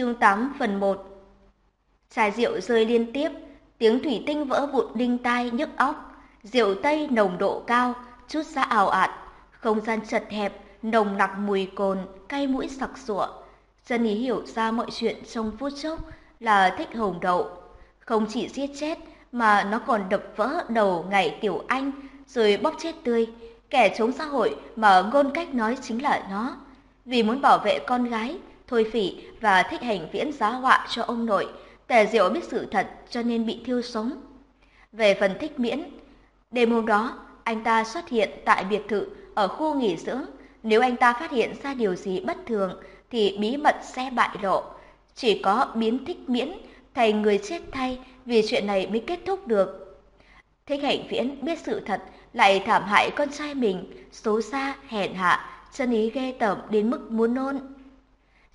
chương 8 phần 1 Chai rượu rơi liên tiếp, tiếng thủy tinh vỡ vụn đinh tai nhức óc, rượu tây nồng độ cao, chút ra ảo ạt, không gian chật hẹp, nồng nặc mùi cồn, cay mũi sặc sụa. Dân ý hiểu ra mọi chuyện trong phút chốc là thích hồng đậu. Không chỉ giết chết mà nó còn đập vỡ đầu ngày tiểu anh rồi bóp chết tươi. Kẻ chống xã hội mà ngôn cách nói chính là nó. Vì muốn bảo vệ con gái, Thôi Phỉ và Thích Hành Viễn giá họa cho ông nội, Tề Diệu biết sự thật cho nên bị thiêu sống. Về phần Thích Miễn, đêm hôm đó anh ta xuất hiện tại biệt thự ở khu nghỉ dưỡng. Nếu anh ta phát hiện ra điều gì bất thường thì bí mật sẽ bại lộ. Chỉ có biến Thích Miễn thành người chết thay vì chuyện này mới kết thúc được. Thích hạnh Viễn biết sự thật lại thảm hại con trai mình, xấu xa, hèn hạ, chân ý ghê tởm đến mức muốn nôn.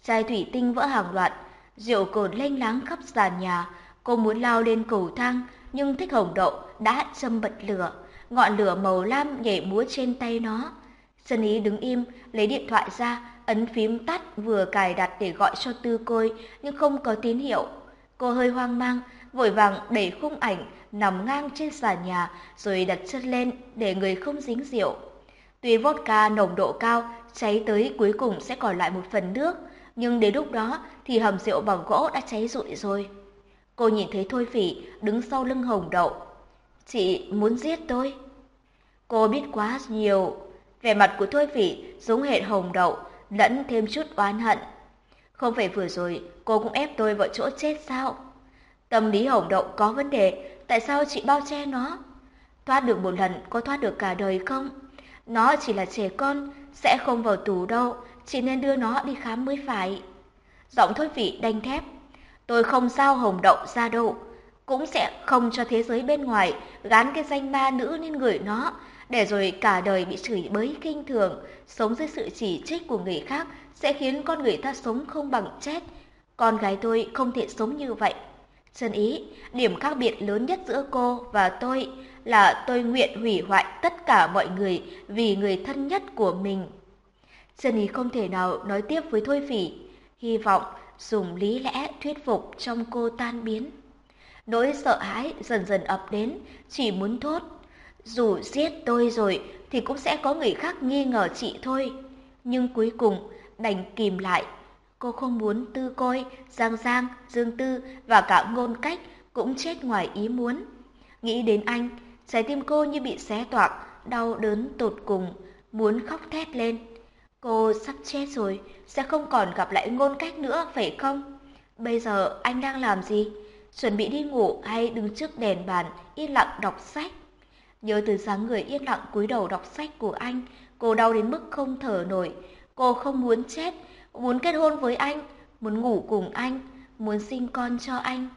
Chai thủy tinh vỡ hàng loạt, rượu cồn lênh láng khắp sàn nhà. Cô muốn lao lên cầu thang, nhưng thích hồng đậu đã châm bật lửa. Ngọn lửa màu lam nhảy múa trên tay nó. Sơn ý đứng im, lấy điện thoại ra, ấn phím tắt vừa cài đặt để gọi cho tư côi, nhưng không có tín hiệu. Cô hơi hoang mang, vội vàng đẩy khung ảnh nằm ngang trên sàn nhà rồi đặt chân lên để người không dính rượu. Tuy vodka nồng độ cao, cháy tới cuối cùng sẽ còn lại một phần nước, nhưng đến lúc đó thì hầm rượu bằng gỗ đã cháy rụi rồi. Cô nhìn thấy Thôi Phỉ đứng sau lưng hồng đậu. Chị muốn giết tôi. Cô biết quá nhiều. Vẻ mặt của Thôi Phỉ giống hệt hồng đậu, lẫn thêm chút oán hận. Không phải vừa rồi cô cũng ép tôi vào chỗ chết sao? Tâm lý hồng đậu có vấn đề, tại sao chị bao che nó? Thoát được một lần có thoát được cả đời không? Nó chỉ là trẻ con, sẽ không vào tù đâu, chỉ nên đưa nó đi khám mới phải. Giọng thôi vị đanh thép. Tôi không sao hồng đậu ra đâu, cũng sẽ không cho thế giới bên ngoài gán cái danh ma nữ lên người nó, để rồi cả đời bị chửi bới kinh thường, sống dưới sự chỉ trích của người khác sẽ khiến con người ta sống không bằng chết. Con gái tôi không thể sống như vậy. Chân ý, điểm khác biệt lớn nhất giữa cô và tôi là tôi nguyện hủy hoại tất cả mọi người vì người thân nhất của mình. Dân ý không thể nào nói tiếp với Thôi Phỉ, hy vọng dùng lý lẽ thuyết phục trong cô tan biến. Nỗi sợ hãi dần dần ập đến, chỉ muốn thốt. Dù giết tôi rồi thì cũng sẽ có người khác nghi ngờ chị thôi. Nhưng cuối cùng đành kìm lại. Cô không muốn tư côi Giang Giang, Dương Tư và cả ngôn cách cũng chết ngoài ý muốn. Nghĩ đến anh, trái tim cô như bị xé toạc, đau đớn tột cùng, muốn khóc thét lên. Cô sắp chết rồi, sẽ không còn gặp lại ngôn cách nữa, phải không? Bây giờ anh đang làm gì? Chuẩn bị đi ngủ hay đứng trước đèn bàn yên lặng đọc sách? Nhớ từ sáng người yên lặng cúi đầu đọc sách của anh, cô đau đến mức không thở nổi. Cô không muốn chết, muốn kết hôn với anh, muốn ngủ cùng anh, muốn sinh con cho anh.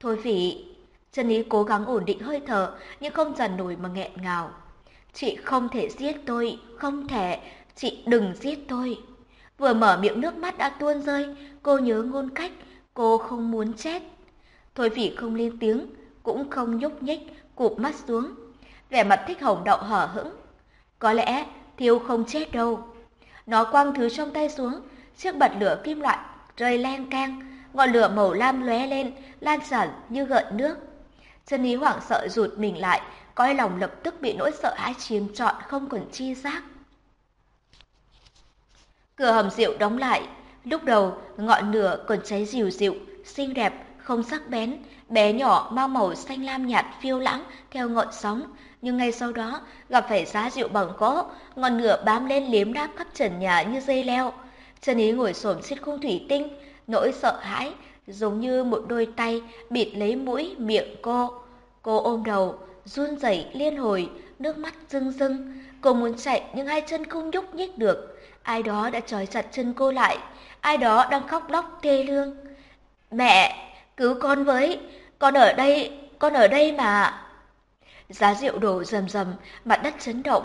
Thôi phỉ, chân ý cố gắng ổn định hơi thở nhưng không dần nổi mà nghẹn ngào. Chị không thể giết tôi, không thể, chị đừng giết tôi. Vừa mở miệng nước mắt đã tuôn rơi, cô nhớ ngôn cách, cô không muốn chết. Thôi phỉ không lên tiếng, cũng không nhúc nhích, cụp mắt xuống. Vẻ mặt thích hồng đậu hở hững. Có lẽ thiếu không chết đâu. Nó quăng thứ trong tay xuống, chiếc bật lửa kim loại rơi len keng, ngọn lửa màu lam lóe lên, lan sẩn như gợn nước. Chân ý hoảng sợ rụt mình lại, coi lòng lập tức bị nỗi sợ hãi chiếm trọn không còn chi giác. Cửa hầm rượu đóng lại, lúc đầu ngọn lửa còn cháy dịu dịu, xinh đẹp, không sắc bén, bé nhỏ mang màu xanh lam nhạt phiêu lãng theo ngọn sóng, nhưng ngay sau đó gặp phải giá rượu bằng gỗ, ngọn lửa bám lên liếm đáp khắp trần nhà như dây leo. Chân ý ngồi xổm trên khung thủy tinh, nỗi sợ hãi giống như một đôi tay bịt lấy mũi miệng cô. Cô ôm đầu, run rẩy liên hồi, nước mắt rưng rưng. Cô muốn chạy nhưng hai chân không nhúc nhích được. Ai đó đã trói chặt chân cô lại, ai đó đang khóc lóc thê lương. Mẹ, cứu con với, con ở đây, con ở đây mà. Giá rượu đổ rầm rầm, mặt đất chấn động,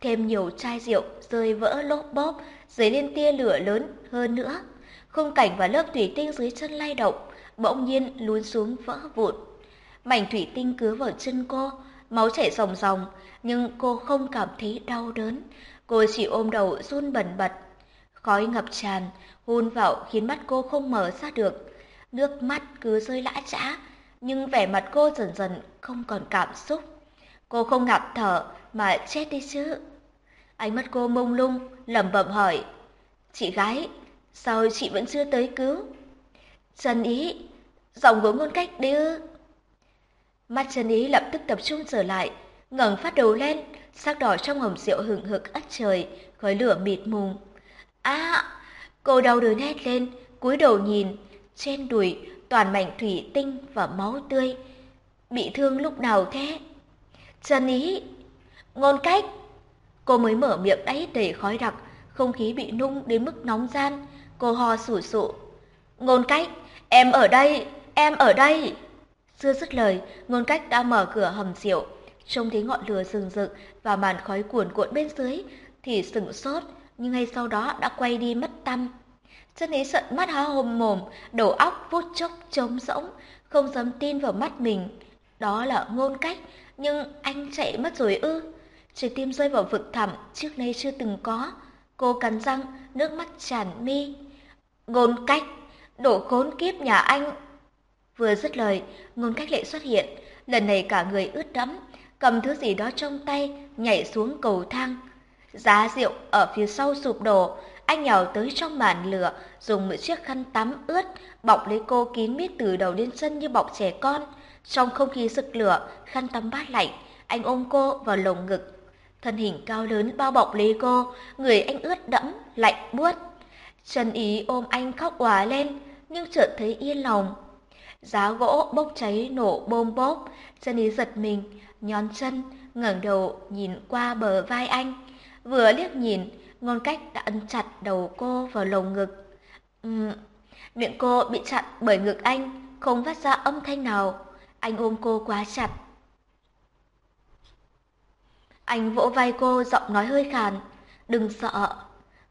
thêm nhiều chai rượu rơi vỡ lốp bóp, dưới lên tia lửa lớn hơn nữa. Khung cảnh và lớp thủy tinh dưới chân lay động, bỗng nhiên lún xuống vỡ vụn. Mảnh thủy tinh cứa vào chân cô, máu chảy ròng ròng, nhưng cô không cảm thấy đau đớn. Cô chỉ ôm đầu run bần bật. khói ngập tràn, hôn vào khiến mắt cô không mở ra được. Nước mắt cứ rơi lã chã, nhưng vẻ mặt cô dần dần không còn cảm xúc. Cô không ngạp thở mà chết đi chứ. Ánh mắt cô mông lung, lẩm bẩm hỏi. Chị gái, sao chị vẫn chưa tới cứu? Trần ý, giọng của ngôn cách đi ư. Mắt Trần ý lập tức tập trung trở lại, ngẩng phát đầu lên, sắc đỏ trong hồng rượu hừng hực ắt trời, khói lửa mịt mùng. À, cô đau đớn hét lên, cúi đầu nhìn, trên đùi toàn mảnh thủy tinh và máu tươi. Bị thương lúc nào thế? Trần ý, ngôn cách. Cô mới mở miệng đã hít đầy khói đặc, không khí bị nung đến mức nóng gian. Cô ho sủi sụ. Ngôn cách, em ở đây, em ở đây. Chưa dứt lời, ngôn cách đã mở cửa hầm rượu, trông thấy ngọn lửa rừng rực và màn khói cuồn cuộn bên dưới, thì sửng sốt, nhưng ngay sau đó đã quay đi mất tâm. Chân ấy sợn mắt há hồm mồm, đầu óc vút chốc trống rỗng, không dám tin vào mắt mình. Đó là ngôn cách, nhưng anh chạy mất rồi ư. Trái tim rơi vào vực thẳm trước nay chưa từng có. Cô cắn răng, nước mắt tràn mi. Ngôn cách, đổ khốn kiếp nhà anh. Vừa dứt lời, ngôn cách lại xuất hiện, lần này cả người ướt đẫm, cầm thứ gì đó trong tay, nhảy xuống cầu thang. Giá rượu ở phía sau sụp đổ, anh nhào tới trong màn lửa, dùng một chiếc khăn tắm ướt, bọc lấy cô kín mít từ đầu đến chân như bọc trẻ con. Trong không khí rực lửa, khăn tắm bát lạnh, anh ôm cô vào lồng ngực. Thân hình cao lớn bao bọc lấy cô, người anh ướt đẫm, lạnh buốt. Trần Ý ôm anh khóc quá lên, nhưng chợt thấy yên lòng. Giá gỗ bốc cháy nổ bôm bốp, Trần Ý giật mình, nhón chân, ngẩng đầu nhìn qua bờ vai anh. Vừa liếc nhìn, ngôn cách đã ấn chặt đầu cô vào lồng ngực. Uhm, miệng cô bị chặn bởi ngực anh, không phát ra âm thanh nào. Anh ôm cô quá chặt. Anh vỗ vai cô, giọng nói hơi khàn. Đừng sợ.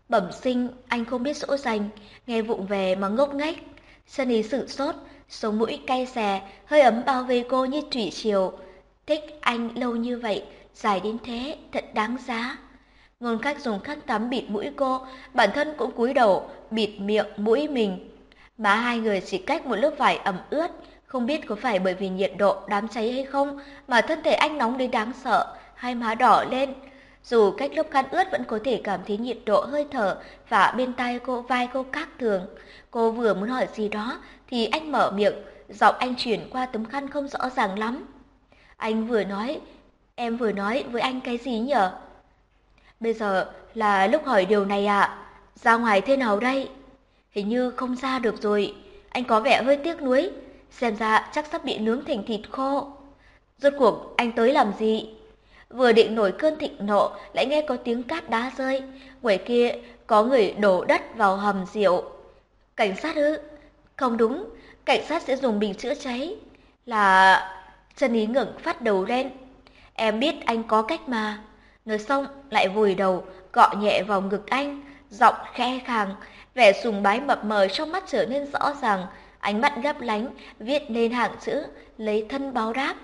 Bẩm sinh, anh không biết dỗ dành, nghe vụng về mà ngốc nghếch. sơn ý sửng sốt, sống mũi cay xè, hơi ấm bao vây cô như thủy triều. Thích anh lâu như vậy, dài đến thế, thật đáng giá. Ngôn cách dùng khăn tắm bịt mũi cô, bản thân cũng cúi đầu, bịt miệng mũi mình. Má hai người chỉ cách một lớp vải ẩm ướt, không biết có phải bởi vì nhiệt độ đám cháy hay không mà thân thể anh nóng đến đáng sợ, hai má đỏ lên. Dù cách lớp khăn ướt vẫn có thể cảm thấy nhiệt độ hơi thở và bên tai cô vai cô khác thường. Cô vừa muốn hỏi gì đó thì anh mở miệng, giọng anh chuyển qua tấm khăn không rõ ràng lắm. Anh vừa nói, em vừa nói với anh cái gì nhở? Bây giờ là lúc hỏi điều này ạ. À? Ra ngoài thế nào đây? Hình như không ra được rồi. Anh có vẻ hơi tiếc nuối. Xem ra chắc sắp bị nướng thành thịt khô. Rốt cuộc anh tới làm gì? Vừa định nổi cơn thịnh nộ, lại nghe có tiếng cát đá rơi. Ngoài kia có người đổ đất vào hầm rượu. Cảnh sát ư? Không đúng, cảnh sát sẽ dùng bình chữa cháy. Là... Chân ý ngẩng phát đầu lên. Em biết anh có cách mà. Nói xong lại vùi đầu, gọ nhẹ vào ngực anh, giọng khe khàng, vẻ sùng bái mập mờ trong mắt trở nên rõ ràng, ánh mắt gấp lánh, viết nên hàng chữ, lấy thân báo đáp.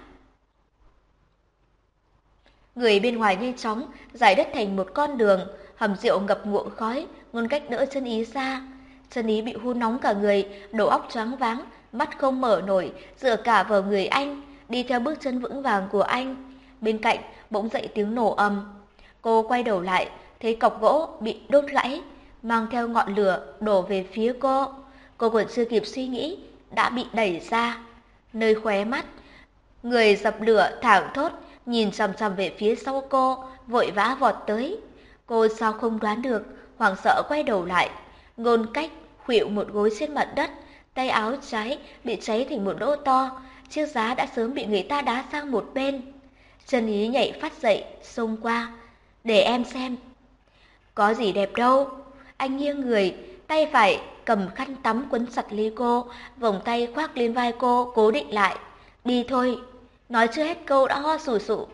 Người bên ngoài nhanh chóng, giải đất thành một con đường, hầm rượu ngập ngụm khói, ngôn cách đỡ chân ý ra. Chân ý bị hun nóng cả người, đầu óc choáng váng, mắt không mở nổi, dựa cả vào người anh, đi theo bước chân vững vàng của anh. Bên cạnh bỗng dậy tiếng nổ ầm. Cô quay đầu lại, thấy cọc gỗ bị đốt gãy, mang theo ngọn lửa đổ về phía cô. Cô còn chưa kịp suy nghĩ, đã bị đẩy ra. Nơi khóe mắt, người dập lửa thảng thốt, nhìn chằm chằm về phía sau cô, vội vã vọt tới. Cô sao không đoán được, hoảng sợ quay đầu lại, ngôn cách khuỵu một gối trên mặt đất, tay áo trái bị cháy thành một lỗ to, chiếc giá đã sớm bị người ta đá sang một bên. Trần Ý nhảy phát dậy, xông qua. Để em xem. Có gì đẹp đâu. Anh nghiêng người, tay phải cầm khăn tắm quấn sạch ly cô, vòng tay khoác lên vai cô, cố định lại. Đi thôi. Nói chưa hết câu đã ho sù sụ.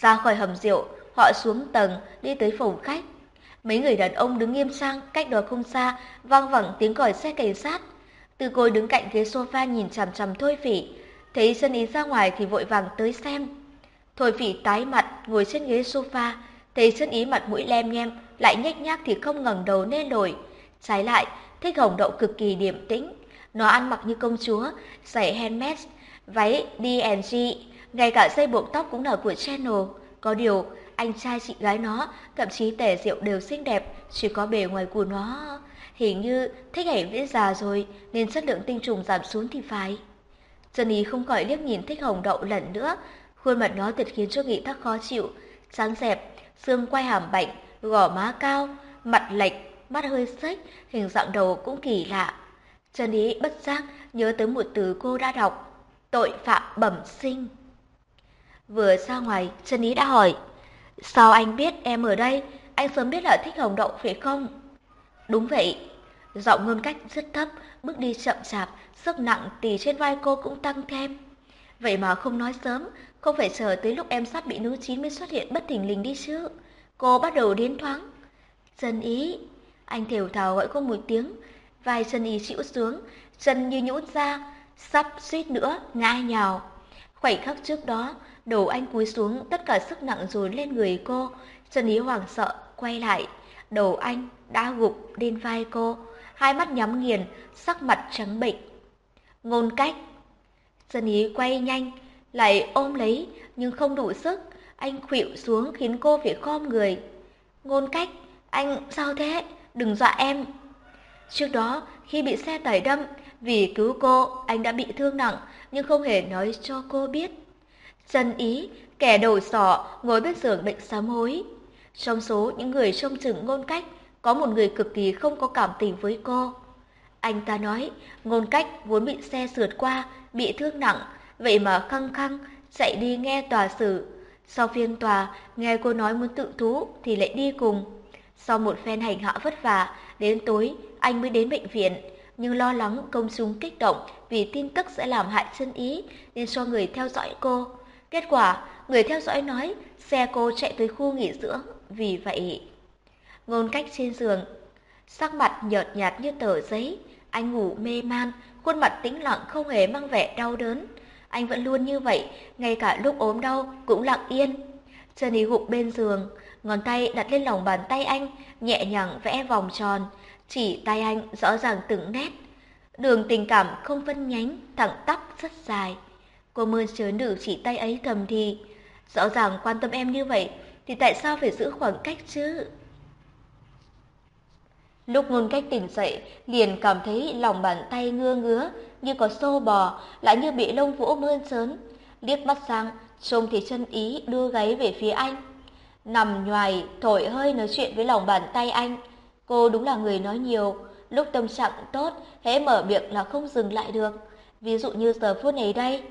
Ra khỏi hầm rượu, họ xuống tầng, đi tới phòng khách. Mấy người đàn ông đứng nghiêm sang, cách đó không xa, vang vẳng tiếng còi xe cảnh sát. Từ côi đứng cạnh ghế sofa nhìn chằm chằm Thôi Phỉ, thấy dân Ý ra ngoài thì vội vàng tới xem. Thôi Phỉ tái mặt ngồi trên ghế sofa, Thấy dân ý mặt mũi lem nhem, lại nhếch nhác thì không ngẩng đầu nên nổi. Trái lại, thích hồng đậu cực kỳ điềm tĩnh. Nó ăn mặc như công chúa, giày handmade, váy D&G, ngay cả dây buộc tóc cũng là của Channel. Có điều, anh trai chị gái nó, thậm chí tẻ rượu đều xinh đẹp, chỉ có bề ngoài của nó hình như thích ảnh vĩ già rồi nên chất lượng tinh trùng giảm xuống thì phải. Dân Ý không khỏi liếc nhìn thích hồng đậu lần nữa, khuôn mặt nó thật khiến cho nghị thắc khó chịu, trắng dẹp, xương quay hàm bệnh, gò má cao, mặt lệch, mắt hơi xếch, hình dạng đầu cũng kỳ lạ. Trần Ý bất giác nhớ tới một từ cô đã đọc, tội phạm bẩm sinh. Vừa ra ngoài, Trần Ý đã hỏi, sao anh biết em ở đây? Anh sớm biết là thích hồng đậu phải không? Đúng vậy. Giọng ngôn cách rất thấp, bước đi chậm chạp, sức nặng tì trên vai cô cũng tăng thêm. Vậy mà không nói sớm, không phải chờ tới lúc em sắp bị nữ chín mới xuất hiện bất thình lình đi chứ. Cô bắt đầu đến thoáng. Chân ý. Anh thều thào gọi cô một tiếng. Vai chân ý chịu xuống, chân như nhũn ra, sắp suýt nữa, ngã nhào. Khoảnh khắc trước đó, đầu anh cúi xuống tất cả sức nặng rồi lên người cô. Chân ý hoảng sợ, quay lại. Đầu anh đã gục lên vai cô, hai mắt nhắm nghiền, sắc mặt trắng bệch. Ngôn cách. Dân ý quay nhanh, lại ôm lấy, nhưng không đủ sức. Anh khuỵu xuống khiến cô phải khom người. Ngôn cách, anh sao thế? Đừng dọa em. Trước đó, khi bị xe tải đâm, vì cứu cô, anh đã bị thương nặng, nhưng không hề nói cho cô biết. Dân ý, kẻ đầu sỏ, ngồi bên giường bệnh sám hối. Trong số những người trông chừng ngôn cách, có một người cực kỳ không có cảm tình với cô. Anh ta nói, ngôn cách vốn bị xe sượt qua, bị thương nặng, vậy mà khăng khăng chạy đi nghe tòa xử. Sau phiên tòa, nghe cô nói muốn tự thú thì lại đi cùng. Sau một phen hành hạ vất vả, đến tối anh mới đến bệnh viện, nhưng lo lắng công chúng kích động vì tin tức sẽ làm hại chân ý nên cho người theo dõi cô. Kết quả, người theo dõi nói xe cô chạy tới khu nghỉ dưỡng, vì vậy ngôn cách trên giường. Sắc mặt nhợt nhạt như tờ giấy, anh ngủ mê man, khuôn mặt tĩnh lặng không hề mang vẻ đau đớn. Anh vẫn luôn như vậy, ngay cả lúc ốm đau cũng lặng yên. Chân ý gục bên giường, ngón tay đặt lên lòng bàn tay anh, nhẹ nhàng vẽ vòng tròn, chỉ tay anh rõ ràng từng nét. Đường tình cảm không phân nhánh, thẳng tắp rất dài. Cô mơn chớ nữ chỉ tay ấy thầm thì, rõ ràng quan tâm em như vậy, thì tại sao phải giữ khoảng cách chứ? Lúc ngôn cách tỉnh dậy, liền cảm thấy lòng bàn tay ngứa ngứa, như có xô bò, lại như bị lông vũ mơn sớn Liếc mắt sang, trông thì chân ý đưa gáy về phía anh. Nằm nhoài, thổi hơi nói chuyện với lòng bàn tay anh. Cô đúng là người nói nhiều, lúc tâm trạng tốt, hễ mở miệng là không dừng lại được. Ví dụ như giờ phút này đây.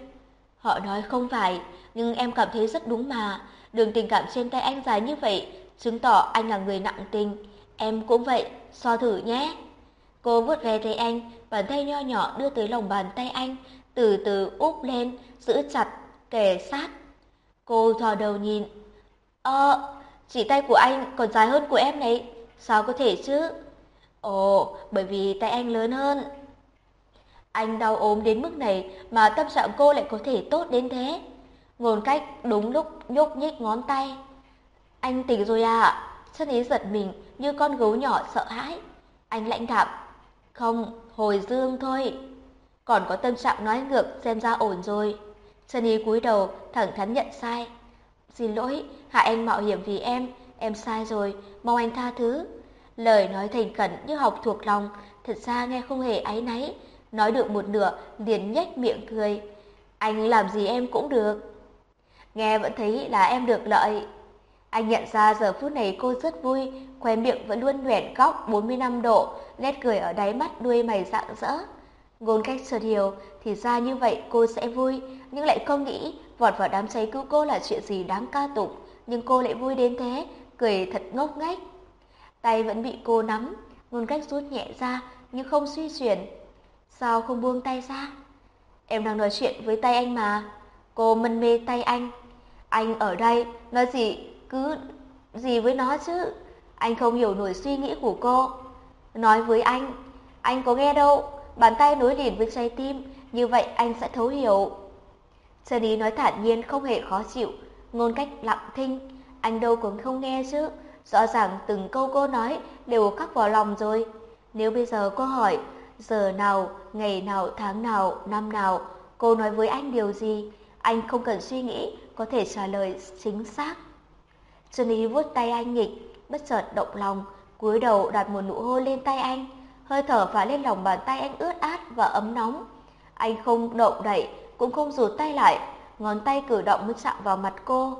Họ nói không phải, nhưng em cảm thấy rất đúng mà. Đường tình cảm trên tay anh dài như vậy, chứng tỏ anh là người nặng tình. Em cũng vậy, so thử nhé. Cô vuốt ve tay anh, bàn tay nho nhỏ đưa tới lòng bàn tay anh, từ từ úp lên, giữ chặt, kề sát. Cô thò đầu nhìn. Ờ, chỉ tay của anh còn dài hơn của em này, sao có thể chứ? Ồ, bởi vì tay anh lớn hơn. Anh đau ốm đến mức này mà tâm trạng cô lại có thể tốt đến thế. Ngôn cách đúng lúc nhúc nhích ngón tay. Anh tỉnh rồi à? Chân ý giật mình như con gấu nhỏ sợ hãi. Anh lãnh đạm. Không, hồi dương thôi. Còn có tâm trạng nói ngược xem ra ổn rồi. Chân ý cúi đầu thẳng thắn nhận sai. Xin lỗi, hại anh mạo hiểm vì em. Em sai rồi, mong anh tha thứ. Lời nói thành khẩn như học thuộc lòng, thật ra nghe không hề áy náy. Nói được một nửa, liền nhếch miệng cười. Anh làm gì em cũng được. Nghe vẫn thấy là em được lợi. Anh nhận ra giờ phút này cô rất vui, khóe miệng vẫn luôn nguyện góc 45 độ, nét cười ở đáy mắt đuôi mày rạng rỡ. Ngôn cách chợt hiểu, thì ra như vậy cô sẽ vui, nhưng lại không nghĩ vọt vào đám cháy cứu cô là chuyện gì đáng ca tụng, nhưng cô lại vui đến thế, cười thật ngốc nghếch. Tay vẫn bị cô nắm, ngôn cách rút nhẹ ra nhưng không suy chuyển. Sao không buông tay ra? Em đang nói chuyện với tay anh mà. Cô mân mê tay anh. Anh ở đây, nói gì cứ gì với nó chứ. Anh không hiểu nổi suy nghĩ của cô. Nói với anh, anh có nghe đâu, bàn tay nối liền với trái tim, như vậy anh sẽ thấu hiểu. Trần Ý nói thản nhiên không hề khó chịu, ngôn cách lặng thinh, anh đâu cũng không nghe chứ. Rõ ràng từng câu cô nói đều khắc vào lòng rồi. Nếu bây giờ cô hỏi, giờ nào, ngày nào, tháng nào, năm nào, cô nói với anh điều gì, anh không cần suy nghĩ, có thể trả lời chính xác. Trần Ý vuốt tay anh nghịch, bất chợt động lòng, cúi đầu đặt một nụ hôn lên tay anh, hơi thở phả lên lòng bàn tay anh ướt át và ấm nóng. Anh không động đậy, cũng không rụt tay lại, ngón tay cử động muốn chạm vào mặt cô.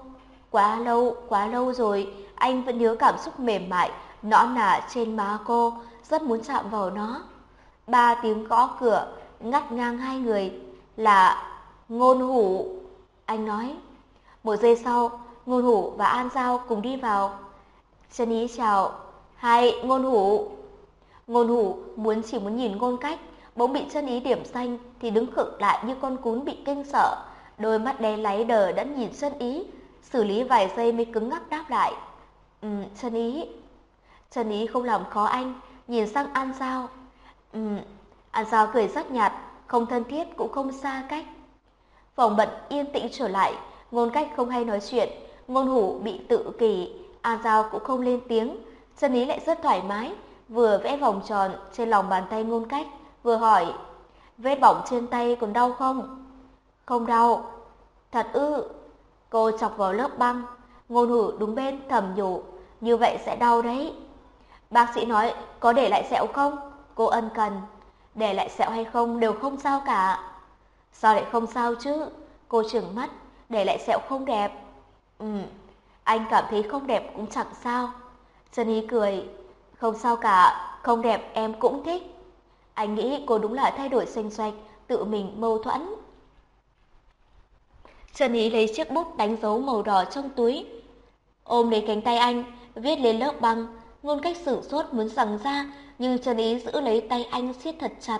Quá lâu, quá lâu rồi, anh vẫn nhớ cảm xúc mềm mại, nõn nà trên má cô, rất muốn chạm vào nó. Ba tiếng gõ cửa, ngắt ngang hai người, là ngôn hủ. Anh nói. Một giây sau, ngôn hủ và An Giao cùng đi vào. Trần Ý chào. Hai, ngôn hủ. Ngôn hủ muốn chỉ muốn nhìn ngôn cách, bỗng bị chân ý điểm xanh thì đứng khựng lại như con cún bị kinh sợ. Đôi mắt đen láy đờ đẫn nhìn chân ý, xử lý vài giây mới cứng ngắc đáp lại. Ừ, chân ý. Chân ý không làm khó anh, nhìn sang An Giao. Ừ, An Giao cười rất nhạt, không thân thiết cũng không xa cách. Phòng bận yên tĩnh trở lại, ngôn cách không hay nói chuyện, ngôn hủ bị tự kỷ, An Giao cũng không lên tiếng, chân ý lại rất thoải mái, vừa vẽ vòng tròn trên lòng bàn tay ngôn cách, vừa hỏi, vết bỏng trên tay còn đau không? Không đau. Thật ư? Cô chọc vào lớp băng, ngôn hủ đúng bên thầm nhủ, như vậy sẽ đau đấy. Bác sĩ nói có để lại sẹo không? Cô ân cần, để lại sẹo hay không đều không sao cả. Sao lại không sao chứ? Cô trừng mắt, để lại sẹo không đẹp. Ừ, anh cảm thấy không đẹp cũng chẳng sao. Trần Ý cười, không sao cả, không đẹp em cũng thích. Anh nghĩ cô đúng là thay đổi xanh xoạch, tự mình mâu thuẫn. Trần Ý lấy chiếc bút đánh dấu màu đỏ trong túi, ôm lấy cánh tay anh, viết lên lớp băng, ngôn cách sử sốt muốn rằng ra, nhưng Trần Ý giữ lấy tay anh siết thật chặt.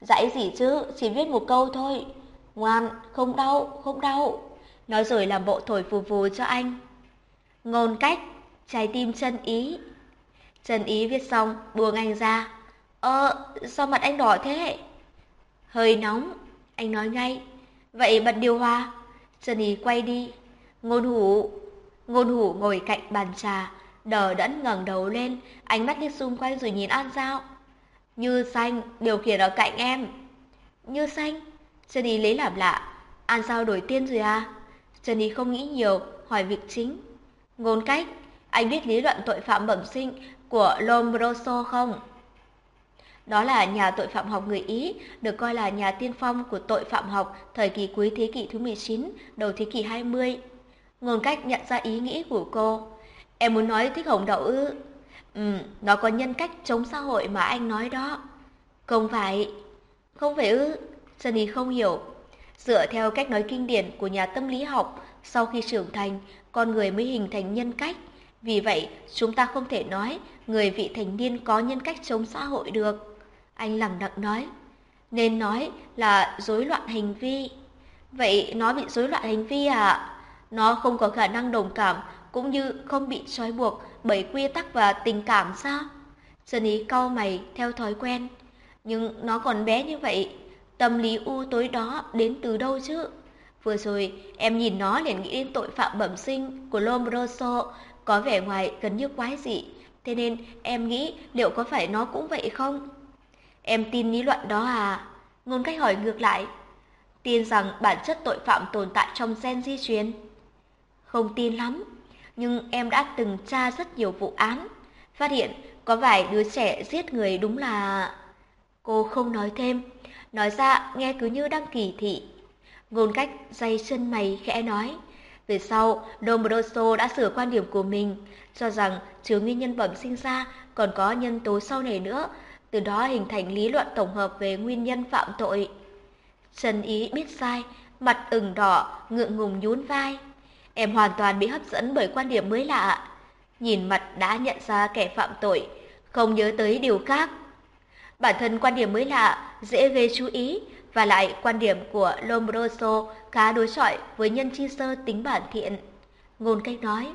Dãy gì chứ, chỉ viết một câu thôi. Ngoan, không đau, không đau. Nói rồi làm bộ thổi phù phù cho anh. Ngôn cách, trái tim chân ý. Trần Ý viết xong, buông anh ra. Ơ, sao mặt anh đỏ thế? Hơi nóng, anh nói ngay. Vậy bật điều hòa. Trần Ý quay đi. Ngôn hủ. Ngôn hủ ngồi cạnh bàn trà, đờ đẫn ngẩng đầu lên, ánh mắt đi xung quanh rồi nhìn An Giao. Như xanh, điều khiển ở cạnh em. Như xanh? Trần Ý lấy làm lạ. An Giao đổi tiên rồi à? Trần Ý không nghĩ nhiều, hỏi việc chính. Ngôn cách, anh biết lý luận tội phạm bẩm sinh của Lombroso không? Đó là nhà tội phạm học người Ý, được coi là nhà tiên phong của tội phạm học thời kỳ cuối thế kỷ thứ 19, đầu thế kỷ 20. Ngôn cách nhận ra ý nghĩ của cô. Em muốn nói thích hồng đậu ư? Ừ, nó có nhân cách chống xã hội mà anh nói đó. Không phải. Không phải ư? Sunny không hiểu. Dựa theo cách nói kinh điển của nhà tâm lý học, sau khi trưởng thành, con người mới hình thành nhân cách. Vì vậy, chúng ta không thể nói người vị thành niên có nhân cách chống xã hội được. Anh lẳng lặng nói. Nên nói là rối loạn hành vi. Vậy nó bị rối loạn hành vi à? Nó không có khả năng đồng cảm cũng như không bị trói buộc bởi quy tắc và tình cảm sao? Trần Ý cau mày theo thói quen. Nhưng nó còn bé như vậy, tâm lý u tối đó đến từ đâu chứ? Vừa rồi em nhìn nó liền nghĩ đến tội phạm bẩm sinh của Lombroso có vẻ ngoài gần như quái dị. Thế nên em nghĩ liệu có phải nó cũng vậy không? Em tin lý luận đó à? Ngôn cách hỏi ngược lại. Tin rằng bản chất tội phạm tồn tại trong gen di truyền. Không tin lắm nhưng em đã từng tra rất nhiều vụ án, phát hiện có vài đứa trẻ giết người đúng là... Cô không nói thêm, nói ra nghe cứ như đang kỳ thị. Ngôn cách dây chân mày khẽ nói. Về sau, domoroso đã sửa quan điểm của mình, cho rằng trừ nguyên nhân bẩm sinh ra còn có nhân tố sau này nữa, từ đó hình thành lý luận tổng hợp về nguyên nhân phạm tội. Trần Ý biết sai, mặt ửng đỏ, ngượng ngùng nhún vai. Em hoàn toàn bị hấp dẫn bởi quan điểm mới lạ. Nhìn mặt đã nhận ra kẻ phạm tội, không nhớ tới điều khác. Bản thân quan điểm mới lạ, dễ gây chú ý, và lại quan điểm của Lombroso khá đối chọi với nhân chi sơ tính bản thiện. Ngôn cách nói,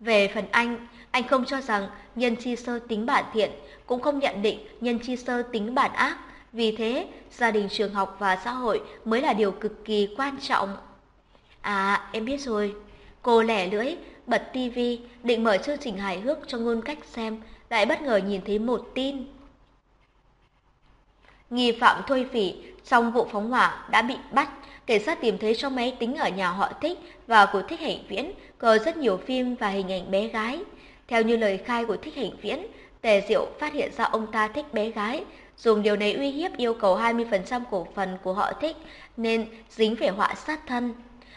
về phần anh, anh không cho rằng nhân chi sơ tính bản thiện, cũng không nhận định nhân chi sơ tính bản ác. Vì thế, gia đình trường học và xã hội mới là điều cực kỳ quan trọng. À, em biết rồi. Cô lẻ lưỡi, bật tivi, định mở chương trình hài hước cho ngôn cách xem, lại bất ngờ nhìn thấy một tin. Nghi phạm Thôi Phỉ trong vụ phóng hỏa đã bị bắt, cảnh sát tìm thấy trong máy tính ở nhà họ Thích và của Thích hạnh Viễn có rất nhiều phim và hình ảnh bé gái. Theo như lời khai của Thích hạnh Viễn, Tề Diệu phát hiện ra ông ta thích bé gái, dùng điều này uy hiếp yêu cầu 20% cổ phần của họ Thích nên dính phải họa sát thân.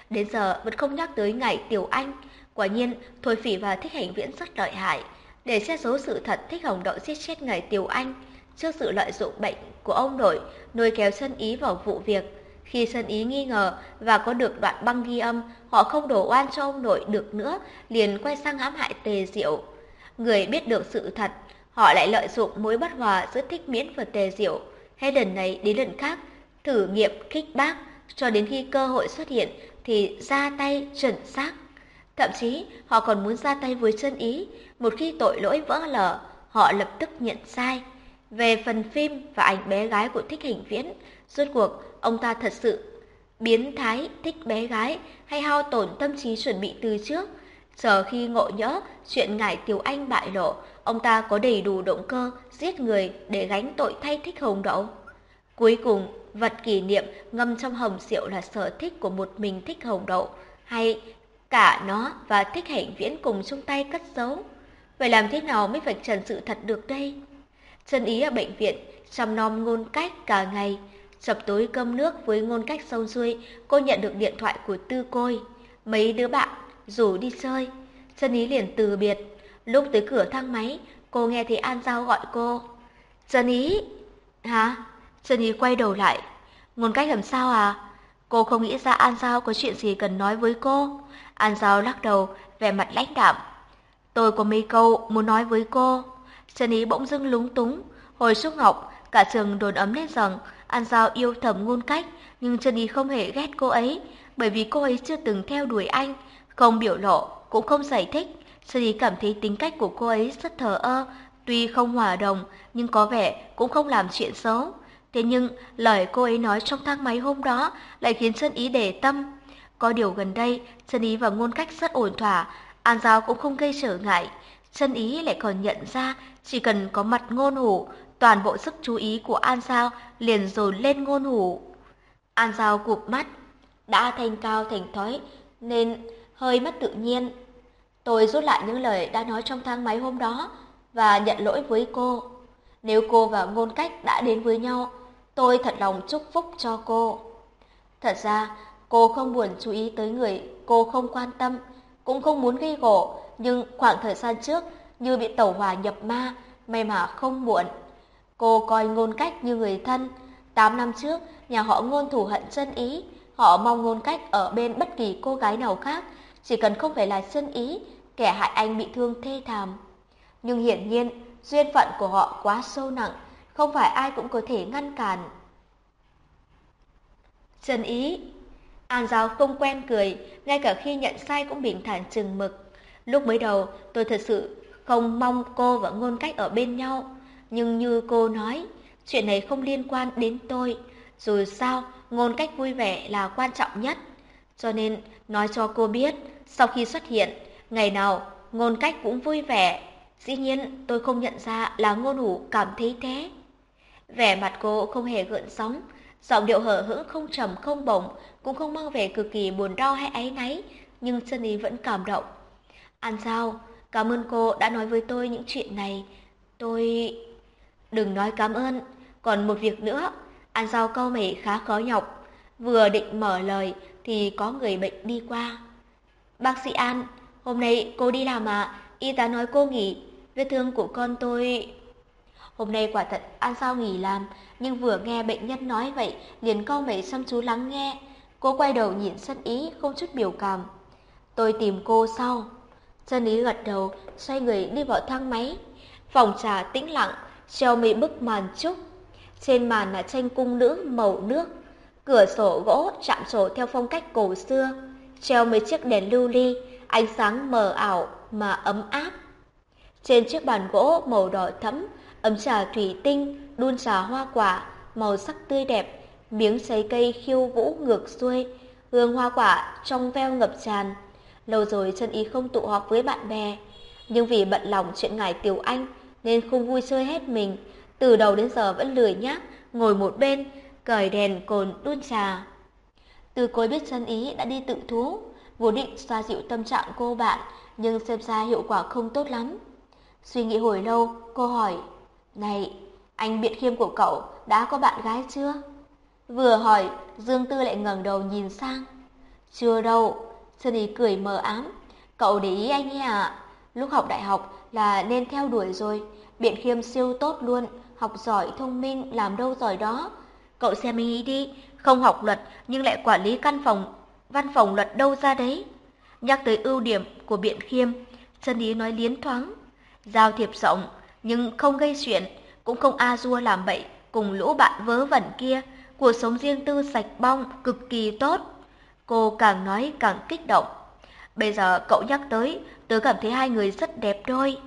Đến giờ vẫn không nhắc tới ngày Tiểu Anh. Quả nhiên, Thôi Phỉ và Thích Hành Viễn rất lợi hại. Để che giấu sự thật Thích Hồng Đậu giết chết ngày Tiểu Anh, trước sự lợi dụng bệnh của ông nội, nuôi kéo sân ý vào vụ việc. Khi sân ý nghi ngờ và có được đoạn băng ghi âm, họ không đổ oan cho ông nội được nữa, liền quay sang hãm hại tề diệu. Người biết được sự thật, họ lại lợi dụng mối bất hòa giữa thích miễn và tề diệu. Hết lần này đến lần khác, thử nghiệm kích bác, cho đến khi cơ hội xuất hiện thì ra tay chuẩn xác. Thậm chí họ còn muốn ra tay với chân ý, một khi tội lỗi vỡ lở, họ lập tức nhận sai. Về phần phim và ảnh bé gái của Thích Hình Viễn, rốt cuộc ông ta thật sự biến thái thích bé gái hay hao tổn tâm trí chuẩn bị từ trước. Giờ khi ngộ nhỡ chuyện ngải Tiểu Anh bại lộ, ông ta có đầy đủ động cơ giết người để gánh tội thay thích hồng đậu. Cuối cùng, vật kỷ niệm ngâm trong hồng rượu là sở thích của một mình thích hồng đậu, hay cả nó và thích hạnh viễn cùng chung tay cất giấu. Vậy làm thế nào mới phải trần sự thật được đây? Chân ý ở bệnh viện, chăm nom ngôn cách cả ngày. Chập tối cơm nước với ngôn cách sâu xuôi, cô nhận được điện thoại của tư côi. Mấy đứa bạn rủ đi chơi. Chân ý liền từ biệt. Lúc tới cửa thang máy, cô nghe thấy An Giao gọi cô. Chân ý! Hả? Chân ý quay đầu lại. Ngôn cách làm sao à? Cô không nghĩ ra An Giao có chuyện gì cần nói với cô. An Giao lắc đầu, vẻ mặt lãnh đạm. Tôi có mấy câu muốn nói với cô. Trần Ý bỗng dưng lúng túng. Hồi xúc ngọc, cả trường đồn ấm lên rằng An Giao yêu thầm ngôn cách, nhưng Trần Ý không hề ghét cô ấy, bởi vì cô ấy chưa từng theo đuổi anh, không biểu lộ, cũng không giải thích. Trần Ý cảm thấy tính cách của cô ấy rất thờ ơ, tuy không hòa đồng, nhưng có vẻ cũng không làm chuyện xấu. Thế nhưng, lời cô ấy nói trong thang máy hôm đó lại khiến Trần Ý để tâm. Có điều gần đây, Trần Ý và ngôn cách rất ổn thỏa, An Giao cũng không gây trở ngại. Trần Ý lại còn nhận ra chỉ cần có mặt ngôn hủ, toàn bộ sức chú ý của An Giao liền dồn lên ngôn hủ. An Giao cụp mắt, đã thành cao thành thói nên hơi mất tự nhiên. Tôi rút lại những lời đã nói trong thang máy hôm đó và nhận lỗi với cô. Nếu cô và ngôn cách đã đến với nhau, tôi thật lòng chúc phúc cho cô. Thật ra, cô không buồn chú ý tới người cô không quan tâm, cũng không muốn gây gổ, nhưng khoảng thời gian trước như bị tẩu hỏa nhập ma, may mà không muộn. Cô coi ngôn cách như người thân. Tám năm trước, nhà họ ngôn thủ hận chân ý. Họ mong ngôn cách ở bên bất kỳ cô gái nào khác, chỉ cần không phải là chân ý, kẻ hại anh bị thương thê thảm. Nhưng hiển nhiên, duyên phận của họ quá sâu nặng, không phải ai cũng có thể ngăn cản. Chân ý An Giao không quen cười, ngay cả khi nhận sai cũng bình thản chừng mực. Lúc mới đầu, tôi thật sự không mong cô và ngôn cách ở bên nhau. Nhưng như cô nói, chuyện này không liên quan đến tôi. Dù sao, ngôn cách vui vẻ là quan trọng nhất. Cho nên, nói cho cô biết, sau khi xuất hiện, ngày nào ngôn cách cũng vui vẻ. Dĩ nhiên, tôi không nhận ra là ngôn hủ cảm thấy thế. Vẻ mặt cô không hề gợn sóng, giọng điệu hở hững không trầm không bổng, cũng không mang vẻ cực kỳ buồn đau hay áy náy, nhưng chân ý vẫn cảm động. ăn sao, cảm ơn cô đã nói với tôi những chuyện này. Tôi... Đừng nói cảm ơn, còn một việc nữa. ăn rau câu mày khá khó nhọc. Vừa định mở lời thì có người bệnh đi qua. Bác sĩ An, hôm nay cô đi làm à? Y tá nói cô nghỉ. Vết thương của con tôi... Hôm nay quả thật An sao nghỉ làm, nhưng vừa nghe bệnh nhân nói vậy, liền con mày chăm chú lắng nghe. Cô quay đầu nhìn sân ý, không chút biểu cảm. Tôi tìm cô sau. Chân ý gật đầu, xoay người đi vào thang máy. Phòng trà tĩnh lặng, treo mấy bức màn trúc. Trên màn là tranh cung nữ màu nước. Cửa sổ gỗ chạm trổ theo phong cách cổ xưa. Treo mấy chiếc đèn lưu ly, ánh sáng mờ ảo mà ấm áp. Trên chiếc bàn gỗ màu đỏ thẫm, ấm trà thủy tinh, đun trà hoa quả, màu sắc tươi đẹp, miếng trái cây khiêu vũ ngược xuôi, hương hoa quả trong veo ngập tràn lâu rồi chân ý không tụ họp với bạn bè. Nhưng vì bận lòng chuyện ngài Tiểu Anh nên không vui chơi hết mình, từ đầu đến giờ vẫn lười nhác, ngồi một bên, cởi đèn cồn đun trà. Từ cối biết chân ý đã đi tự thú, vốn định xoa dịu tâm trạng cô bạn, nhưng xem ra hiệu quả không tốt lắm. Suy nghĩ hồi lâu, cô hỏi, Này, anh biện khiêm của cậu đã có bạn gái chưa? Vừa hỏi, Dương Tư lại ngẩng đầu nhìn sang. Chưa đâu, Sơn Ý cười mờ ám. Cậu để ý anh ấy à? Lúc học đại học là nên theo đuổi rồi. Biện khiêm siêu tốt luôn, học giỏi, thông minh, làm đâu giỏi đó. Cậu xem anh ấy đi, không học luật nhưng lại quản lý căn phòng, văn phòng luật đâu ra đấy. Nhắc tới ưu điểm của biện khiêm, Sơn Ý nói liến thoáng. Giao thiệp rộng, nhưng không gây chuyện, cũng không a dua làm bậy cùng lũ bạn vớ vẩn kia, cuộc sống riêng tư sạch bong, cực kỳ tốt. Cô càng nói càng kích động. Bây giờ cậu nhắc tới, tớ cảm thấy hai người rất đẹp đôi.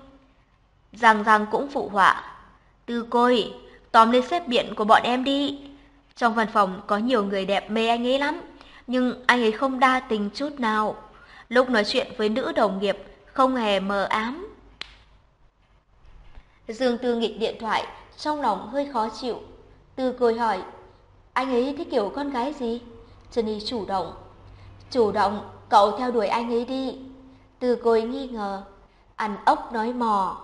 Giang Giang cũng phụ họa. Tư côi, tóm lên xếp biện của bọn em đi. Trong văn phòng có nhiều người đẹp mê anh ấy lắm, nhưng anh ấy không đa tình chút nào. Lúc nói chuyện với nữ đồng nghiệp, không hề mờ ám. Dương Tư nghịch điện thoại, trong lòng hơi khó chịu. Tư cười hỏi, anh ấy thích kiểu con gái gì? Jenny chủ động. Chủ động, cậu theo đuổi anh ấy đi. từ côi nghi ngờ, ăn ốc nói mò.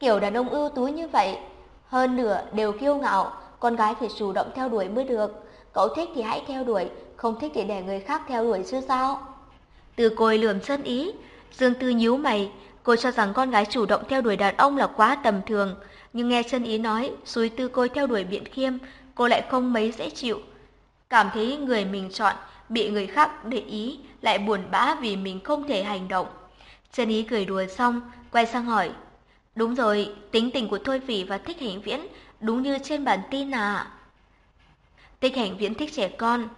Kiểu đàn ông ưu tú như vậy, hơn nửa đều kiêu ngạo, con gái phải chủ động theo đuổi mới được. Cậu thích thì hãy theo đuổi, không thích thì để người khác theo đuổi chứ sao? Từ côi lườm sân ý, Dương Tư nhíu mày, cô cho rằng con gái chủ động theo đuổi đàn ông là quá tầm thường, nhưng nghe chân ý nói, suối tư côi theo đuổi biện khiêm, cô lại không mấy dễ chịu. Cảm thấy người mình chọn bị người khác để ý, lại buồn bã vì mình không thể hành động. Chân ý cười đùa xong, quay sang hỏi, Đúng rồi, tính tình của Thôi Phỉ và Thích Hành Viễn đúng như trên bản tin à. Thích Hành Viễn thích trẻ con,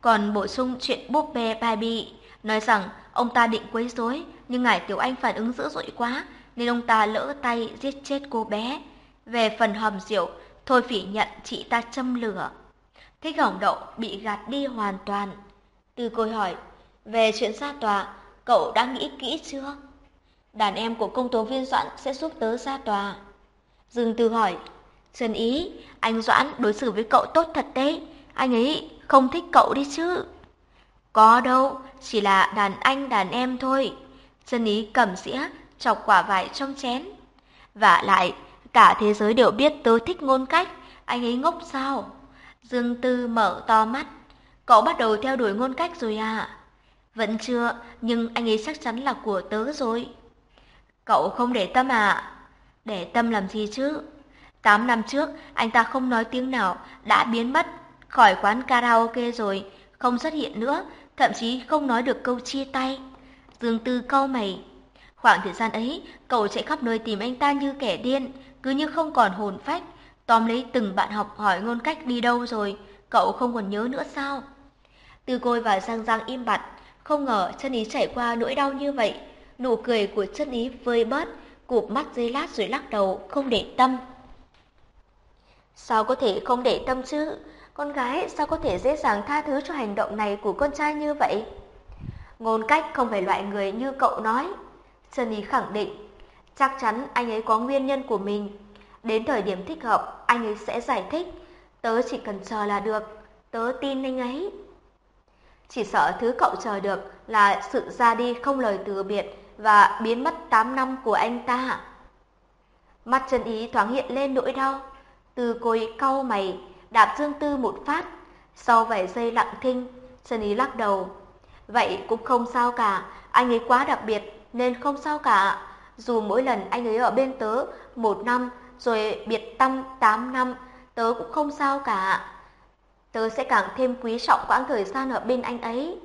còn bổ sung chuyện búp bê Barbie, nói rằng ông ta định quấy rối, nhưng ngài Tiểu Anh phản ứng dữ dội quá, nên ông ta lỡ tay giết chết cô bé. Về phần hầm rượu, Thôi Phỉ nhận chị ta châm lửa. Thích Hồng Đậu bị gạt đi hoàn toàn. Từ côi hỏi, về chuyện ra tòa, cậu đã nghĩ kỹ chưa? Đàn em của công tố viên Doãn sẽ giúp tớ ra tòa. Dương Tư hỏi, Trần Ý, anh Doãn đối xử với cậu tốt thật đấy, anh ấy không thích cậu đi chứ. Có đâu, chỉ là đàn anh đàn em thôi. Trần Ý cầm dĩa, chọc quả vải trong chén. Và lại, cả thế giới đều biết tớ thích ngôn cách, anh ấy ngốc sao? Dương Tư mở to mắt, cậu bắt đầu theo đuổi ngôn cách rồi à? Vẫn chưa, nhưng anh ấy chắc chắn là của tớ rồi. Cậu không để tâm à? Để tâm làm gì chứ? Tám năm trước, anh ta không nói tiếng nào, đã biến mất khỏi quán karaoke rồi, không xuất hiện nữa, thậm chí không nói được câu chia tay. Dương Tư câu mày. Khoảng thời gian ấy, cậu chạy khắp nơi tìm anh ta như kẻ điên, cứ như không còn hồn phách. Tóm lấy từng bạn học hỏi ngôn cách đi đâu rồi, cậu không còn nhớ nữa sao? Tư Côi và Giang Giang im bặt, không ngờ chân ý trải qua nỗi đau như vậy. Nụ cười của chân ý vơi bớt, cụp mắt dây lát rồi lắc đầu, không để tâm. Sao có thể không để tâm chứ? Con gái sao có thể dễ dàng tha thứ cho hành động này của con trai như vậy? Ngôn cách không phải loại người như cậu nói. Sunny khẳng định, chắc chắn anh ấy có nguyên nhân của mình. Đến thời điểm thích hợp, anh ấy sẽ giải thích. Tớ chỉ cần chờ là được, tớ tin anh ấy. Chỉ sợ thứ cậu chờ được là sự ra đi không lời từ biệt và biến mất 8 năm của anh ta. Mắt chân ý thoáng hiện lên nỗi đau, từ côi cau mày, đạp Dương Tư một phát. Sau vài giây lặng thinh, chân ý lắc đầu. Vậy cũng không sao cả, anh ấy quá đặc biệt nên không sao cả. Dù mỗi lần anh ấy ở bên tớ một năm rồi biệt tâm tám năm, tớ cũng không sao cả. Tớ sẽ càng thêm quý trọng quãng thời gian ở bên anh ấy.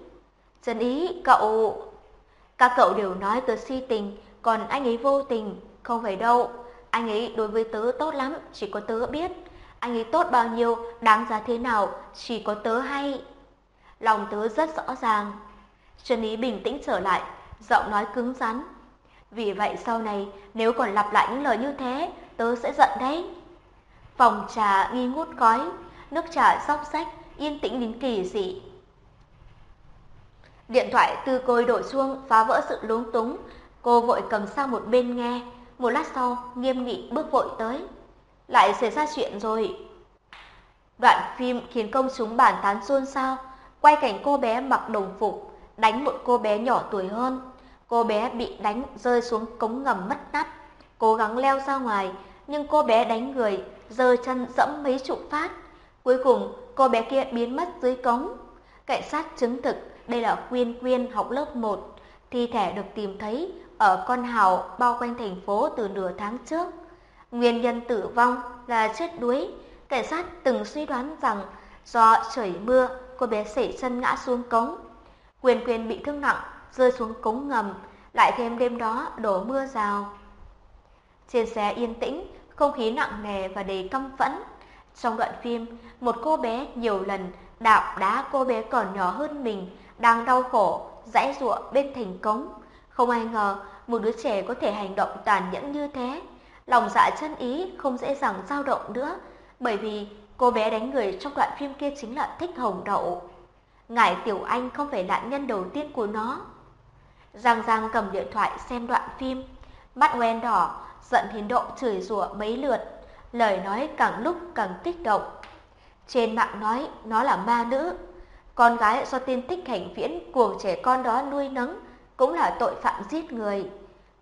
Trần ý, cậu... Các cậu đều nói tớ si tình, còn anh ấy vô tình. Không phải đâu, anh ấy đối với tớ tốt lắm, chỉ có tớ biết. Anh ấy tốt bao nhiêu, đáng giá thế nào, chỉ có tớ hay. Lòng tớ rất rõ ràng. Trần ý bình tĩnh trở lại, giọng nói cứng rắn. Vì vậy sau này, nếu còn lặp lại những lời như thế, tớ sẽ giận đấy. Phòng trà nghi ngút khói, nước trà xóc xách, yên tĩnh đến kỳ dị. Điện thoại từ côi đổ chuông phá vỡ sự lúng túng, cô vội cầm sang một bên nghe, một lát sau nghiêm nghị bước vội tới. Lại xảy ra chuyện rồi. Đoạn phim khiến công chúng bàn tán xôn xao, quay cảnh cô bé mặc đồng phục, đánh một cô bé nhỏ tuổi hơn. Cô bé bị đánh rơi xuống cống ngầm mất nắp, cố gắng leo ra ngoài, nhưng cô bé đánh người, giơ chân dẫm mấy chục phát. Cuối cùng, cô bé kia biến mất dưới cống. Cảnh sát chứng thực đây là Quyên Quyên học lớp 1, thi thể được tìm thấy ở con hào bao quanh thành phố từ nửa tháng trước. Nguyên nhân tử vong là chết đuối. Cảnh sát từng suy đoán rằng do trời mưa, cô bé sẩy chân ngã xuống cống. Quyên Quyên bị thương nặng, rơi xuống cống ngầm, lại thêm đêm đó đổ mưa rào. Trên xe yên tĩnh, không khí nặng nề và đầy căm phẫn. Trong đoạn phim, một cô bé nhiều lần đạp đá cô bé còn nhỏ hơn mình, đang đau khổ, dãy ruộng bên thành cống. Không ai ngờ một đứa trẻ có thể hành động tàn nhẫn như thế. Lòng dạ chân ý không dễ dàng dao động nữa, bởi vì cô bé đánh người trong đoạn phim kia chính là Thích Hồng Đậu. Ngải Tiểu Anh không phải nạn nhân đầu tiên của nó. Giang Giang cầm điện thoại xem đoạn phim, mắt quen đỏ, giận đến độ chửi rủa mấy lượt, lời nói càng lúc càng kích động. Trên mạng nói nó là ma nữ, con gái do tên Thích Hành Viễn cuồng trẻ con đó nuôi nấng cũng là tội phạm giết người.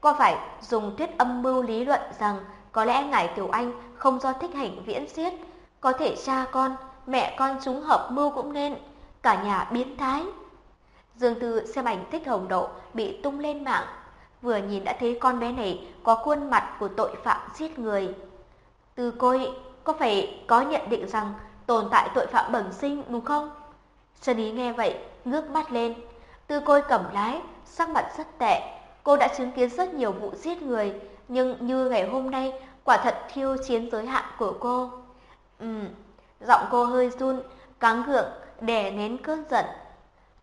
Có phải dùng thuyết âm mưu lý luận rằng có lẽ ngài Tiểu Anh không do Thích Hành Viễn giết, có thể cha con, mẹ con chúng hợp mưu cũng nên, cả nhà biến thái. Dương Tư xem ảnh Thích Hồng Đậu bị tung lên mạng, vừa nhìn đã thấy con bé này có khuôn mặt của tội phạm giết người. Từ côi, có phải có nhận định rằng tồn tại tội phạm bẩm sinh đúng không? Trần Ý nghe vậy, ngước mắt lên. Tư côi cầm lái, sắc mặt rất tệ. Cô đã chứng kiến rất nhiều vụ giết người, nhưng như ngày hôm nay, quả thật thiêu chiến giới hạn của cô. Ừm, giọng cô hơi run, cáng gượng, đè nén cơn giận.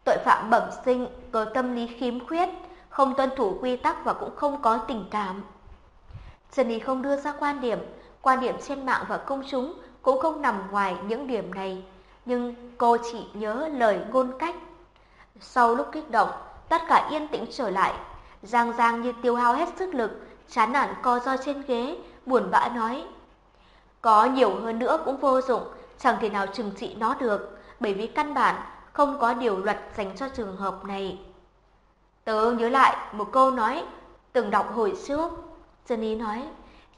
Tội phạm bẩm sinh có tâm lý khiếm khuyết, không tuân thủ quy tắc và cũng không có tình cảm. Trần Ý không đưa ra quan điểm, quan điểm trên mạng và công chúng cũng không nằm ngoài những điểm này, nhưng cô chỉ nhớ lời ngôn cách. Sau lúc kích động, tất cả yên tĩnh trở lại, Giang Giang như tiêu hao hết sức lực, chán nản co do trên ghế, buồn bã nói: "Có nhiều hơn nữa cũng vô dụng, chẳng thể nào trừng trị nó được, bởi vì căn bản không có điều luật dành cho trường hợp này." Tớ nhớ lại một câu nói từng đọc hồi trước, Jenny nói: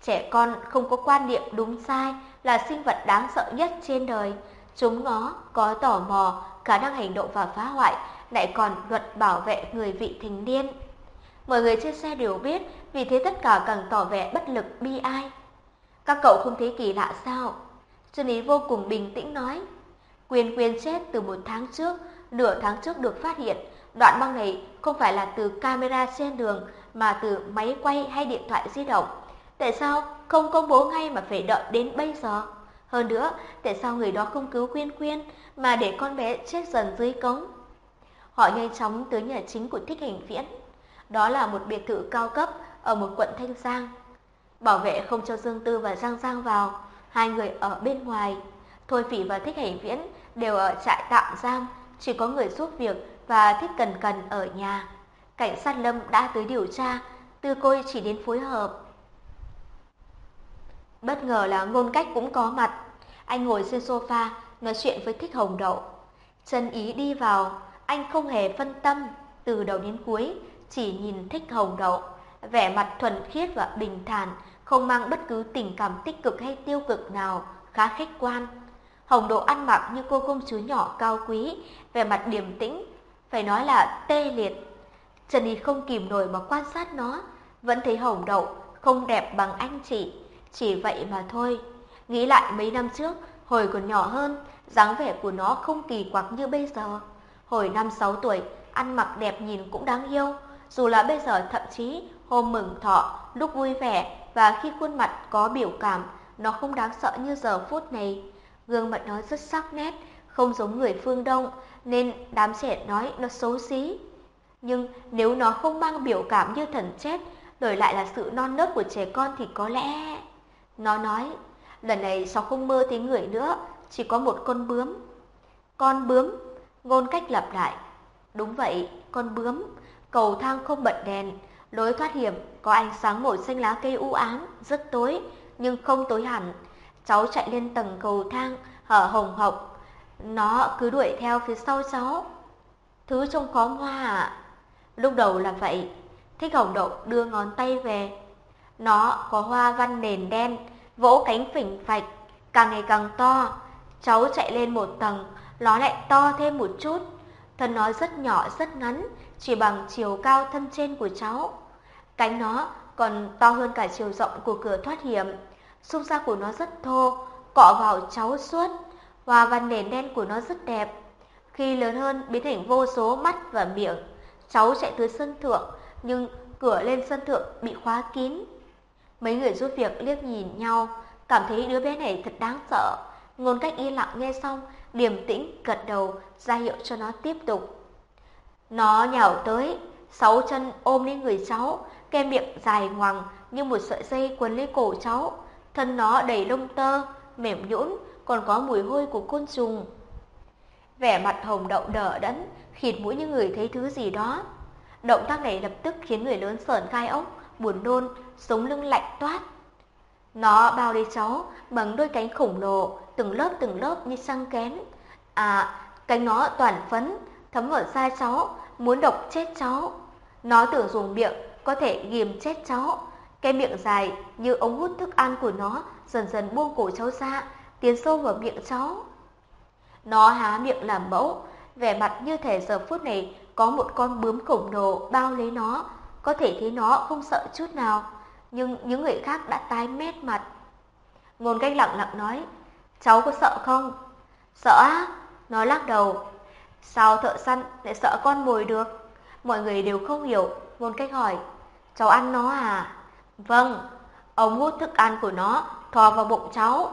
"Trẻ con không có quan niệm đúng sai, là sinh vật đáng sợ nhất trên đời. Chúng nó có tò mò, khả năng hành động và phá hoại, lại còn luật bảo vệ người vị thành niên. Mọi người trên xe đều biết, vì thế tất cả càng tỏ vẻ bất lực bi ai. Các cậu không thấy kỳ lạ sao? Trần Ý vô cùng bình tĩnh nói. Quyền quyền chết từ một tháng trước, nửa tháng trước được phát hiện. Đoạn băng này không phải là từ camera trên đường, mà từ máy quay hay điện thoại di động. Tại sao không công bố ngay mà phải đợi đến bây giờ? Hơn nữa, tại sao người đó không cứu Quyên Quyên mà để con bé chết dần dưới cống? Họ nhanh chóng tới nhà chính của Thích Hành Viễn. Đó là một biệt thự cao cấp ở một quận Thanh Giang. Bảo vệ không cho Dương Tư và Giang Giang vào, hai người ở bên ngoài. Thôi Phỉ và Thích Hành Viễn đều ở trại tạm giam, chỉ có người giúp việc và Thích Cần Cần ở nhà. Cảnh sát Lâm đã tới điều tra, Tư Côi chỉ đến phối hợp. Bất ngờ là ngôn cách cũng có mặt. Anh ngồi trên sofa, nói chuyện với Thích Hồng Đậu. Trần Ý đi vào, anh không hề phân tâm, từ đầu đến cuối, chỉ nhìn Thích Hồng Đậu. Vẻ mặt thuần khiết và bình thản, không mang bất cứ tình cảm tích cực hay tiêu cực nào, khá khách quan. Hồng Đậu ăn mặc như cô công chúa nhỏ cao quý, vẻ mặt điềm tĩnh, phải nói là tê liệt. Trần Ý không kìm nổi mà quan sát nó, vẫn thấy Hồng Đậu không đẹp bằng anh chị chỉ vậy mà thôi. Nghĩ lại mấy năm trước, hồi còn nhỏ hơn, dáng vẻ của nó không kỳ quặc như bây giờ. Hồi năm sáu tuổi, ăn mặc đẹp nhìn cũng đáng yêu. Dù là bây giờ thậm chí hôm mừng thọ, lúc vui vẻ và khi khuôn mặt có biểu cảm, nó không đáng sợ như giờ phút này. Gương mặt nó rất sắc nét, không giống người phương Đông, nên đám trẻ nói nó xấu xí. Nhưng nếu nó không mang biểu cảm như thần chết, đổi lại là sự non nớt của trẻ con thì có lẽ... Nó nói, lần này sao không mơ thấy người nữa, chỉ có một con bướm. Con bướm, ngôn cách lặp lại. Đúng vậy, con bướm, cầu thang không bật đèn, lối thoát hiểm có ánh sáng màu xanh lá cây u ám, rất tối, nhưng không tối hẳn. Cháu chạy lên tầng cầu thang, hở hồng hộc, nó cứ đuổi theo phía sau cháu. Thứ trông khó hoa à? Lúc đầu là vậy, thích hồng đậu đưa ngón tay về. Nó có hoa văn nền đen, vỗ cánh phỉnh phạch, càng ngày càng to. Cháu chạy lên một tầng, nó lại to thêm một chút. Thân nó rất nhỏ rất ngắn, chỉ bằng chiều cao thân trên của cháu. Cánh nó còn to hơn cả chiều rộng của cửa thoát hiểm. Xung ra của nó rất thô, cọ vào cháu suốt. Hoa văn nền đen của nó rất đẹp. Khi lớn hơn biến thành vô số mắt và miệng, cháu chạy tới sân thượng, nhưng cửa lên sân thượng bị khóa kín. Mấy người giúp việc liếc nhìn nhau, cảm thấy đứa bé này thật đáng sợ. Ngôn cách yên lặng nghe xong, điềm tĩnh gật đầu ra hiệu cho nó tiếp tục. Nó nhào tới, sáu chân ôm lấy người cháu, cái miệng dài ngoằng như một sợi dây quấn lấy cổ cháu. Thân nó đầy lông tơ, mềm nhũn, còn có mùi hôi của côn trùng. Vẻ mặt hồng đậu đờ đẫn, khịt mũi như người thấy thứ gì đó. Động tác này lập tức khiến người lớn sởn gai ốc, buồn nôn, sống lưng lạnh toát. Nó bao lấy cháu bằng đôi cánh khổng lồ, từng lớp từng lớp như xăng kén. À, cánh nó toàn phấn, thấm vào da cháu, muốn độc chết cháu. Nó tưởng dùng miệng có thể ghìm chết cháu. Cái miệng dài như ống hút thức ăn của nó dần dần buông cổ cháu ra, tiến sâu vào miệng cháu. Nó há miệng làm mẫu, vẻ mặt như thể giờ phút này có một con bướm khổng lồ bao lấy nó, có thể thấy nó không sợ chút nào, nhưng những người khác đã tái mét mặt. Ngôn cách lặng lặng nói, cháu có sợ không? Sợ á? Nó lắc đầu. Sao thợ săn lại sợ con mồi được? Mọi người đều không hiểu, ngôn cách hỏi, cháu ăn nó à? Vâng, ống hút thức ăn của nó thò vào bụng cháu,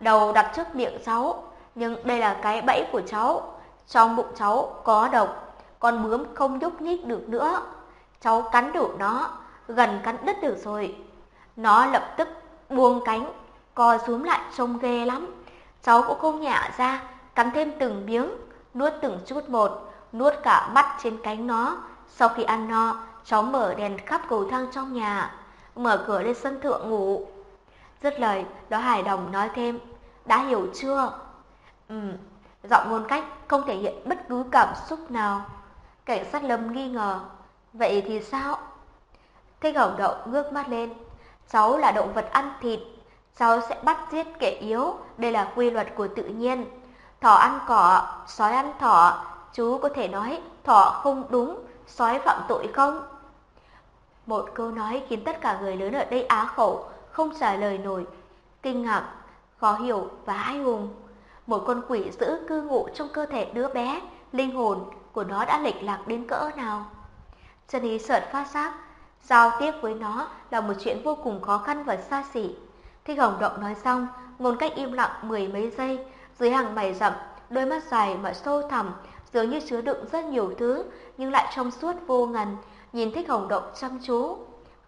đầu đặt trước miệng cháu, nhưng đây là cái bẫy của cháu. Trong bụng cháu có độc, con bướm không nhúc nhích được nữa. Cháu cắn đủ nó, gần cắn đất được rồi. Nó lập tức buông cánh, co rúm lại trông ghê lắm. Cháu cũng không nhả ra, cắn thêm từng miếng, nuốt từng chút một, nuốt cả mắt trên cánh nó. Sau khi ăn no, cháu mở đèn khắp cầu thang trong nhà, mở cửa lên sân thượng ngủ. Dứt lời, đó hài đồng nói thêm, đã hiểu chưa? Ừ, giọng ngôn cách không thể hiện bất cứ cảm xúc nào. Cảnh sát lâm nghi ngờ, vậy thì sao? Thích hồng đậu ngước mắt lên, cháu là động vật ăn thịt, cháu sẽ bắt giết kẻ yếu, đây là quy luật của tự nhiên. Thỏ ăn cỏ, sói ăn thỏ, chú có thể nói thỏ không đúng, sói phạm tội không? Một câu nói khiến tất cả người lớn ở đây á khẩu, không trả lời nổi, kinh ngạc, khó hiểu và hãi hùng. Một con quỷ dữ cư ngụ trong cơ thể đứa bé, linh hồn của nó đã lệch lạc đến cỡ nào. Chân ý sợt phát giác, giao tiếp với nó là một chuyện vô cùng khó khăn và xa xỉ. Thích Hồng Động nói xong, ngôn cách im lặng mười mấy giây, dưới hàng mày rậm, đôi mắt dài mà sâu thẳm, dường như chứa đựng rất nhiều thứ, nhưng lại trong suốt vô ngần, nhìn Thích Hồng Động chăm chú.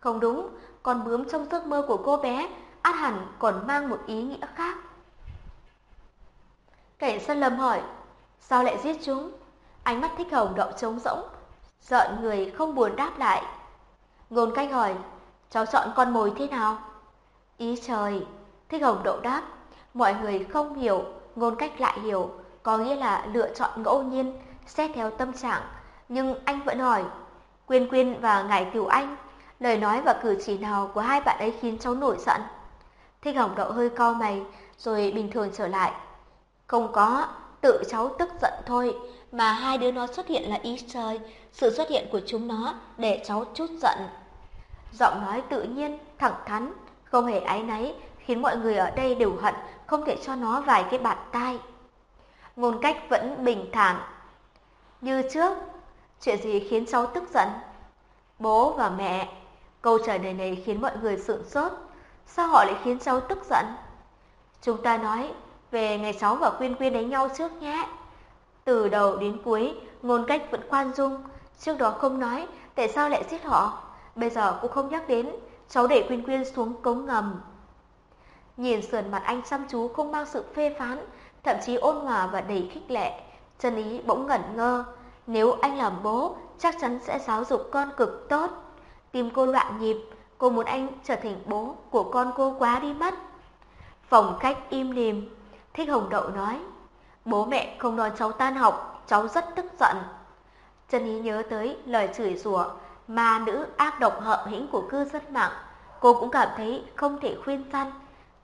Không đúng, con bướm trong giấc mơ của cô bé át hẳn còn mang một ý nghĩa khác. Cảnh sát lâm hỏi, sao lại giết chúng? Ánh mắt thích hồng động trống rỗng, giận người không buồn đáp lại. Ngôn cách hỏi, cháu chọn con mồi thế nào? Ý trời, thích hồng độ đáp, mọi người không hiểu, ngôn cách lại hiểu, có nghĩa là lựa chọn ngẫu nhiên, xét theo tâm trạng. Nhưng anh vẫn hỏi, Quyên Quyên và Ngải tiểu Anh, lời nói và cử chỉ nào của hai bạn ấy khiến cháu nổi giận? Thích hồng đậu hơi co mày, rồi bình thường trở lại. Không có, tự cháu tức giận thôi, mà hai đứa nó xuất hiện là ý trời, sự xuất hiện của chúng nó để cháu chút giận. Giọng nói tự nhiên, thẳng thắn, không hề áy náy, khiến mọi người ở đây đều hận, không thể cho nó vài cái bạt tai. Ngôn cách vẫn bình thản. Như trước, chuyện gì khiến cháu tức giận? Bố và mẹ. Câu trả lời này khiến mọi người sượng sốt. Sao họ lại khiến cháu tức giận? Chúng ta nói về ngày cháu và Quyên Quyên đánh nhau trước nhé. Từ đầu đến cuối, ngôn cách vẫn khoan dung. Trước đó không nói, tại sao lại giết họ? Bây giờ cũng không nhắc đến, cháu để Quyên Quyên xuống cống ngầm. Nhìn sườn mặt anh chăm chú không mang sự phê phán, thậm chí ôn hòa và đầy khích lệ. Chân ý bỗng ngẩn ngơ, Nếu anh làm bố, chắc chắn sẽ giáo dục con cực tốt. Tim cô loạn nhịp, cô muốn anh trở thành bố của con cô quá đi mất. Phòng khách im lìm, Thích Hồng Đậu nói, bố mẹ không đón cháu tan học, cháu rất tức giận. Trần Ý nhớ tới lời chửi rủa ma nữ ác độc hợm hĩnh của cư dân mạng, cô cũng cảm thấy không thể khuyên can.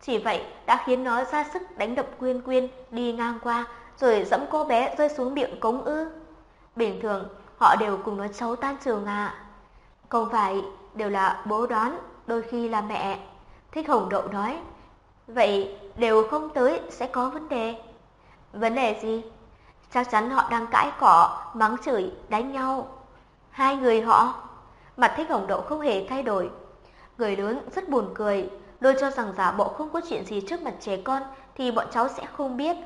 Chỉ vậy đã khiến nó ra sức đánh đập Quyên Quyên đi ngang qua rồi dẫm cô bé rơi xuống miệng cống ư. Bình thường họ đều cùng nói xấu tan trường à. Không phải đều là bố đón, đôi khi là mẹ. Thích Hồng Đậu nói. Vậy đều không tới sẽ có vấn đề. Vấn đề gì? Chắc chắn họ đang cãi cỏ, mắng chửi, đánh nhau. Hai người họ. Mặt thích hồng đậu không hề thay đổi. Người lớn rất buồn cười, đôi cho rằng giả bộ không có chuyện gì trước mặt trẻ con thì bọn cháu sẽ không biết.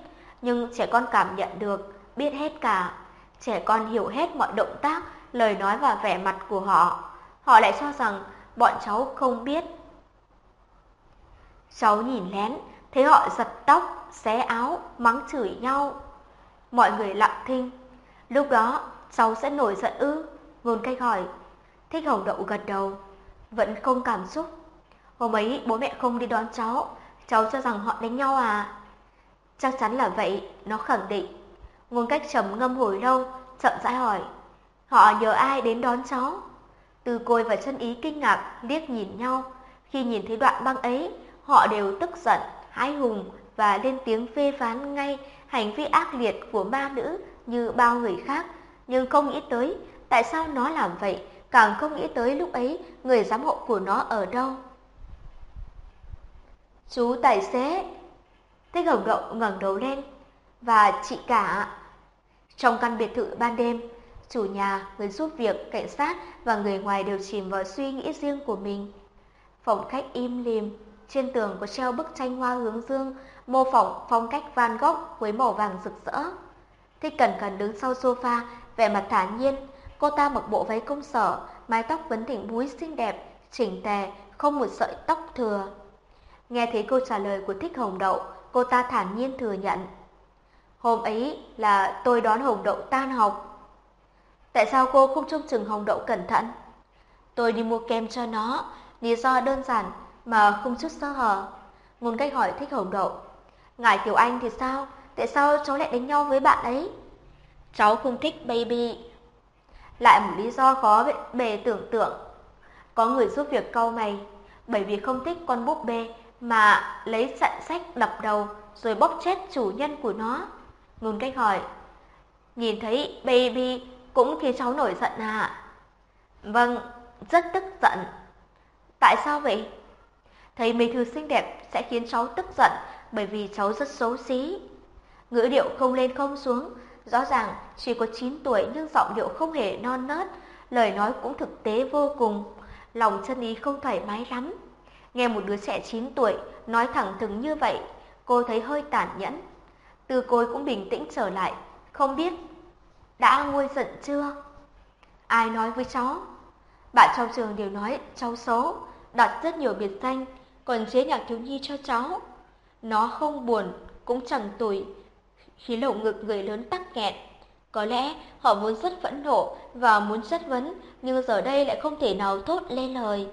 Nhưng trẻ con cảm nhận được, biết hết cả. Trẻ con hiểu hết mọi động tác, lời nói và vẻ mặt của họ. Họ lại cho rằng bọn cháu không biết. Cháu nhìn lén, thấy họ giật tóc, xé áo, mắng chửi nhau. Mọi người lặng thinh. Lúc đó, cháu sẽ nổi giận ư? Ngôn cách hỏi. Thích hồng đậu gật đầu. Vẫn không cảm xúc. Hôm ấy bố mẹ không đi đón cháu. Cháu cho rằng họ đánh nhau à? Chắc chắn là vậy, nó khẳng định. Ngôn cách trầm ngâm hồi lâu, chậm rãi hỏi. Họ nhờ ai đến đón cháu? Từ côi và chân ý kinh ngạc liếc nhìn nhau. Khi nhìn thấy đoạn băng ấy, họ đều tức giận, hái hùng và lên tiếng phê phán ngay hành vi ác liệt của ma nữ như bao người khác, nhưng không nghĩ tới tại sao nó làm vậy, càng không nghĩ tới lúc ấy người giám hộ của nó ở đâu. Chú tài xế, Thích Hồng Đậu ngẩng đầu lên, và chị cả. Trong căn biệt thự ban đêm, chủ nhà, người giúp việc, cảnh sát và người ngoài đều chìm vào suy nghĩ riêng của mình. Phòng khách im lìm, trên tường có treo bức tranh hoa hướng dương, mô phỏng phong cách Van Gogh với màu vàng rực rỡ. Thích Cẩn Cẩn đứng sau sofa, vẻ mặt thản nhiên. Cô ta mặc bộ váy công sở, mái tóc vấn đỉnh búi xinh đẹp, chỉnh tề, không một sợi tóc thừa. Nghe thấy câu trả lời của Thích Hồng Đậu, cô ta thản nhiên thừa nhận. Hôm ấy là tôi đón Hồng Đậu tan học. Tại sao cô không trông chừng Hồng Đậu cẩn thận? Tôi đi mua kem cho nó, lý do đơn giản mà không chút sơ hở. Ngôn cách hỏi thích hồng đậu. Ngài tiểu Anh thì sao? Tại sao cháu lại đánh nhau với bạn ấy? Cháu không thích baby. Lại một lý do khó bề tưởng tượng. Có người giúp việc câu mày, bởi vì không thích con búp bê mà lấy sạn sách đập đầu rồi bóp chết chủ nhân của nó. Ngôn cách hỏi, nhìn thấy baby cũng khiến cháu nổi giận à? Vâng, rất tức giận. Tại sao vậy? Thấy mấy thứ xinh đẹp sẽ khiến cháu tức giận bởi vì cháu rất xấu xí. Ngữ điệu không lên không xuống, rõ ràng chỉ có 9 tuổi nhưng giọng điệu không hề non nớt, lời nói cũng thực tế vô cùng. Lòng chân ý không thoải mái lắm. Nghe một đứa trẻ 9 tuổi nói thẳng thừng như vậy, cô thấy hơi tàn nhẫn. Từ côi cũng bình tĩnh trở lại, không biết đã nguôi giận chưa? Ai nói với cháu? Bạn trong trường đều nói cháu xấu, đặt rất nhiều biệt danh, còn chế nhạc thiếu nhi cho cháu. Nó không buồn, cũng chẳng tủi, khi lồng ngực người lớn tắc nghẹn. Có lẽ họ muốn rất phẫn nộ và muốn chất vấn, nhưng giờ đây lại không thể nào thốt lên lời.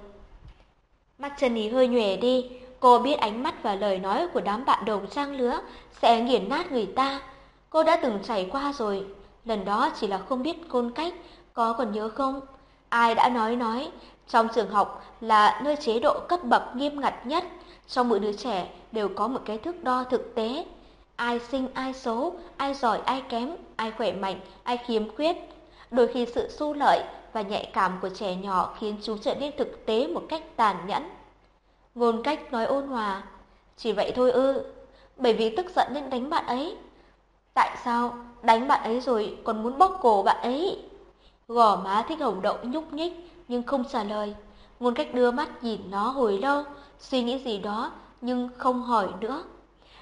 Mắt chân ý hơi nhòe đi, cô biết ánh mắt và lời nói của đám bạn đồng trang lứa sẽ nghiền nát người ta. Cô đã từng trải qua rồi, lần đó chỉ là không biết côn cách, có còn nhớ không? Ai đã nói nói, trong trường học là nơi chế độ cấp bậc nghiêm ngặt nhất, trong mỗi đứa trẻ đều có một cái thước đo thực tế. Ai sinh ai xấu, ai giỏi ai kém, ai khỏe mạnh, ai khiếm khuyết. Đôi khi sự xu lợi và nhạy cảm của trẻ nhỏ khiến chúng trở nên thực tế một cách tàn nhẫn. Ngôn cách nói ôn hòa, chỉ vậy thôi ư, bởi vì tức giận nên đánh bạn ấy. Tại sao đánh bạn ấy rồi còn muốn bóc cổ bạn ấy? Gò má thích hồng đậu nhúc nhích nhưng không trả lời. Ngôn cách đưa mắt nhìn nó hồi lâu, suy nghĩ gì đó nhưng không hỏi nữa.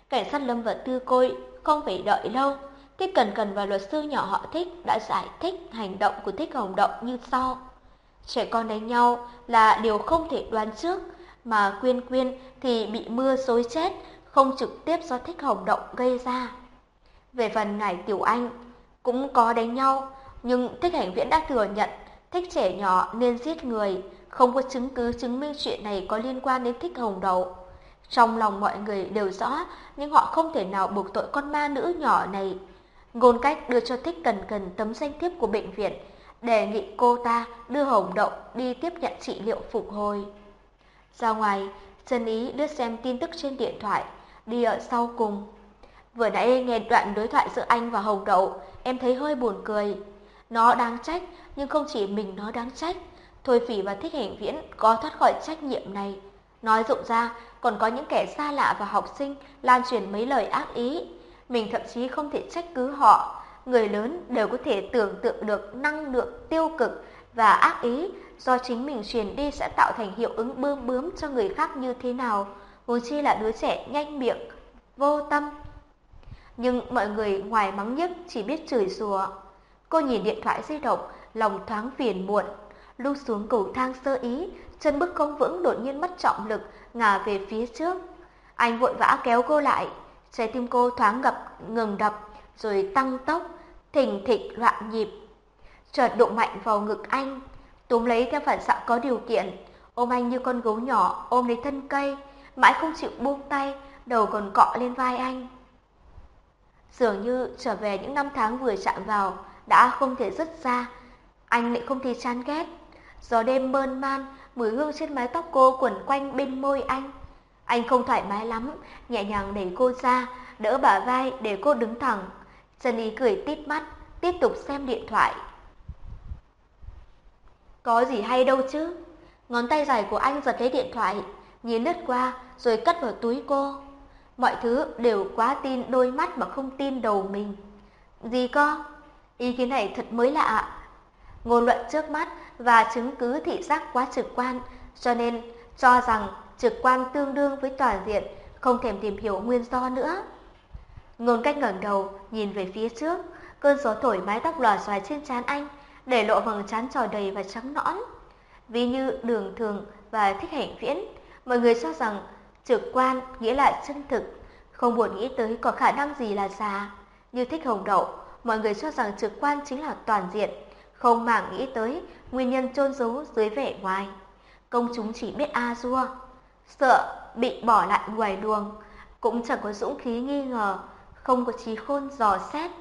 Cảnh sát Lâm và Tư Côi không phải đợi lâu. Thích Cần Cần và luật sư nhỏ họ thích đã giải thích hành động của Thích Hồng Động như sau. Trẻ con đánh nhau là điều không thể đoán trước, mà Quyên Quyên thì bị mưa xối chết, không trực tiếp do Thích Hồng Động gây ra. Về phần Ngải Tiểu Anh, cũng có đánh nhau, nhưng Thích Hành Viễn đã thừa nhận thích trẻ nhỏ nên giết người, không có chứng cứ chứng minh chuyện này có liên quan đến Thích Hồng động. Trong lòng mọi người đều rõ, nhưng họ không thể nào buộc tội con ma nữ nhỏ này. Ngôn cách đưa cho Thích Cần Cần tấm danh thiếp của bệnh viện, đề nghị cô ta đưa Hồng Đậu đi tiếp nhận trị liệu phục hồi. Ra ngoài, Trần Ý lướt xem tin tức trên điện thoại, đi ở sau cùng. Vừa nãy nghe đoạn đối thoại giữa anh và Hồng Đậu, em thấy hơi buồn cười. Nó đáng trách, nhưng không chỉ mình nó đáng trách. Thôi Phỉ và Thích Hành Viễn có thoát khỏi trách nhiệm này. Nói rộng ra, còn có những kẻ xa lạ và học sinh lan truyền mấy lời ác ý. Mình thậm chí không thể trách cứ họ. Người lớn đều có thể tưởng tượng được năng lượng tiêu cực và ác ý do chính mình truyền đi sẽ tạo thành hiệu ứng bơm bướm cho người khác như thế nào. Huống chi là đứa trẻ nhanh miệng, vô tâm. Nhưng mọi người ngoài mắng nhiếc chỉ biết chửi rủa. Cô nhìn điện thoại di động, lòng thoáng phiền muộn. Lúc xuống cầu thang sơ ý, chân bước không vững đột nhiên mất trọng lực, ngả về phía trước. Anh vội vã kéo cô lại, trái tim cô thoáng ngập ngừng đập, rồi tăng tốc, thình thịch loạn nhịp. Chợt đụng mạnh vào ngực anh, túm lấy theo phản xạ có điều kiện, ôm anh như con gấu nhỏ ôm lấy thân cây, mãi không chịu buông tay, đầu còn cọ lên vai anh. Dường như trở về những năm tháng vừa chạm vào, đã không thể dứt ra. Anh lại không thể chán ghét. Gió đêm mơn man, mùi hương trên mái tóc cô quẩn quanh bên môi anh. Anh không thoải mái lắm, nhẹ nhàng đẩy cô ra, đỡ bả vai để cô đứng thẳng. Trần Ý cười tít mắt, tiếp tục xem điện thoại. Có gì hay đâu chứ? Ngón tay dài của anh giật lấy điện thoại, nhìn lướt qua rồi cất vào túi cô. Mọi thứ đều quá tin đôi mắt mà không tin đầu mình. Gì co? Ý kiến này thật mới lạ. Ngôn luận trước mắt và chứng cứ thị giác quá trực quan, cho nên cho rằng trực quan tương đương với toàn diện, không thèm tìm hiểu nguyên do nữa. Ngôn cách ngẩng đầu, nhìn về phía trước, cơn gió thổi mái tóc lòa xòa trên trán anh, để lộ vầng trán tròn đầy và trắng nõn. ví như đường thường và thích hạnh viễn, mọi người cho rằng trực quan nghĩa là chân thực, không buồn nghĩ tới có khả năng gì là già. Như thích hồng đậu, mọi người cho rằng trực quan chính là toàn diện, không màng nghĩ tới nguyên nhân chôn giấu dưới vẻ ngoài. Công chúng chỉ biết a dua, sợ bị bỏ lại ngoài đường, cũng chẳng có dũng khí nghi ngờ, không có trí khôn dò xét.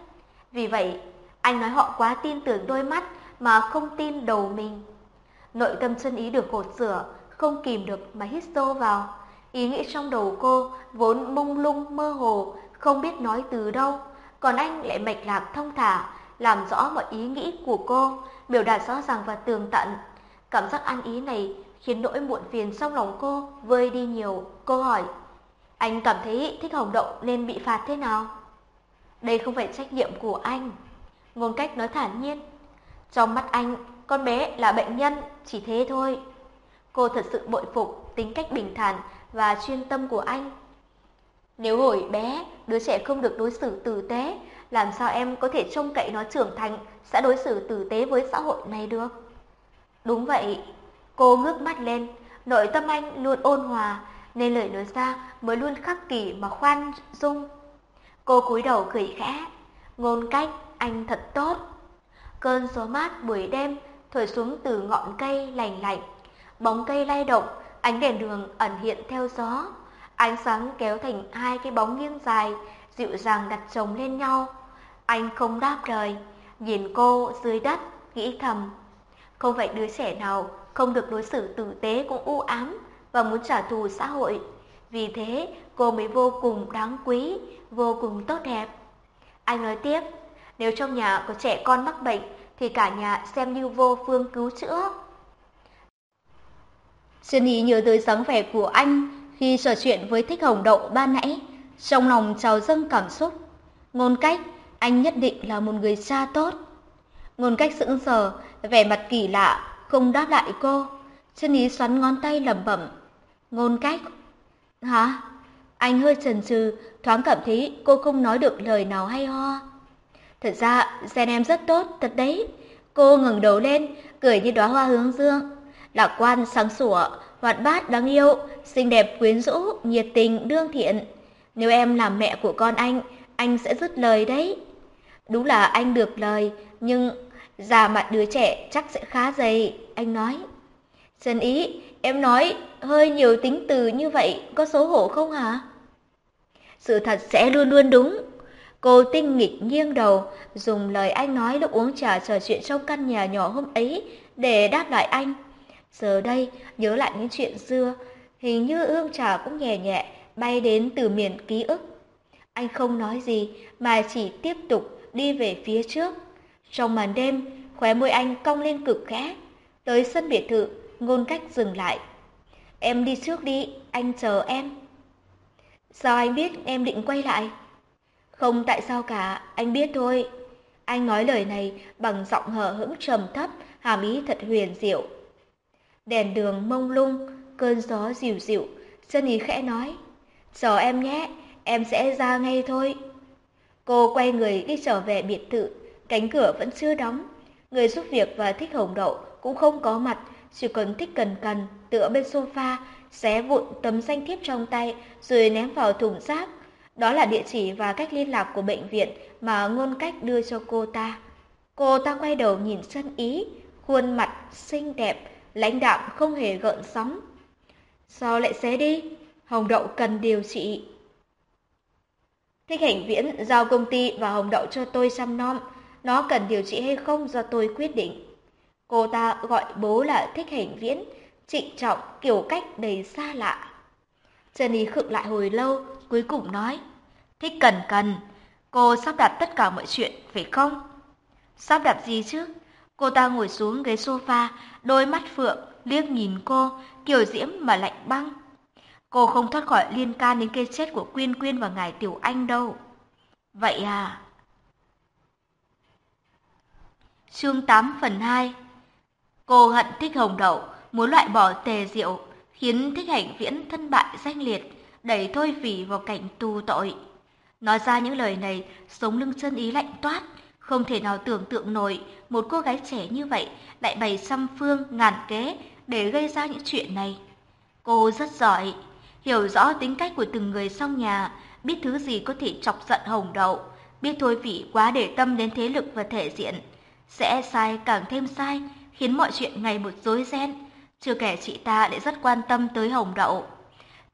Vì vậy, anh nói họ quá tin tưởng đôi mắt mà không tin đầu mình. Nội tâm chân ý được cột sửa, không kìm được mà hít sâu vào. Ý nghĩ trong đầu cô vốn mông lung mơ hồ, không biết nói từ đâu, còn anh lại mạch lạc thông thả, làm rõ mọi ý nghĩ của cô, biểu đạt rõ ràng và tường tận. Cảm giác an ý này khiến nỗi muộn phiền trong lòng cô vơi đi nhiều. Cô hỏi, anh cảm thấy thích hồng đậu nên bị phạt thế nào? Đây không phải trách nhiệm của anh. Ngôn cách nói thản nhiên. Trong mắt anh, con bé là bệnh nhân, chỉ thế thôi. Cô thật sự bội phục tính cách bình thản và chuyên tâm của anh. Nếu hồi bé, đứa trẻ không được đối xử tử tế, làm sao em có thể trông cậy nó trưởng thành sẽ đối xử tử tế với xã hội này được? Đúng vậy, cô ngước mắt lên, nội tâm anh luôn ôn hòa, nên lời nói ra mới luôn khắc kỷ mà khoan dung. Cô cúi đầu cười khẽ, ngôn cách anh thật tốt. Cơn gió mát buổi đêm thổi xuống từ ngọn cây lành lạnh, bóng cây lay động, ánh đèn đường ẩn hiện theo gió. Ánh sáng kéo thành hai cái bóng nghiêng dài, dịu dàng đặt chồng lên nhau. Anh không đáp lời, nhìn cô dưới đất, nghĩ thầm. Không phải đứa trẻ nào không được đối xử tử tế cũng u ám và muốn trả thù xã hội. Vì thế, cô mới vô cùng đáng quý, vô cùng tốt đẹp. Anh nói tiếp, nếu trong nhà có trẻ con mắc bệnh thì cả nhà xem như vô phương cứu chữa. Xuân Ý nhớ tới dáng vẻ của anh khi trò chuyện với Thích Hồng Đậu ban nãy, trong lòng trào dâng cảm xúc. Ngôn cách, anh nhất định là một người cha tốt. Ngôn cách sững sờ, vẻ mặt kỳ lạ, không đáp lại cô. Chân ý xoắn ngón tay lẩm bẩm. Ngôn cách. Hả? Anh hơi chần chừ, thoáng cảm thấy cô không nói được lời nào hay ho. Thật ra, gen em rất tốt, thật đấy. Cô ngẩng đầu lên, cười như đóa hoa hướng dương. Lạc quan, sáng sủa, hoạt bát, đáng yêu, xinh đẹp, quyến rũ, nhiệt tình, đương thiện. Nếu em làm mẹ của con anh, anh sẽ dứt lời đấy. Đúng là anh được lời, nhưng già mặt đứa trẻ chắc sẽ khá dày, anh nói. Trần Ý, em nói hơi nhiều tính từ như vậy có xấu hổ không hả? Sự thật sẽ luôn luôn đúng. Cô tinh nghịch nghiêng đầu, dùng lời anh nói lúc uống trà trò chuyện trong căn nhà nhỏ hôm ấy để đáp lại anh. Giờ đây, nhớ lại những chuyện xưa, hình như hương trà cũng nhẹ nhẹ bay đến từ miền ký ức. Anh không nói gì mà chỉ tiếp tục đi về phía trước. Trong màn đêm, khóe môi anh cong lên cực khẽ. Tới sân biệt thự, ngôn cách dừng lại. Em đi trước đi, anh chờ em. Sao anh biết em định quay lại? Không tại sao cả, anh biết thôi. Anh nói lời này bằng giọng hờ hững trầm thấp, hàm ý thật huyền diệu. Đèn đường mông lung, cơn gió dịu dịu, chân ý khẽ nói. Chờ em nhé, em sẽ ra ngay thôi. Cô quay người đi trở về biệt thự, cánh cửa vẫn chưa đóng. Người giúp việc và thích hồng đậu cũng không có mặt, chỉ cần thích cần cần tựa bên sofa, xé vụn tấm danh thiếp trong tay rồi ném vào thùng rác. Đó là địa chỉ và cách liên lạc của bệnh viện mà ngôn cách đưa cho cô ta. Cô ta quay đầu nhìn sân ý, khuôn mặt xinh đẹp, lãnh đạm không hề gợn sóng. Sao lại xé đi? Hồng đậu cần điều trị. Thích hành viễn giao công ty và hồng đậu cho tôi xăm nom. Nó cần điều trị hay không do tôi quyết định. Cô ta gọi bố là thích hành viễn, trịnh trọng kiểu cách đầy xa lạ. Jenny khựng lại hồi lâu, cuối cùng nói. Thích cần cần, cô sắp đặt tất cả mọi chuyện, phải không? Sắp đặt gì chứ? Cô ta ngồi xuống ghế sofa, đôi mắt phượng, liếc nhìn cô, kiểu diễm mà lạnh băng. Cô không thoát khỏi liên can đến cái chết của Quyên Quyên và ngài Tiểu Anh đâu. Vậy à? Chương 8 phần 2 Cô hận thích hồng đậu, muốn loại bỏ tề diệu, khiến thích hạnh viễn thân bại danh liệt, đẩy thôi phỉ vào cảnh tù tội. Nói ra những lời này, sống lưng chân ý lạnh toát, không thể nào tưởng tượng nổi một cô gái trẻ như vậy lại bày trăm phương ngàn kế để gây ra những chuyện này. Cô rất giỏi, hiểu rõ tính cách của từng người trong nhà, biết thứ gì có thể chọc giận hồng đậu, biết thôi vị quá để tâm đến thế lực và thể diện, sẽ sai càng thêm sai, khiến mọi chuyện ngày một rối ren. Chưa kể chị ta lại rất quan tâm tới hồng đậu.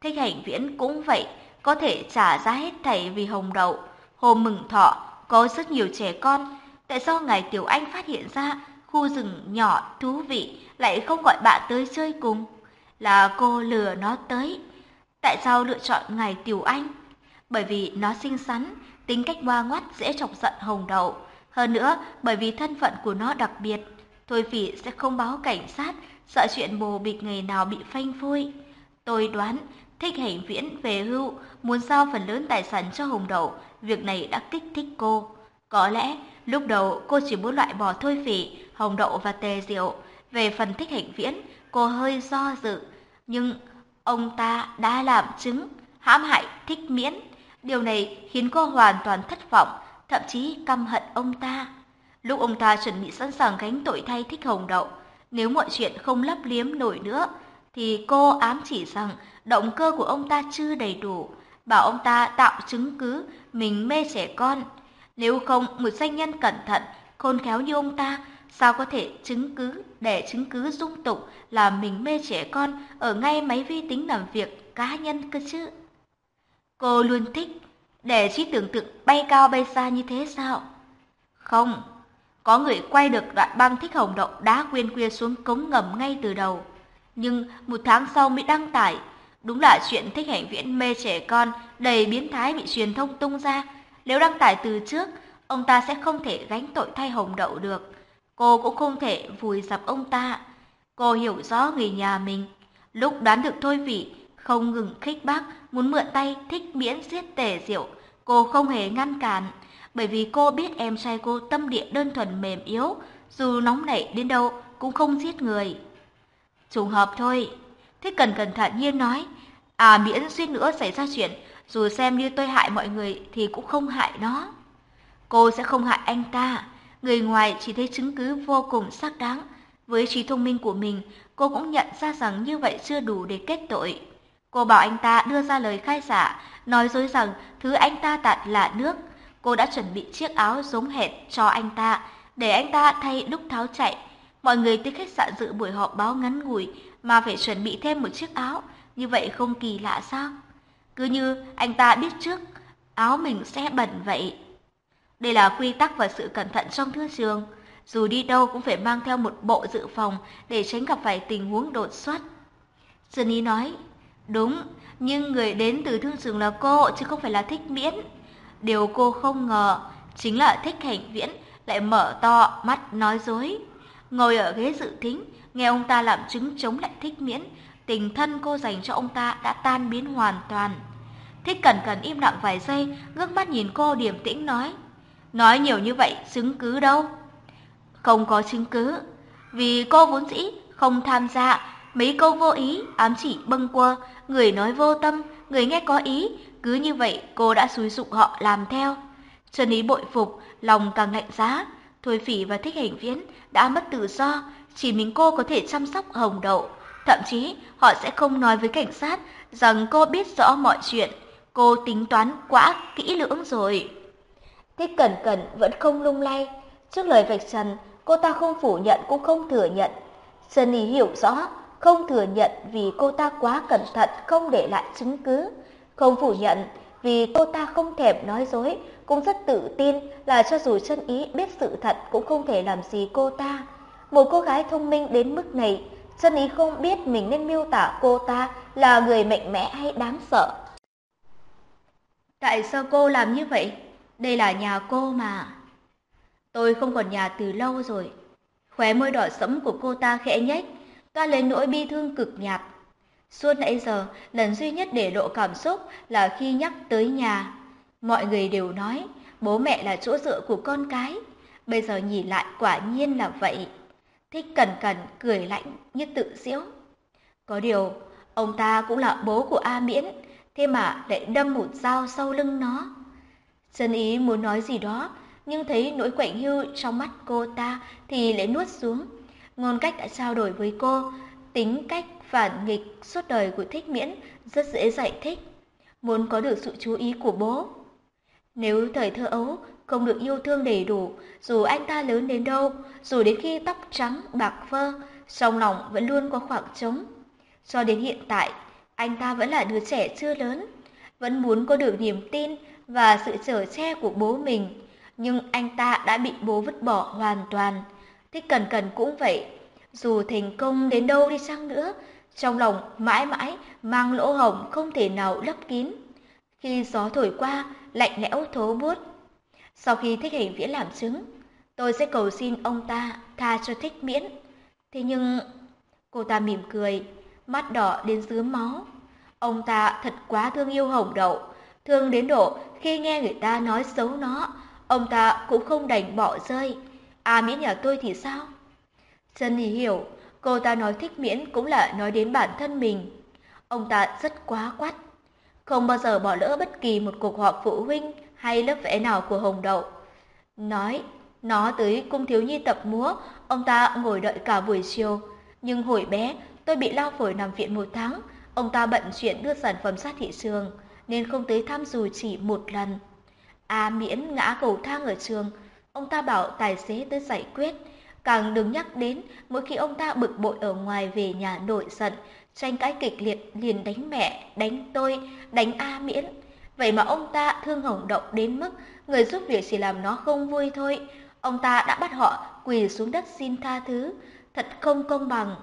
Thích hành viễn cũng vậy, có thể trả giá hết thảy vì hồng đậu. Hôm mừng thọ, có rất nhiều trẻ con. Tại sao ngài Tiểu Anh phát hiện ra khu rừng nhỏ thú vị lại không gọi bạn tới chơi cùng? Là cô lừa nó tới. Tại sao lựa chọn ngài Tiểu Anh? Bởi vì nó xinh xắn, tính cách hoa ngoắt dễ chọc giận hồng đậu. Hơn nữa, bởi vì thân phận của nó đặc biệt, Thôi phỉ sẽ không báo cảnh sát, sợ chuyện bồ bịch ngày nào bị phanh phui. Tôi đoán, thích hành viễn về hưu, muốn giao phần lớn tài sản cho Hồng Đậu, việc này đã kích thích cô. Có lẽ, lúc đầu cô chỉ muốn loại bỏ Thôi phỉ, Hồng Đậu và Tề Diệu. Về phần thích hành viễn, cô hơi do dự. Nhưng ông ta đã làm chứng, hãm hại thích miễn. Điều này khiến cô hoàn toàn thất vọng, thậm chí căm hận ông ta. Lúc ông ta chuẩn bị sẵn sàng gánh tội thay thích hồng đậu, nếu mọi chuyện không lấp liếm nổi nữa, thì cô ám chỉ rằng động cơ của ông ta chưa đầy đủ, bảo ông ta tạo chứng cứ mình mê trẻ con. Nếu không, một doanh nhân cẩn thận, khôn khéo như ông ta, sao có thể chứng cứ để chứng cứ dung tục là mình mê trẻ con ở ngay máy vi tính làm việc cá nhân cơ chứ? Cô luôn thích để trí tưởng tượng bay cao bay xa như thế sao? Không, có người quay được đoạn băng thích hồng đậu đá quyên quyên xuống cống ngầm ngay từ đầu. Nhưng một tháng sau mới đăng tải. Đúng là chuyện thích hành viễn mê trẻ con đầy biến thái bị truyền thông tung ra. Nếu đăng tải từ trước, ông ta sẽ không thể gánh tội thay hồng đậu được. Cô cũng không thể vùi dập ông ta. Cô hiểu rõ người nhà mình. Lúc đoán được thôi vị, không ngừng khích bác, muốn mượn tay thích miễn giết tể diệu. Cô không hề ngăn cản bởi vì cô biết em trai cô tâm địa đơn thuần mềm yếu, dù nóng nảy đến đâu cũng không giết người. Trùng hợp thôi, Thích cần cẩn thận nhiên nói, à miễn suýt nữa xảy ra chuyện, dù xem như tôi hại mọi người thì cũng không hại nó. Cô sẽ không hại anh ta, người ngoài chỉ thấy chứng cứ vô cùng xác đáng. Với trí thông minh của mình, cô cũng nhận ra rằng như vậy chưa đủ để kết tội. Cô bảo anh ta đưa ra lời khai giả, nói dối rằng thứ anh ta tạt là nước, Cô đã chuẩn bị chiếc áo giống hệt cho anh ta để anh ta thay lúc tháo chạy. Mọi người tới khách sạn dự buổi họp báo ngắn ngủi mà phải chuẩn bị thêm một chiếc áo, như vậy không kỳ lạ sao? Cứ như anh ta biết trước, áo mình sẽ bẩn vậy. Đây là quy tắc và sự cẩn thận trong thương trường. Dù đi đâu cũng phải mang theo một bộ dự phòng để tránh gặp phải tình huống đột xuất. Sunny nói, đúng, nhưng người đến từ thương trường là cô chứ không phải là thích miễn. Điều cô không ngờ chính là thích hành viễn lại mở to mắt nói dối. Ngồi ở ghế dự thính, nghe ông ta làm chứng chống lại thích miễn, tình thân cô dành cho ông ta đã tan biến hoàn toàn. Thích cẩn cẩn im lặng vài giây, ngước mắt nhìn cô điềm tĩnh nói. Nói nhiều như vậy, chứng cứ đâu? Không có chứng cứ, vì cô vốn dĩ không tham gia, mấy câu vô ý, ám chỉ bâng quơ, người nói vô tâm, người nghe có ý, cứ như vậy cô đã xúi dụng họ làm theo. Trần ý bội phục, lòng càng lạnh giá, Thôi Phỉ và Thích Hành Viễn đã mất tự do, chỉ mình cô có thể chăm sóc hồng đậu. Thậm chí họ sẽ không nói với cảnh sát rằng cô biết rõ mọi chuyện, cô tính toán quá kỹ lưỡng rồi. Thích Cẩn Cẩn vẫn không lung lay, trước lời vạch trần, cô ta không phủ nhận cũng không thừa nhận. Sunny hiểu rõ, không thừa nhận vì cô ta quá cẩn thận không để lại chứng cứ, không phủ nhận vì cô ta không thèm nói dối, cũng rất tự tin là cho dù chân ý biết sự thật cũng không thể làm gì cô ta. Một cô gái thông minh đến mức này, chân ý không biết mình nên miêu tả cô ta là người mạnh mẽ hay đáng sợ. Tại sao cô làm như vậy? Đây là nhà cô mà. Tôi không còn nhà từ lâu rồi. Khóe môi đỏ sẫm của cô ta khẽ nhếch, toa lên nỗi bi thương cực nhạt. Suốt nãy giờ, lần duy nhất để lộ cảm xúc là khi nhắc tới nhà. Mọi người đều nói, bố mẹ là chỗ dựa của con cái. Bây giờ nhìn lại quả nhiên là vậy. Thích cẩn cẩn cười lạnh như tự diễu. Có điều, ông ta cũng là bố của A Miễn, thế mà lại đâm một dao sau lưng nó dân ý muốn nói gì đó, nhưng thấy nỗi quạnh hưu trong mắt cô ta thì lại nuốt xuống. Ngôn cách đã trao đổi với cô, tính cách phản nghịch suốt đời của thích miễn rất dễ giải thích. Muốn có được sự chú ý của bố. Nếu thời thơ ấu không được yêu thương đầy đủ, dù anh ta lớn đến đâu, dù đến khi tóc trắng, bạc phơ, trong lòng vẫn luôn có khoảng trống. Cho đến hiện tại, anh ta vẫn là đứa trẻ chưa lớn, vẫn muốn có được niềm tin và sự chở che của bố mình. Nhưng anh ta đã bị bố vứt bỏ hoàn toàn. Thích Cần Cần cũng vậy. Dù thành công đến đâu đi chăng nữa, trong lòng mãi mãi mang lỗ hổng không thể nào lấp kín. Khi gió thổi qua, lạnh lẽo thố buốt. Sau khi thích hình viễn làm chứng, tôi sẽ cầu xin ông ta tha cho thích miễn. Thế nhưng... Cô ta mỉm cười, mắt đỏ đến dưới máu. Ông ta thật quá thương yêu hồng đậu, thương đến độ khi nghe người ta nói xấu nó, ông ta cũng không đành bỏ rơi. À miễn nhà tôi thì sao? Chân thì hiểu, cô ta nói thích miễn cũng là nói đến bản thân mình. Ông ta rất quá quắt, không bao giờ bỏ lỡ bất kỳ một cuộc họp phụ huynh hay lớp vẽ nào của Hồng Đậu. Nói, nó tới cung thiếu nhi tập múa, ông ta ngồi đợi cả buổi chiều. Nhưng hồi bé, tôi bị lao phổi nằm viện một tháng, ông ta bận chuyện đưa sản phẩm sát thị trường, nên không tới thăm dù chỉ một lần. A miễn ngã cầu thang ở trường, ông ta bảo tài xế tới giải quyết. Càng đừng nhắc đến mỗi khi ông ta bực bội ở ngoài về nhà nổi giận, tranh cãi kịch liệt liền đánh mẹ, đánh tôi, đánh A miễn. Vậy mà ông ta thương hồng động đến mức người giúp việc chỉ làm nó không vui thôi. Ông ta đã bắt họ quỳ xuống đất xin tha thứ, thật không công bằng.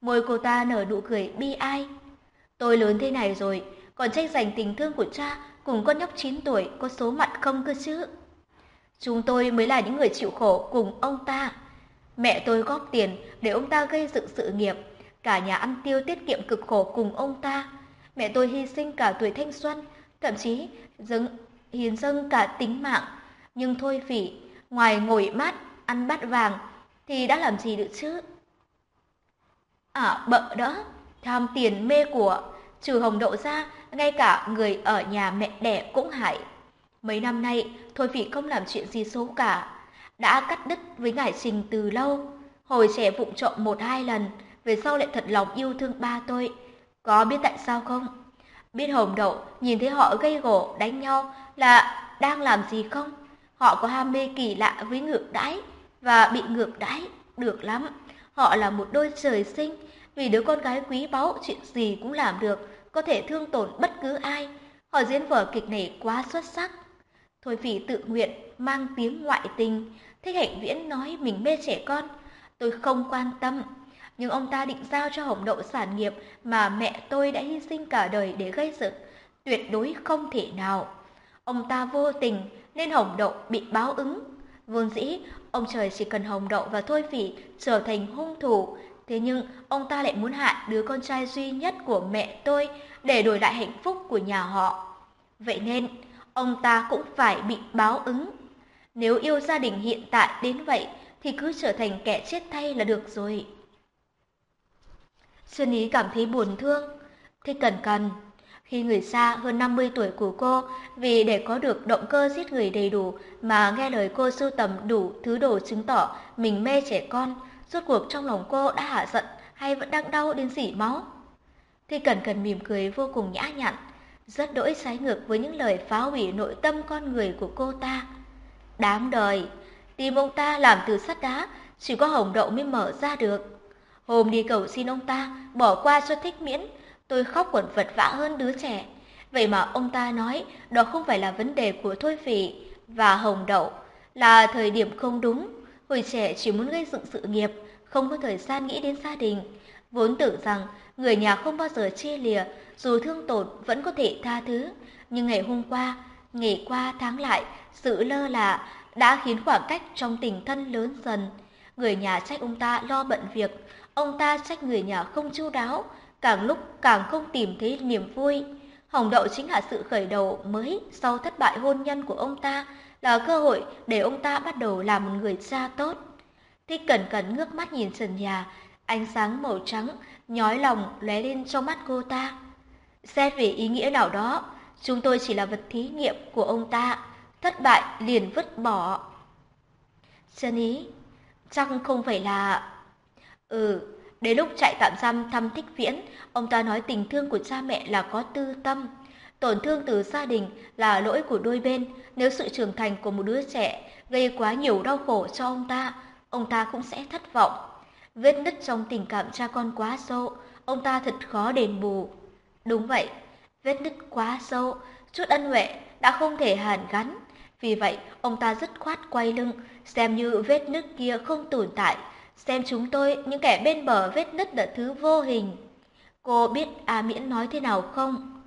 Môi cô ta nở nụ cười bi ai. Tôi lớn thế này rồi, còn tranh giành tình thương của cha cùng con nhóc 9 tuổi có số mặt không cơ chứ. Chúng tôi mới là những người chịu khổ cùng ông ta. Mẹ tôi góp tiền để ông ta gây dựng sự nghiệp, cả nhà ăn tiêu tiết kiệm cực khổ cùng ông ta. Mẹ tôi hy sinh cả tuổi thanh xuân, thậm chí dâng, hiến dâng cả tính mạng. Nhưng thôi phỉ, ngoài ngồi mát, ăn bát vàng, thì đã làm gì được chứ? À, bợ đó, tham tiền mê của, trừ hồng đậu ra, ngay cả người ở nhà mẹ đẻ cũng hại. Mấy năm nay, Thôi Phỉ không làm chuyện gì xấu cả, đã cắt đứt với Ngải Trình từ lâu. Hồi trẻ vụng trộm một hai lần, về sau lại thật lòng yêu thương ba tôi. Có biết tại sao không? Biết Hồng Đậu nhìn thấy họ gây gổ đánh nhau là đang làm gì không? Họ có ham mê kỳ lạ với ngược đãi, và bị ngược đãi, được lắm. Họ là một đôi trời sinh, vì đứa con gái quý báu chuyện gì cũng làm được, có thể thương tổn bất cứ ai. Họ diễn vở kịch này quá xuất sắc. Thôi phỉ tự nguyện, mang tiếng ngoại tình. Thích hạnh viễn nói mình mê trẻ con. Tôi không quan tâm. Nhưng ông ta định giao cho hồng đậu sản nghiệp mà mẹ tôi đã hy sinh cả đời để gây dựng. Tuyệt đối không thể nào. Ông ta vô tình nên hồng đậu bị báo ứng. Vốn dĩ, ông trời chỉ cần hồng đậu và thôi phỉ trở thành hung thủ. Thế nhưng, ông ta lại muốn hại đứa con trai duy nhất của mẹ tôi để đổi lại hạnh phúc của nhà họ. Vậy nên, ông ta cũng phải bị báo ứng. Nếu yêu gia đình hiện tại đến vậy, thì cứ trở thành kẻ chết thay là được rồi. Xuân Ý cảm thấy buồn thương. Thế cần cần, khi người xa hơn 50 tuổi của cô, vì để có được động cơ giết người đầy đủ mà nghe lời cô sưu tầm đủ thứ đồ chứng tỏ mình mê trẻ con, rốt cuộc trong lòng cô đã hạ giận hay vẫn đang đau đến dỉ máu. Thì cần cần mỉm cười vô cùng nhã nhặn, rất đỗi trái ngược với những lời phá hủy nội tâm con người của cô ta. Đáng đời, tim ông ta làm từ sắt đá, chỉ có hồng đậu mới mở ra được. Hôm đi cầu xin ông ta, bỏ qua cho thích miễn, tôi khóc quẩn vật vã hơn đứa trẻ. Vậy mà ông ta nói đó không phải là vấn đề của Thôi Phỉ và Hồng Đậu, là thời điểm không đúng. Hồi trẻ chỉ muốn gây dựng sự nghiệp, không có thời gian nghĩ đến gia đình. Vốn tưởng rằng người nhà không bao giờ chia lìa, dù thương tổn vẫn có thể tha thứ. Nhưng ngày hôm qua, ngày qua tháng lại, sự lơ là đã khiến khoảng cách trong tình thân lớn dần. Người nhà trách ông ta lo bận việc, ông ta trách người nhà không chu đáo, càng lúc càng không tìm thấy niềm vui. Hồng đậu chính là sự khởi đầu mới sau thất bại hôn nhân của ông ta, là cơ hội để ông ta bắt đầu làm một người cha tốt. Thích cẩn cẩn ngước mắt nhìn trần nhà, ánh sáng màu trắng nhói lòng lóe lên trong mắt cô ta. Xét về ý nghĩa nào đó, chúng tôi chỉ là vật thí nghiệm của ông ta, thất bại liền vứt bỏ. Chân ý, chắc không phải là... Ừ, đến lúc chạy tạm giam thăm thích viễn, ông ta nói tình thương của cha mẹ là có tư tâm. Tổn thương từ gia đình là lỗi của đôi bên, nếu sự trưởng thành của một đứa trẻ gây quá nhiều đau khổ cho ông ta, ông ta cũng sẽ thất vọng. Vết nứt trong tình cảm cha con quá sâu, ông ta thật khó đền bù. Đúng vậy, vết nứt quá sâu, chút ân huệ đã không thể hàn gắn. Vì vậy, ông ta dứt khoát quay lưng, xem như vết nứt kia không tồn tại, xem chúng tôi những kẻ bên bờ vết nứt là thứ vô hình. Cô biết A Miễn nói thế nào không?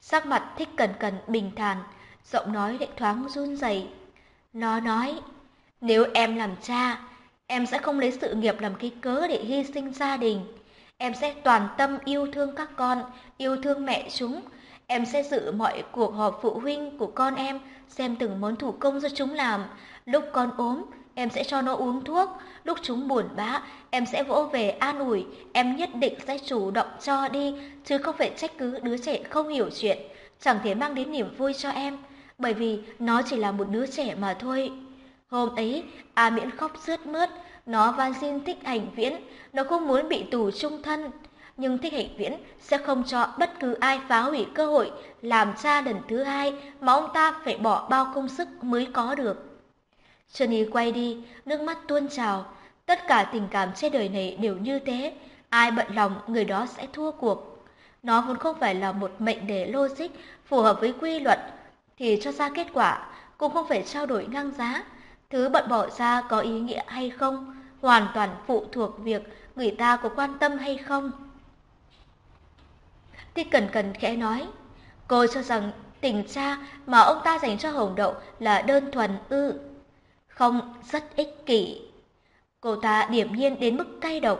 Sắc mặt thích cần cần bình thản, giọng nói lại thoáng run rẩy. Nó nói, nếu em làm cha, em sẽ không lấy sự nghiệp làm cái cớ để hy sinh gia đình. Em sẽ toàn tâm yêu thương các con, yêu thương mẹ chúng. Em sẽ dự mọi cuộc họp phụ huynh của con em, xem từng món thủ công do chúng làm. Lúc con ốm, em sẽ cho nó uống thuốc. Lúc chúng buồn bã, em sẽ vỗ về an ủi. Em nhất định sẽ chủ động cho đi, chứ không phải trách cứ đứa trẻ không hiểu chuyện. Chẳng thể mang đến niềm vui cho em, bởi vì nó chỉ là một đứa trẻ mà thôi. Hôm ấy, A Miễn khóc rướt mướt, nó van xin thích hành viễn, nó không muốn bị tù trung thân. Nhưng thích hành viễn sẽ không cho bất cứ ai phá hủy cơ hội làm cha lần thứ hai mà ông ta phải bỏ bao công sức mới có được. Trần Ý quay đi, nước mắt tuôn trào. Tất cả tình cảm trên đời này đều như thế. Ai bận lòng người đó sẽ thua cuộc. Nó vốn không phải là một mệnh đề logic phù hợp với quy luật, thì cho ra kết quả cũng không phải trao đổi ngang giá. Thứ bận bỏ ra có ý nghĩa hay không, hoàn toàn phụ thuộc việc người ta có quan tâm hay không. Thì cần cần khẽ nói, cô cho rằng tình cha mà ông ta dành cho Hồng Đậu là đơn thuần ư. Không, rất ích kỷ. Cô ta điểm nhiên đến mức cay độc.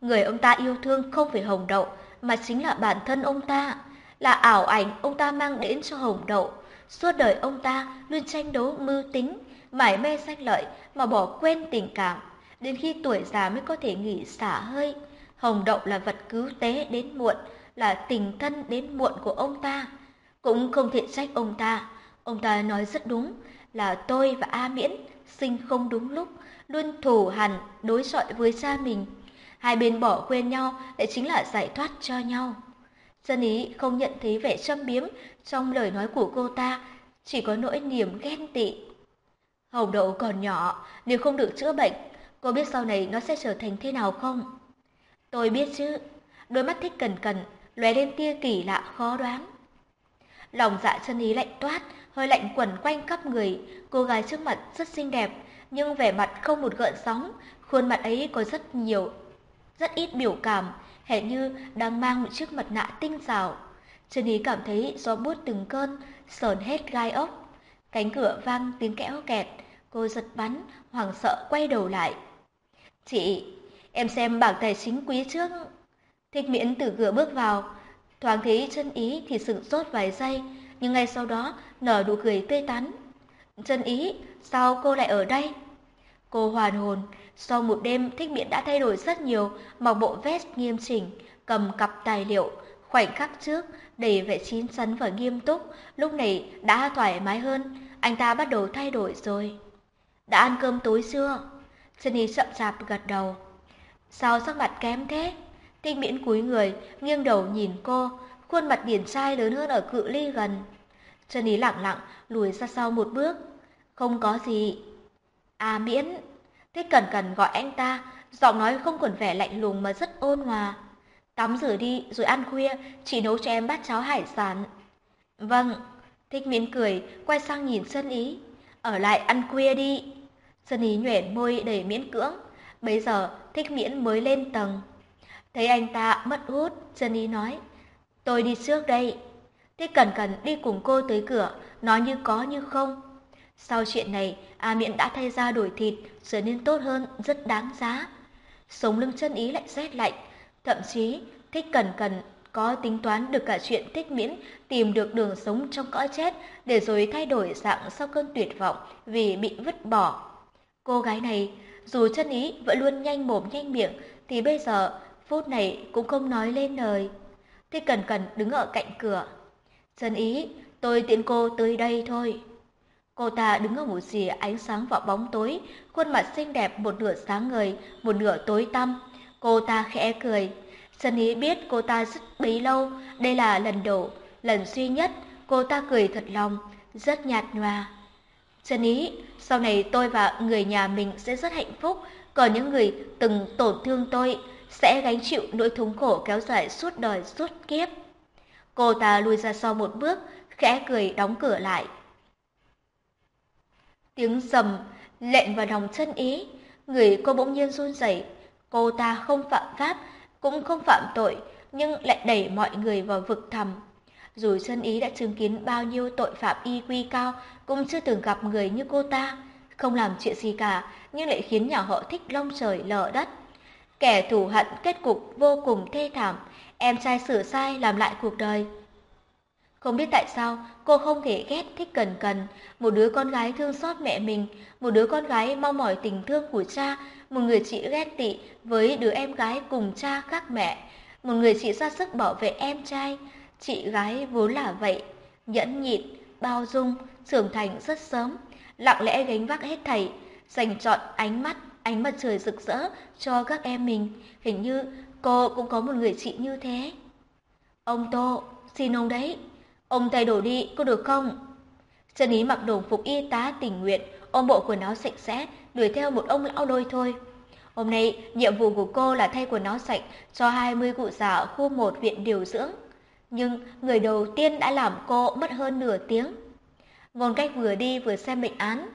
Người ông ta yêu thương không phải Hồng Đậu, mà chính là bản thân ông ta, là ảo ảnh ông ta mang đến cho Hồng Đậu. Suốt đời ông ta luôn tranh đấu mưu tính, mải mê danh lợi mà bỏ quên tình cảm, đến khi tuổi già mới có thể nghỉ xả hơi. Hồng đậu là vật cứu tế đến muộn, là tình thân đến muộn của ông ta. Cũng không thể trách ông ta. Ông ta nói rất đúng là tôi và A Miễn sinh không đúng lúc, luôn thù hằn đối chọi với cha mình. Hai bên bỏ quên nhau lại chính là giải thoát cho nhau. Dân ý không nhận thấy vẻ châm biếm trong lời nói của cô ta, chỉ có nỗi niềm ghen tị Hồng đậu còn nhỏ, nếu không được chữa bệnh, cô biết sau này nó sẽ trở thành thế nào không? Tôi biết chứ. Đôi mắt thích cần cần, lóe lên tia kỳ lạ khó đoán. Lòng dạ chân ý lạnh toát, hơi lạnh quẩn quanh khắp người, cô gái trước mặt rất xinh đẹp, nhưng vẻ mặt không một gợn sóng, khuôn mặt ấy có rất nhiều, rất ít biểu cảm, hệt như đang mang một chiếc mặt nạ tinh xảo. Chân ý cảm thấy gió bút từng cơn, sờn hết gai ốc. Cánh cửa vang tiếng kẽo kẹt, cô giật bắn, hoảng sợ quay đầu lại. Chị, em xem bảng tài chính quý trước. Thích miễn từ cửa bước vào, thoáng thấy chân ý thì sửng sốt vài giây, nhưng ngay sau đó nở nụ cười tươi tắn. Chân ý, sao cô lại ở đây? Cô hoàn hồn, sau một đêm thích miệng đã thay đổi rất nhiều, mặc bộ vest nghiêm chỉnh, cầm cặp tài liệu, khoảnh khắc trước đầy vẻ chín chắn và nghiêm túc, lúc này đã thoải mái hơn, anh ta bắt đầu thay đổi rồi. Đã ăn cơm tối chưa? Chân ý chậm chạp gật đầu. Sao sắc mặt kém thế? Thích miễn cúi người, nghiêng đầu nhìn cô, khuôn mặt điển trai lớn hơn ở cự ly gần. Chân ý lặng lặng, lùi ra sau một bước. Không có gì. À miễn, Thích cẩn cẩn gọi anh ta, giọng nói không còn vẻ lạnh lùng mà rất ôn hòa. Tắm rửa đi rồi ăn khuya, chị nấu cho em bát cháo hải sản. Vâng, thích miễn cười, quay sang nhìn Sơn Ý. Ở lại ăn khuya đi. Sơn Ý nhuyễn môi đầy miễn cưỡng. Bây giờ thích miễn mới lên tầng. Thấy anh ta mất hút, Sơn Ý nói. Tôi đi trước đây. Thích cẩn cẩn đi cùng cô tới cửa, nói như có như không. Sau chuyện này, A Miễn đã thay ra đổi thịt, trở nên tốt hơn, rất đáng giá. Sống lưng chân ý lại rét lạnh, thậm chí thích cẩn cẩn có tính toán được cả chuyện thích miễn tìm được đường sống trong cõi chết để rồi thay đổi dạng sau cơn tuyệt vọng vì bị vứt bỏ. Cô gái này, dù chân ý vẫn luôn nhanh mồm nhanh miệng, thì bây giờ phút này cũng không nói lên lời. Thích cần cần đứng ở cạnh cửa. Dân ý, tôi tiện cô tới đây thôi. Cô ta đứng ở một rìa ánh sáng vào bóng tối, khuôn mặt xinh đẹp một nửa sáng ngời, một nửa tối tăm. Cô ta khẽ cười. Dân Ý biết cô ta rất bấy lâu, đây là lần đầu, lần duy nhất, cô ta cười thật lòng, rất nhạt nhòa. Dân Ý, sau này tôi và người nhà mình sẽ rất hạnh phúc, còn những người từng tổn thương tôi sẽ gánh chịu nỗi thống khổ kéo dài suốt đời suốt kiếp. Cô ta lùi ra sau một bước, khẽ cười đóng cửa lại. Tiếng rầm lệnh vào lòng chân ý, người cô bỗng nhiên run rẩy. Cô ta không phạm pháp, cũng không phạm tội, nhưng lại đẩy mọi người vào vực thẳm. Dù chân ý đã chứng kiến bao nhiêu tội phạm y quy cao, cũng chưa từng gặp người như cô ta. Không làm chuyện gì cả, nhưng lại khiến nhà họ thích long trời lở đất. Kẻ thù hận kết cục vô cùng thê thảm, em trai sửa sai làm lại cuộc đời. Không biết tại sao cô không thể ghét thích cần cần, một đứa con gái thương xót mẹ mình, một đứa con gái mong mỏi tình thương của cha, một người chị ghen tị với đứa em gái cùng cha khác mẹ, một người chị ra sức bảo vệ em trai. Chị gái vốn là vậy, nhẫn nhịn, bao dung, trưởng thành rất sớm, lặng lẽ gánh vác hết thảy, dành chọn ánh mắt, ánh mặt trời rực rỡ cho các em mình. Hình như cô cũng có một người chị như thế. Ông Tô, xin ông đấy. Ông thay đổi đi, có được không? Trần Ý mặc đồng phục y tá tình nguyện, ôm bộ quần áo sạch sẽ, đuổi theo một ông lão đôi thôi. Hôm nay, nhiệm vụ của cô là thay quần áo sạch cho 20 cụ già ở khu một viện điều dưỡng. Nhưng người đầu tiên đã làm cô mất hơn nửa tiếng. Ngôn cách vừa đi vừa xem bệnh án,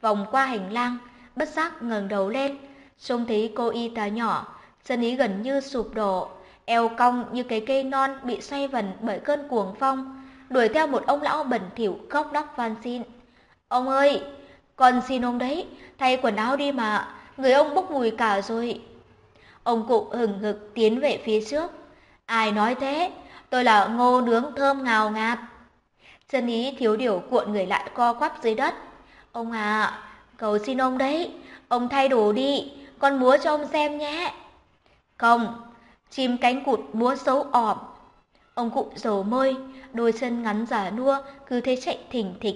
vòng qua hành lang, bất giác ngẩng đầu lên, trông thấy cô y tá nhỏ, chân ý gần như sụp đổ, eo cong như cái cây non bị xoay vần bởi cơn cuồng phong, đuổi theo một ông lão bẩn thỉu khóc lóc van xin. Ông ơi, con xin ông đấy, thay quần áo đi mà, người ông bốc mùi cả rồi. Ông cụ hừng hực tiến về phía trước. Ai nói thế? Tôi là ngô nướng thơm ngào ngạt. Chân ý thiếu điều cuộn người lại co quắp dưới đất. Ông à, cầu xin ông đấy, ông thay đồ đi, con múa cho ông xem nhé. Không, chim cánh cụt múa xấu ỏm, Ông cụ dầu môi, đôi chân ngắn giả nua, cứ thế chạy thỉnh thịch.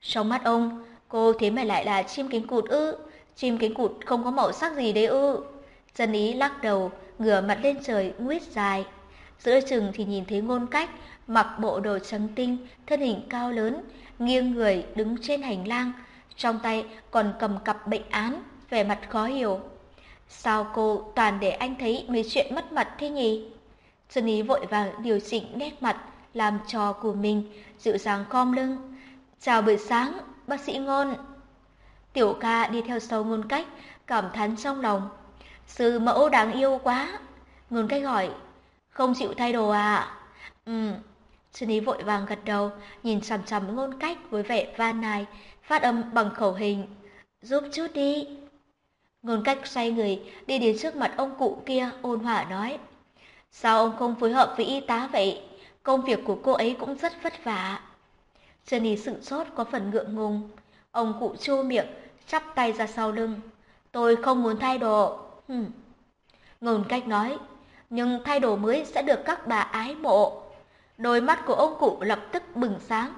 Trong mắt ông, cô thế mà lại là chim cánh cụt ư? Chim cánh cụt không có màu sắc gì đấy ư? chân ý lắc đầu, ngửa mặt lên trời, nguyết dài. Giữa chừng thì nhìn thấy ngôn cách, mặc bộ đồ trắng tinh, thân hình cao lớn, nghiêng người đứng trên hành lang, trong tay còn cầm cặp bệnh án, vẻ mặt khó hiểu. Sao cô toàn để anh thấy mấy chuyện mất mặt thế nhỉ? Xuân Ý vội vàng điều chỉnh nét mặt, làm trò của mình, dịu dàng khom lưng. Chào buổi sáng, bác sĩ Ngôn. Tiểu ca đi theo sau ngôn cách, cảm thán trong lòng. Sư mẫu đáng yêu quá. Ngôn cách hỏi, không chịu thay đồ à? Ừ. Xuân Ý vội vàng gật đầu, nhìn chằm chằm ngôn cách với vẻ van nài, phát âm bằng khẩu hình. Giúp chút đi. Ngôn cách xoay người, đi đến trước mặt ông cụ kia, ôn hòa nói. Sao ông không phối hợp với y tá vậy? Công việc của cô ấy cũng rất vất vả. Jenny sự sốt có phần ngượng ngùng. Ông cụ chô miệng, chắp tay ra sau lưng. Tôi không muốn thay đồ. Hừm. Ngôn cách nói, nhưng thay đồ mới sẽ được các bà ái mộ. Đôi mắt của ông cụ lập tức bừng sáng.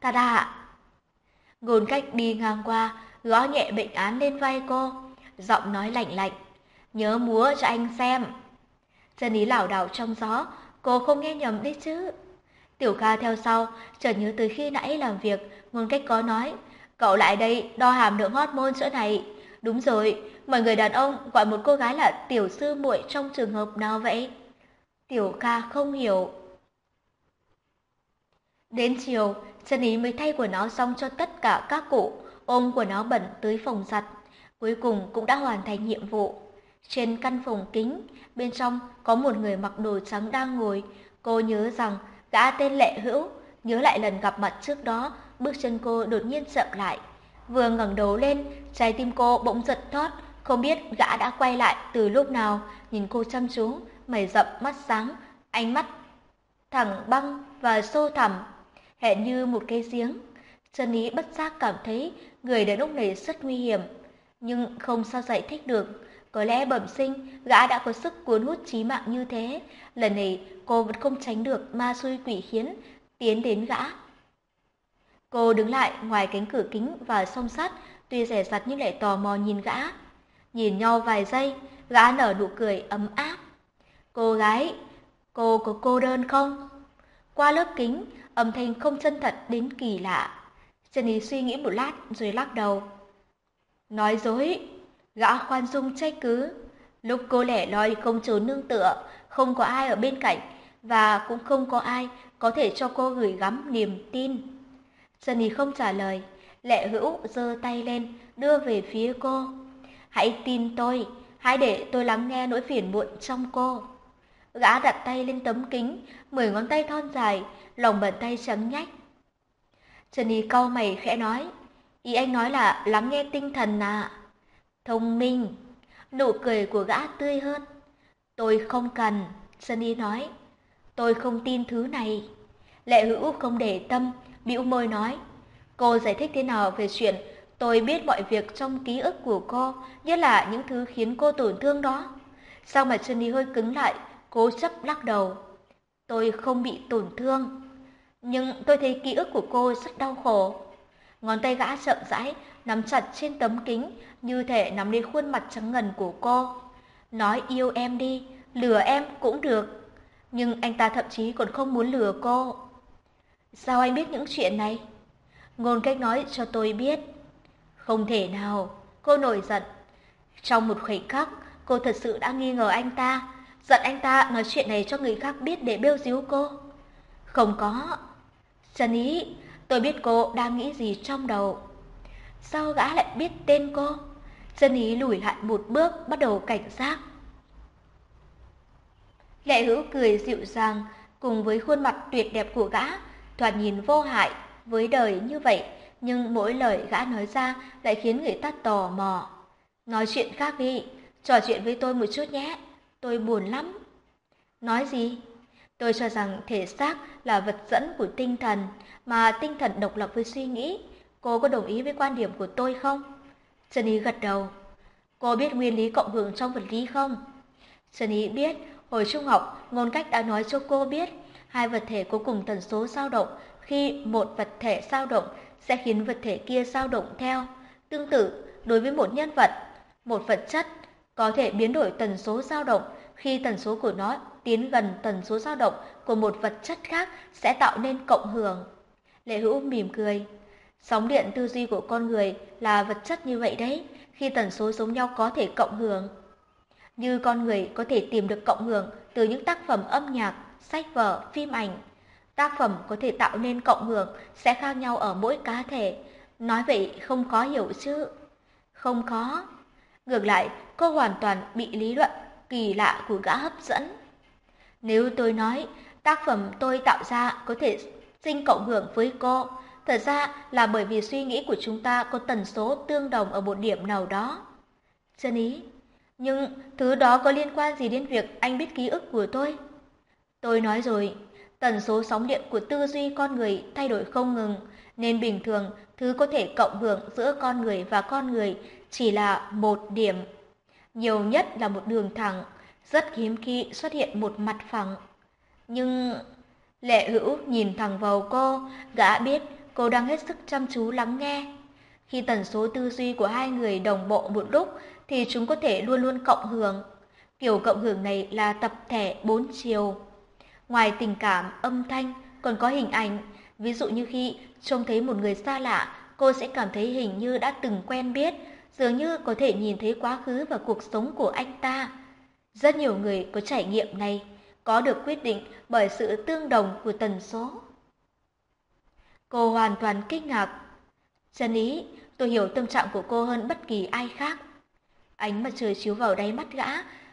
Ta đà! Ngôn cách đi ngang qua, gõ nhẹ bệnh án lên vai cô, giọng nói lạnh lạnh. Nhớ múa cho anh xem. Chân ý lảo đảo trong gió, cô không nghe nhầm đấy chứ. Tiểu ca theo sau, chợt nhớ từ khi nãy làm việc, ngôn cách có nói, cậu lại đây đo hàm lượng hormone chỗ này. Đúng rồi, mọi người đàn ông gọi một cô gái là tiểu sư muội trong trường hợp nào vậy? Tiểu ca không hiểu. Đến chiều, chân ý mới thay của nó xong cho tất cả các cụ, ôm của nó bẩn tới phòng giặt. Cuối cùng cũng đã hoàn thành nhiệm vụ. Trên căn phòng kính, bên trong có một người mặc đồ trắng đang ngồi. Cô nhớ rằng gã tên Lệ Hữu, nhớ lại lần gặp mặt trước đó, bước chân cô đột nhiên chậm lại. Vừa ngẩng đầu lên, trái tim cô bỗng giật thót, không biết gã đã quay lại từ lúc nào, nhìn cô chăm chú, mày rậm mắt sáng, ánh mắt thẳng băng và sâu thẳm, hẹn như một cái giếng. Trần Ý bất giác cảm thấy người đàn ông này rất nguy hiểm, nhưng không sao giải thích được. Có lẽ bẩm sinh, gã đã có sức cuốn hút trí mạng như thế. Lần này cô vẫn không tránh được ma xui quỷ khiến tiến đến gã. Cô đứng lại ngoài cánh cửa kính và song sắt, tuy rẻ rặt nhưng lại tò mò nhìn gã. Nhìn nhau vài giây, gã nở nụ cười ấm áp. Cô gái, cô có cô đơn không? Qua lớp kính, âm thanh không chân thật đến kỳ lạ. Jenny suy nghĩ một lát rồi lắc đầu. Nói dối, Gã khoan dung trách cứ. Lúc cô lẻ loi không chỗ nương tựa, không có ai ở bên cạnh và cũng không có ai có thể cho cô gửi gắm niềm tin. Jenny không trả lời, lệ hữu giơ tay lên, đưa về phía cô. Hãy tin tôi, hãy để tôi lắng nghe nỗi phiền muộn trong cô. Gã đặt tay lên tấm kính, mười ngón tay thon dài, lòng bàn tay trắng nhách. Sunny cau mày khẽ nói, ý anh nói là lắng nghe tinh thần à. Thông minh. Nụ cười của gã tươi hơn. Tôi không cần, Sunny nói. Tôi không tin thứ này. Lệ hữu không để tâm, bĩu môi nói. Cô giải thích thế nào về chuyện tôi biết mọi việc trong ký ức của cô, nhất là những thứ khiến cô tổn thương đó. Sao mà Sunny hơi cứng lại, cố chấp lắc đầu. Tôi không bị tổn thương. Nhưng tôi thấy ký ức của cô rất đau khổ. Ngón tay gã chậm rãi, nắm chặt trên tấm kính, như thể nắm lấy khuôn mặt trắng ngần của cô. Nói yêu em đi, lừa em cũng được. Nhưng anh ta thậm chí còn không muốn lừa cô. Sao anh biết những chuyện này? Ngôn cách nói cho tôi biết. Không thể nào, cô nổi giận. Trong một khoảnh khắc, cô thật sự đã nghi ngờ anh ta, giận anh ta nói chuyện này cho người khác biết để bêu díu cô. Không có. Trần ý, tôi biết cô đang nghĩ gì trong đầu. Sao gã lại biết tên cô? Trần ý lùi lại một bước, bắt đầu cảnh giác. Lệ hữu cười dịu dàng, cùng với khuôn mặt tuyệt đẹp của gã, thoạt nhìn vô hại với đời như vậy, nhưng mỗi lời gã nói ra lại khiến người ta tò mò. Nói chuyện khác đi, trò chuyện với tôi một chút nhé, tôi buồn lắm. Nói gì? Tôi cho rằng thể xác là vật dẫn của tinh thần, mà tinh thần độc lập với suy nghĩ. Cô có đồng ý với quan điểm của tôi không? Sunny gật đầu. Cô biết nguyên lý cộng hưởng trong vật lý không? Sunny biết, hồi trung học, ngôn cách đã nói cho cô biết, hai vật thể có cùng tần số dao động, khi một vật thể dao động sẽ khiến vật thể kia dao động theo. Tương tự, đối với một nhân vật, một vật chất có thể biến đổi tần số dao động khi tần số của nó tiến gần tần số dao động của một vật chất khác sẽ tạo nên cộng hưởng. Lệ Hữu mỉm cười. Sóng điện tư duy của con người là vật chất như vậy đấy, khi tần số giống nhau có thể cộng hưởng. Như con người có thể tìm được cộng hưởng từ những tác phẩm âm nhạc, sách vở, phim ảnh. Tác phẩm có thể tạo nên cộng hưởng sẽ khác nhau ở mỗi cá thể. Nói vậy không khó hiểu chứ? Không khó. Ngược lại, cô hoàn toàn bị lý luận kỳ lạ của gã hấp dẫn. Nếu tôi nói tác phẩm tôi tạo ra có thể sinh cộng hưởng với cô, thật ra là bởi vì suy nghĩ của chúng ta có tần số tương đồng ở một điểm nào đó. Chân ý, nhưng thứ đó có liên quan gì đến việc anh biết ký ức của tôi? Tôi nói rồi, tần số sóng điện của tư duy con người thay đổi không ngừng, nên bình thường thứ có thể cộng hưởng giữa con người và con người chỉ là một điểm. Nhiều nhất là một đường thẳng, rất hiếm khi xuất hiện một mặt phẳng. Nhưng Lệ Hữu nhìn thẳng vào cô, gã biết cô đang hết sức chăm chú lắng nghe. Khi tần số tư duy của hai người đồng bộ một lúc thì chúng có thể luôn luôn cộng hưởng. Kiểu cộng hưởng này là tập thể bốn chiều. Ngoài tình cảm, âm thanh, còn có hình ảnh. Ví dụ như khi trông thấy một người xa lạ, cô sẽ cảm thấy hình như đã từng quen biết, dường như có thể nhìn thấy quá khứ và cuộc sống của anh ta. Rất nhiều người có trải nghiệm này, có được quyết định bởi sự tương đồng của tần số. Cô hoàn toàn kinh ngạc. Chân ý, tôi hiểu tâm trạng của cô hơn bất kỳ ai khác. Ánh mặt trời chiếu vào đáy mắt gã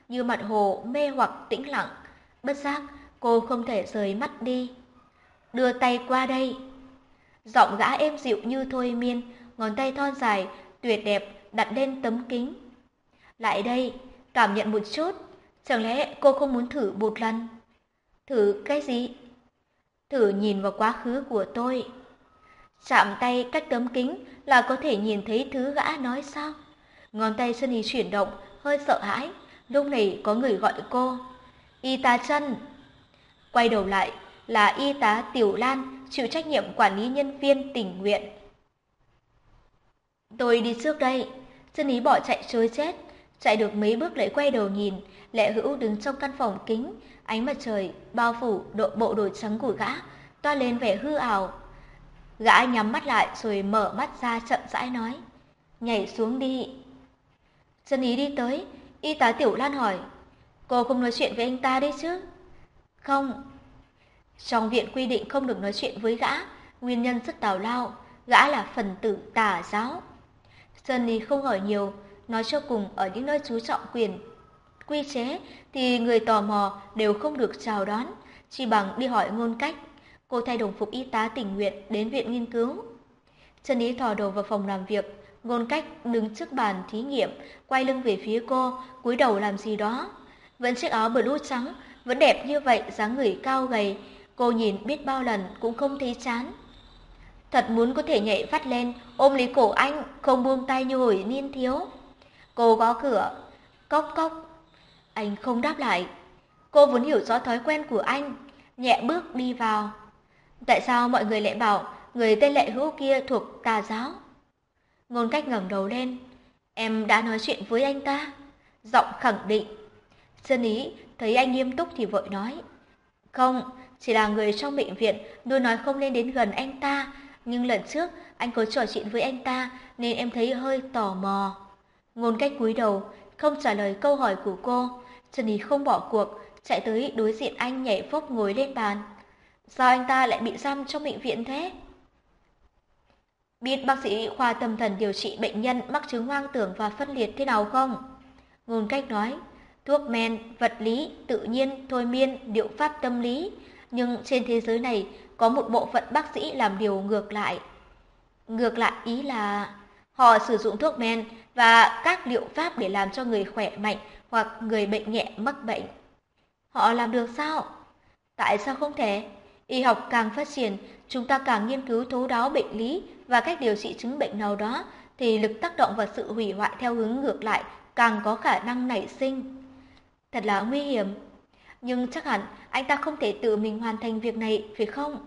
như mặt hồ mê hoặc tĩnh lặng. Bất giác, cô không thể rời mắt đi. Đưa tay qua đây. Giọng gã êm dịu như thôi miên, ngón tay thon dài, tuyệt đẹp đặt lên tấm kính. Lại đây, cảm nhận một chút. Chẳng lẽ cô không muốn thử một lần? Thử cái gì? Thử nhìn vào quá khứ của tôi. Chạm tay cách tấm kính là có thể nhìn thấy thứ gã nói sao? Ngón tay Sunny chuyển động, hơi sợ hãi. Lúc này có người gọi cô. Y tá chân. Quay đầu lại là y tá Tiểu Lan, chịu trách nhiệm quản lý nhân viên tình nguyện. Tôi đi trước đây. Sunny bỏ chạy trôi chết. Chạy được mấy bước lại quay đầu nhìn, Lệ Hữu đứng trong căn phòng kính, ánh mặt trời bao phủ độ bộ đồ trắng của gã, toa lên vẻ hư ảo. Gã nhắm mắt lại rồi mở mắt ra chậm rãi nói, nhảy xuống đi. Chân ý đi tới, y tá Tiểu Lan hỏi, cô không nói chuyện với anh ta đấy chứ? Không. Trong viện quy định không được nói chuyện với gã, nguyên nhân rất tào lao, gã là phần tử tà giáo. Sunny không hỏi nhiều, nói cho cùng ở những nơi chú trọng quyền quy chế thì người tò mò đều không được chào đón, chỉ bằng đi hỏi ngôn cách. Cô thay đồng phục y tá tình nguyện đến viện nghiên cứu. Chân ý thò đầu vào phòng làm việc, ngôn cách đứng trước bàn thí nghiệm, quay lưng về phía cô, cúi đầu làm gì đó. Vẫn chiếc áo blue trắng, vẫn đẹp như vậy, dáng người cao gầy, cô nhìn biết bao lần cũng không thấy chán. Thật muốn có thể nhảy phát lên, ôm lấy cổ anh, không buông tay như hồi niên thiếu. Cô gõ cửa, cốc cốc, anh không đáp lại. Cô vốn hiểu rõ thói quen của anh, nhẹ bước đi vào. Tại sao mọi người lại bảo người tên lệ hữu kia thuộc tà giáo? Ngôn cách ngẩng đầu lên. Em đã nói chuyện với anh ta. Giọng khẳng định. Sơn ý thấy anh nghiêm túc thì vội nói. Không, chỉ là người trong bệnh viện luôn nói không nên đến gần anh ta. Nhưng lần trước anh có trò chuyện với anh ta nên em thấy hơi tò mò. Ngôn cách cúi đầu, không trả lời câu hỏi của cô. Trần Ý không bỏ cuộc, chạy tới đối diện anh nhảy phốc ngồi lên bàn. Sao anh ta lại bị giam trong bệnh viện thế? Biết bác sĩ khoa tâm thần điều trị bệnh nhân mắc chứng hoang tưởng và phân liệt thế nào không? Ngôn cách nói, thuốc men, vật lý, tự nhiên, thôi miên, điệu pháp tâm lý. Nhưng trên thế giới này có một bộ phận bác sĩ làm điều ngược lại. Ngược lại ý là họ sử dụng thuốc men và các liệu pháp để làm cho người khỏe mạnh hoặc người bệnh nhẹ mắc bệnh. Họ làm được sao? Tại sao không thể? Y học càng phát triển, chúng ta càng nghiên cứu thấu đáo bệnh lý và cách điều trị chứng bệnh nào đó, thì lực tác động và sự hủy hoại theo hướng ngược lại càng có khả năng nảy sinh. Thật là nguy hiểm. Nhưng chắc hẳn anh ta không thể tự mình hoàn thành việc này, phải không?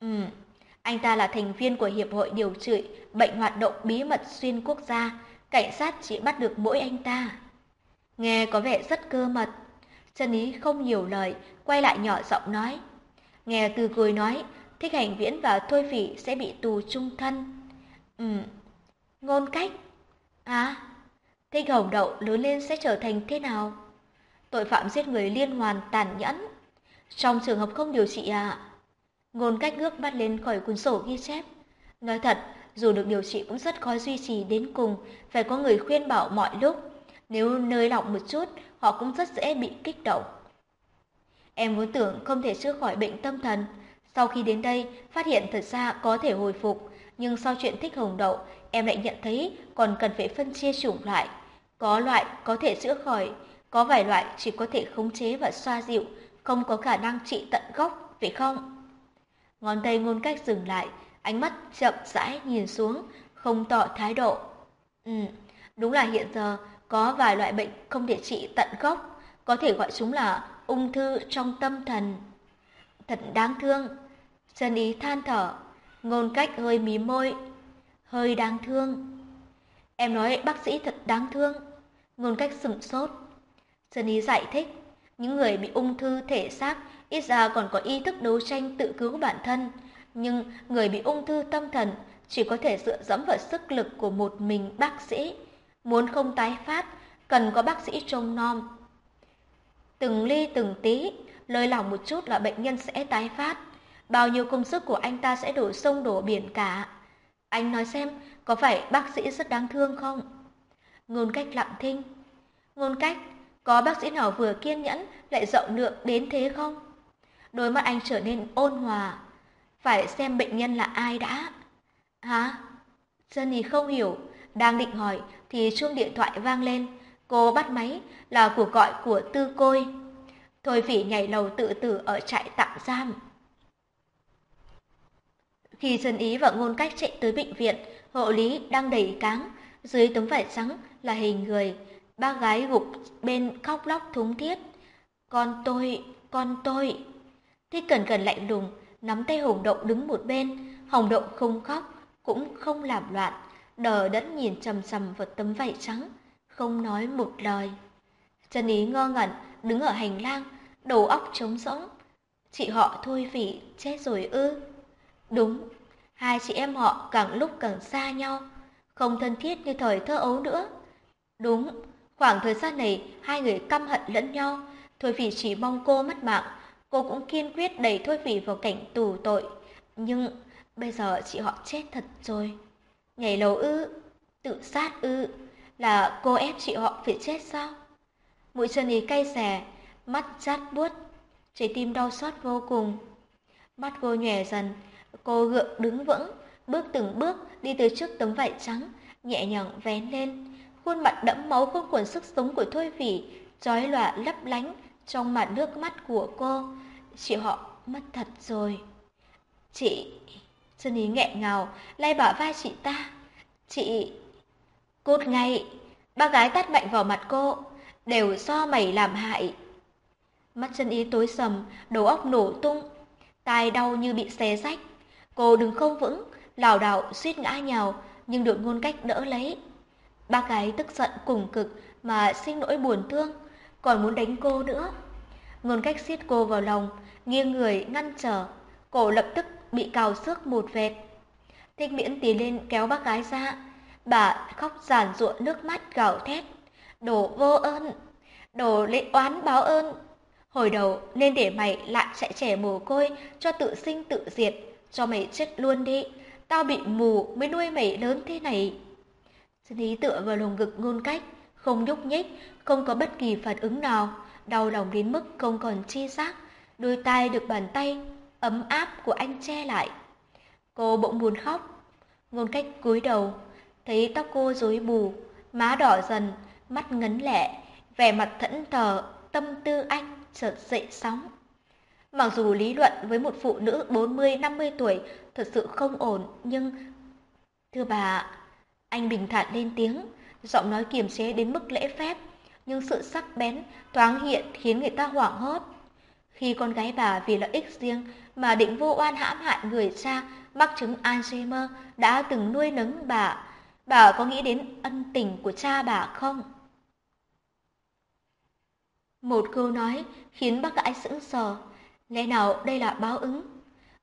Ừ, anh ta là thành viên của Hiệp hội Điều trị Bệnh Hoạt động Bí mật Xuyên Quốc gia. Cảnh sát chỉ bắt được mỗi anh ta. Nghe có vẻ rất cơ mật. Trần Ý không nhiều lời, quay lại nhỏ giọng nói. Nghe từ cười nói, thích hành viễn và thôi phỉ sẽ bị tù trung thân. Ừ, ngôn cách. À, thích hồng đậu lớn lên sẽ trở thành thế nào? Tội phạm giết người liên hoàn tàn nhẫn. Trong trường hợp không điều trị à? Ngôn cách ngước bắt lên khỏi cuốn sổ ghi chép. Nói thật, dù được điều trị cũng rất khó duy trì đến cùng, phải có người khuyên bảo mọi lúc. Nếu nơi lỏng một chút, họ cũng rất dễ bị kích động. Em vốn tưởng không thể chữa khỏi bệnh tâm thần. Sau khi đến đây, phát hiện thật ra có thể hồi phục. Nhưng sau chuyện thích hồng đậu, em lại nhận thấy còn cần phải phân chia chủng loại. Có loại có thể chữa khỏi, có vài loại chỉ có thể khống chế và xoa dịu, không có khả năng trị tận gốc, phải không? Ngón tay ngôn cách dừng lại, ánh mắt chậm rãi nhìn xuống, không tỏ thái độ. Ừ, đúng là hiện giờ có vài loại bệnh không thể trị tận gốc, có thể gọi chúng là ung thư trong tâm thần. Thật đáng thương. Chân Ý than thở, ngôn cách hơi mí môi. Hơi đáng thương. Em nói bác sĩ thật đáng thương. Ngôn cách sửng sốt. Chân Ý giải thích, những người bị ung thư thể xác ít ra còn có ý thức đấu tranh tự cứu bản thân. Nhưng người bị ung thư tâm thần chỉ có thể dựa dẫm vào sức lực của một mình bác sĩ. Muốn không tái phát, cần có bác sĩ trông nom. Từng ly từng tí, lơi lỏng một chút là bệnh nhân sẽ tái phát. Bao nhiêu công sức của anh ta sẽ đổ sông đổ biển cả. Anh nói xem, có phải bác sĩ rất đáng thương không? Ngôn cách lặng thinh. Ngôn cách, có bác sĩ nào vừa kiên nhẫn lại rộng lượng đến thế không? Đôi mắt anh trở nên ôn hòa. Phải xem bệnh nhân là ai đã. Hả? Jenny không hiểu, đang định hỏi thì chuông điện thoại vang lên. Cô bắt máy là cuộc gọi của tư côi. Thôi phỉ nhảy lầu tự tử ở trại tạm giam. Khi dân ý và ngôn cách chạy tới bệnh viện, hộ lý đang đẩy cáng. Dưới tấm vải trắng là hình người. Ba gái gục bên khóc lóc thúng thiết. Con tôi, con tôi. Thích cẩn cẩn lạnh lùng, nắm tay Hồng Động đứng một bên. Hồng Động không khóc, cũng không làm loạn. Đờ đẫn nhìn chằm chằm vào tấm vải trắng, không nói một lời. Trần Ý ngơ ngẩn, đứng ở hành lang, đầu óc trống rỗng. Chị họ thôi vị chết rồi ư. Đúng, hai chị em họ càng lúc càng xa nhau, không thân thiết như thời thơ ấu nữa. Đúng, khoảng thời gian này hai người căm hận lẫn nhau, Thôi vì chỉ mong cô mất mạng, cô cũng kiên quyết đẩy Thôi phỉ vào cảnh tù tội. Nhưng bây giờ chị họ chết thật rồi. Nhảy lầu ư, tự sát ư, là cô ép chị họ phải chết sao? Mũi chân ý cay xè, mắt chát buốt, trái tim đau xót vô cùng. Mắt cô nhòe dần, cô gượng đứng vững, bước từng bước đi từ trước tấm vải trắng, nhẹ nhàng vén lên. Khuôn mặt đẫm máu không cuộn sức sống của Thôi Phỉ, trói lòa lấp lánh trong màn nước mắt của cô. Chị họ mất thật rồi. Chị... Chân ý nghẹn ngào, lay bả vai chị ta. Chị... Cút ngay! Ba gái tát mạnh vào mặt cô. Đều do mày làm hại. Mắt chân ý tối sầm, đầu óc nổ tung. Tai đau như bị xé rách. Cô đứng không vững, lảo đảo suýt ngã nhào, nhưng được ngôn cách đỡ lấy. Ba gái tức giận cùng cực mà sinh nỗi buồn thương, còn muốn đánh cô nữa. Ngôn cách siết cô vào lòng, nghiêng người ngăn trở, cổ lập tức bị cào xước một vệt. Thích miễn tiến lên kéo bác gái ra, bà khóc giàn ruộng nước mắt gào thét. Đồ vô ơn, đồ lệ oán báo ơn. Hồi đầu nên để mày lại chạy trẻ mồ côi cho tự sinh tự diệt, cho mày chết luôn đi. Tao bị mù mới nuôi mày lớn thế này. Chân ý tựa vào lồng ngực ngôn cách, không nhúc nhích, không có bất kỳ phản ứng nào, đau lòng đến mức không còn chi giác, đôi tay được bàn tay ấm áp của anh che lại. Cô bỗng buồn khóc, ngôn cách cúi đầu, thấy tóc cô rối bù, má đỏ dần, mắt ngấn lệ, vẻ mặt thẫn thờ, tâm tư anh chợt dậy sóng. Mặc dù lý luận với một phụ nữ 40-50 tuổi thật sự không ổn, nhưng... Thưa bà, anh bình thản lên tiếng, giọng nói kiềm chế đến mức lễ phép, nhưng sự sắc bén thoáng hiện khiến người ta hoảng hốt. Khi con gái bà vì lợi ích riêng mà định vô oan hãm hại người cha mắc chứng Alzheimer đã từng nuôi nấng bà, bà có nghĩ đến ân tình của cha bà không? Một câu nói khiến bác gái sững sờ, lẽ nào đây là báo ứng?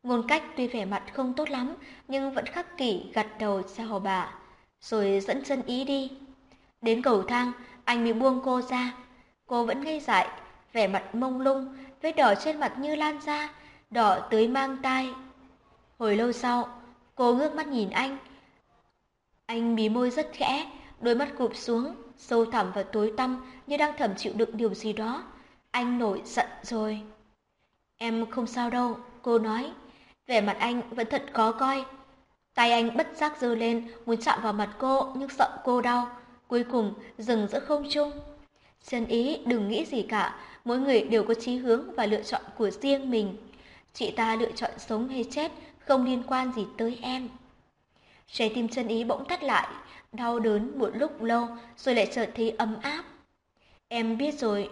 Ngôn cách tuy vẻ mặt không tốt lắm, nhưng vẫn khắc kỷ gật đầu chào bà, rồi dẫn chân ý đi. Đến cầu thang, anh mới buông cô ra. Cô vẫn ngây dại, vẻ mặt mông lung, vết đỏ trên mặt như lan ra, đỏ tới mang tai. Hồi lâu sau, cô ngước mắt nhìn anh. Anh mí môi rất khẽ, đôi mắt cụp xuống, sâu thẳm và tối tăm như đang thầm chịu đựng điều gì đó. Anh nổi giận rồi. Em không sao đâu, cô nói. Vẻ mặt anh vẫn thật khó coi. Tay anh bất giác giơ lên, muốn chạm vào mặt cô, nhưng sợ cô đau. Cuối cùng, dừng giữa không trung. Chân ý đừng nghĩ gì cả, mỗi người đều có chí hướng và lựa chọn của riêng mình. Chị ta lựa chọn sống hay chết, không liên quan gì tới em. Trái tim chân ý bỗng tắt lại, đau đớn một lúc lâu rồi lại chợt thấy ấm áp. Em biết rồi.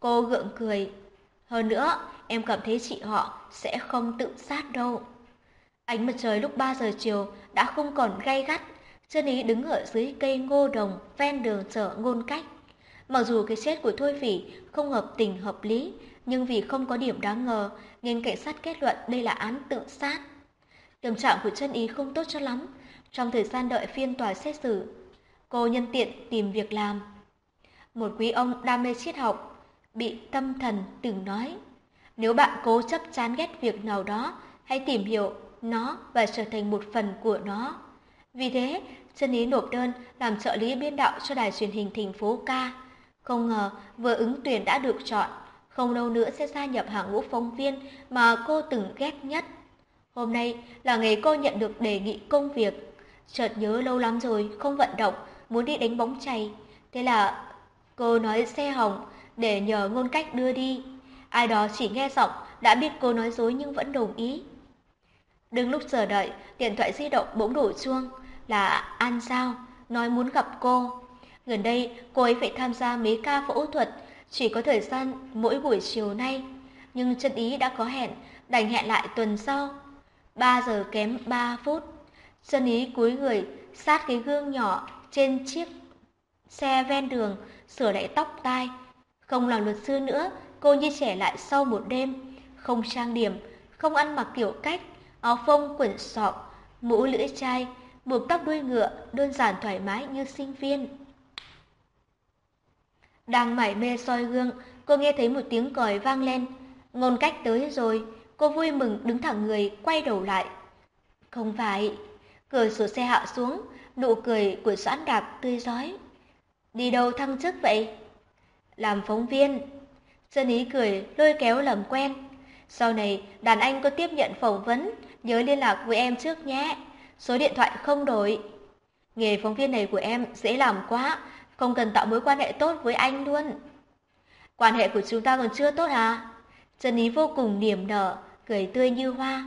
Cô gượng cười. Hơn nữa, em cảm thấy chị họ sẽ không tự sát đâu. Ánh mặt trời lúc 3 giờ chiều đã không còn gay gắt, chân ý đứng ở dưới cây ngô đồng ven đường chợ ngôn cách. Mặc dù cái chết của Thôi Phỉ không hợp tình hợp lý, nhưng vì không có điểm đáng ngờ nên cảnh sát kết luận đây là án tự sát. Tâm trạng của chân ý không tốt cho lắm. Trong thời gian đợi phiên tòa xét xử, cô nhân tiện tìm việc làm. Một quý ông đam mê triết học, bị tâm thần từng nói, nếu bạn cố chấp chán ghét việc nào đó, hãy tìm hiểu nó và trở thành một phần của nó. Vì thế, chân ý nộp đơn làm trợ lý biên đạo cho đài truyền hình thành phố ca. Không ngờ vừa ứng tuyển đã được chọn, không lâu nữa sẽ gia nhập hàng ngũ phóng viên mà cô từng ghét nhất. Hôm nay là ngày cô nhận được đề nghị công việc. Chợt nhớ lâu lắm rồi, không vận động, muốn đi đánh bóng chày. Thế là cô nói xe hỏng để nhờ ngôn cách đưa đi. Ai đó chỉ nghe giọng đã biết cô nói dối nhưng vẫn đồng ý. Đứng lúc chờ đợi, điện thoại di động bỗng đổ chuông là An Giao, nói muốn gặp cô. Gần đây, cô ấy phải tham gia mấy ca phẫu thuật, chỉ có thời gian mỗi buổi chiều nay. Nhưng chân ý đã có hẹn, đành hẹn lại tuần sau. 3 giờ kém 3 phút, chân ý cúi người sát cái gương nhỏ trên chiếc xe ven đường, sửa lại tóc tai. Không làm luật sư nữa, cô như trẻ lại sau một đêm, không trang điểm, không ăn mặc kiểu cách, áo phông quần sọc, mũ lưỡi chai, buộc tóc đuôi ngựa, đơn giản thoải mái như sinh viên. Đang mải mê soi gương, cô nghe thấy một tiếng còi vang lên. Ngôn cách tới rồi, cô vui mừng đứng thẳng người, quay đầu lại. Không phải, cửa sổ xe hạ xuống, nụ cười của Doãn Đạp tươi rói. Đi đâu thăng chức vậy? Làm phóng viên. Dân ý cười, lôi kéo làm quen. Sau này, đàn anh có tiếp nhận phỏng vấn, nhớ liên lạc với em trước nhé. Số điện thoại không đổi. Nghề phóng viên này của em dễ làm quá, không cần tạo mối quan hệ tốt với anh luôn. Quan hệ của chúng ta còn chưa tốt à? Trần Ý vô cùng niềm nở, cười tươi như hoa.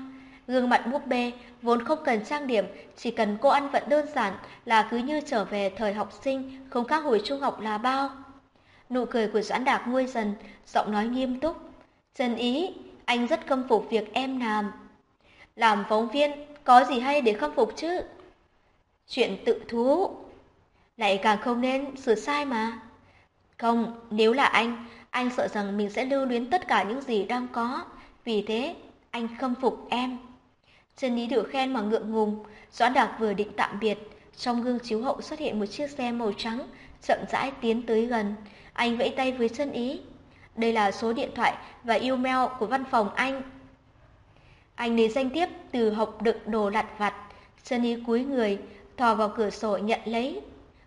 Gương mặt búp bê, vốn không cần trang điểm, chỉ cần cô ăn vận đơn giản là cứ như trở về thời học sinh, không khác hồi trung học là bao. Nụ cười của Doãn Đạc nguôi dần, giọng nói nghiêm túc. Trần Ý, anh rất khâm phục việc em làm. Làm phóng viên, có gì hay để khâm phục chứ? Chuyện tự thú. Lại càng không nên sửa sai mà. Không, nếu là anh, anh sợ rằng mình sẽ lưu luyến tất cả những gì đang có. Vì thế, anh khâm phục em. Trần Ý được khen mà ngượng ngùng, Doãn Đạc vừa định tạm biệt, trong gương chiếu hậu xuất hiện một chiếc xe màu trắng, chậm rãi tiến tới gần. Anh vẫy tay với chân Ý. Đây là số điện thoại và email của văn phòng anh. Anh lấy danh thiếp từ hộp đựng đồ lặt vặt, chân Ý cúi người, thò vào cửa sổ nhận lấy.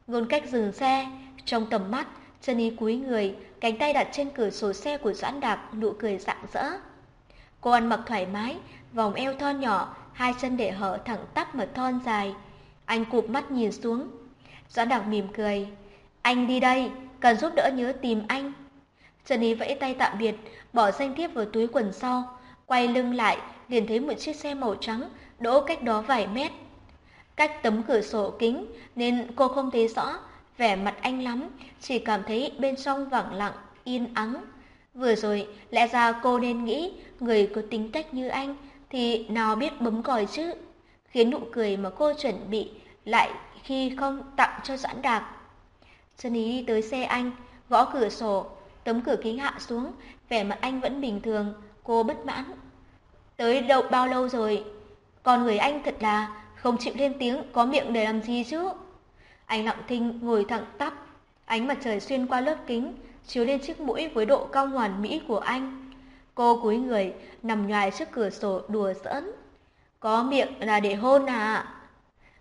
Ngôn cách dừng xe, trong tầm mắt, chân Ý cúi người, cánh tay đặt trên cửa sổ xe của Doãn Đạc, nụ cười rạng rỡ. Cô ăn mặc thoải mái, vòng eo thon nhỏ, hai chân để hở thẳng tắp mà thon dài. Anh cụp mắt nhìn xuống. Doãn Đạc mỉm cười. Anh đi đây, cần giúp đỡ nhớ tìm anh. Trần Ý vẫy tay tạm biệt, bỏ danh thiếp vào túi quần sau. Quay lưng lại, liền thấy một chiếc xe màu trắng đỗ cách đó vài mét. Cách tấm cửa sổ kính nên cô không thấy rõ vẻ mặt anh lắm, chỉ cảm thấy bên trong vẳng lặng, yên ắng. Vừa rồi, lẽ ra cô nên nghĩ người có tính cách như anh thì nào biết bấm còi chứ. Khiến nụ cười mà cô chuẩn bị lại khi không tặng cho Doãn Đạc. Chân ý đi tới xe anh, gõ cửa sổ, tấm cửa kính hạ xuống, vẻ mặt anh vẫn bình thường, cô bất mãn tới đâu bao lâu rồi? Con người anh thật là không chịu lên tiếng, có miệng để làm gì chứ? Anh lặng thinh ngồi thẳng tắp, ánh mặt trời xuyên qua lớp kính, chiếu lên chiếc mũi với độ cong hoàn mỹ của anh. Cô cúi người, nằm nhoài trước cửa sổ đùa giỡn. Có miệng là để hôn à?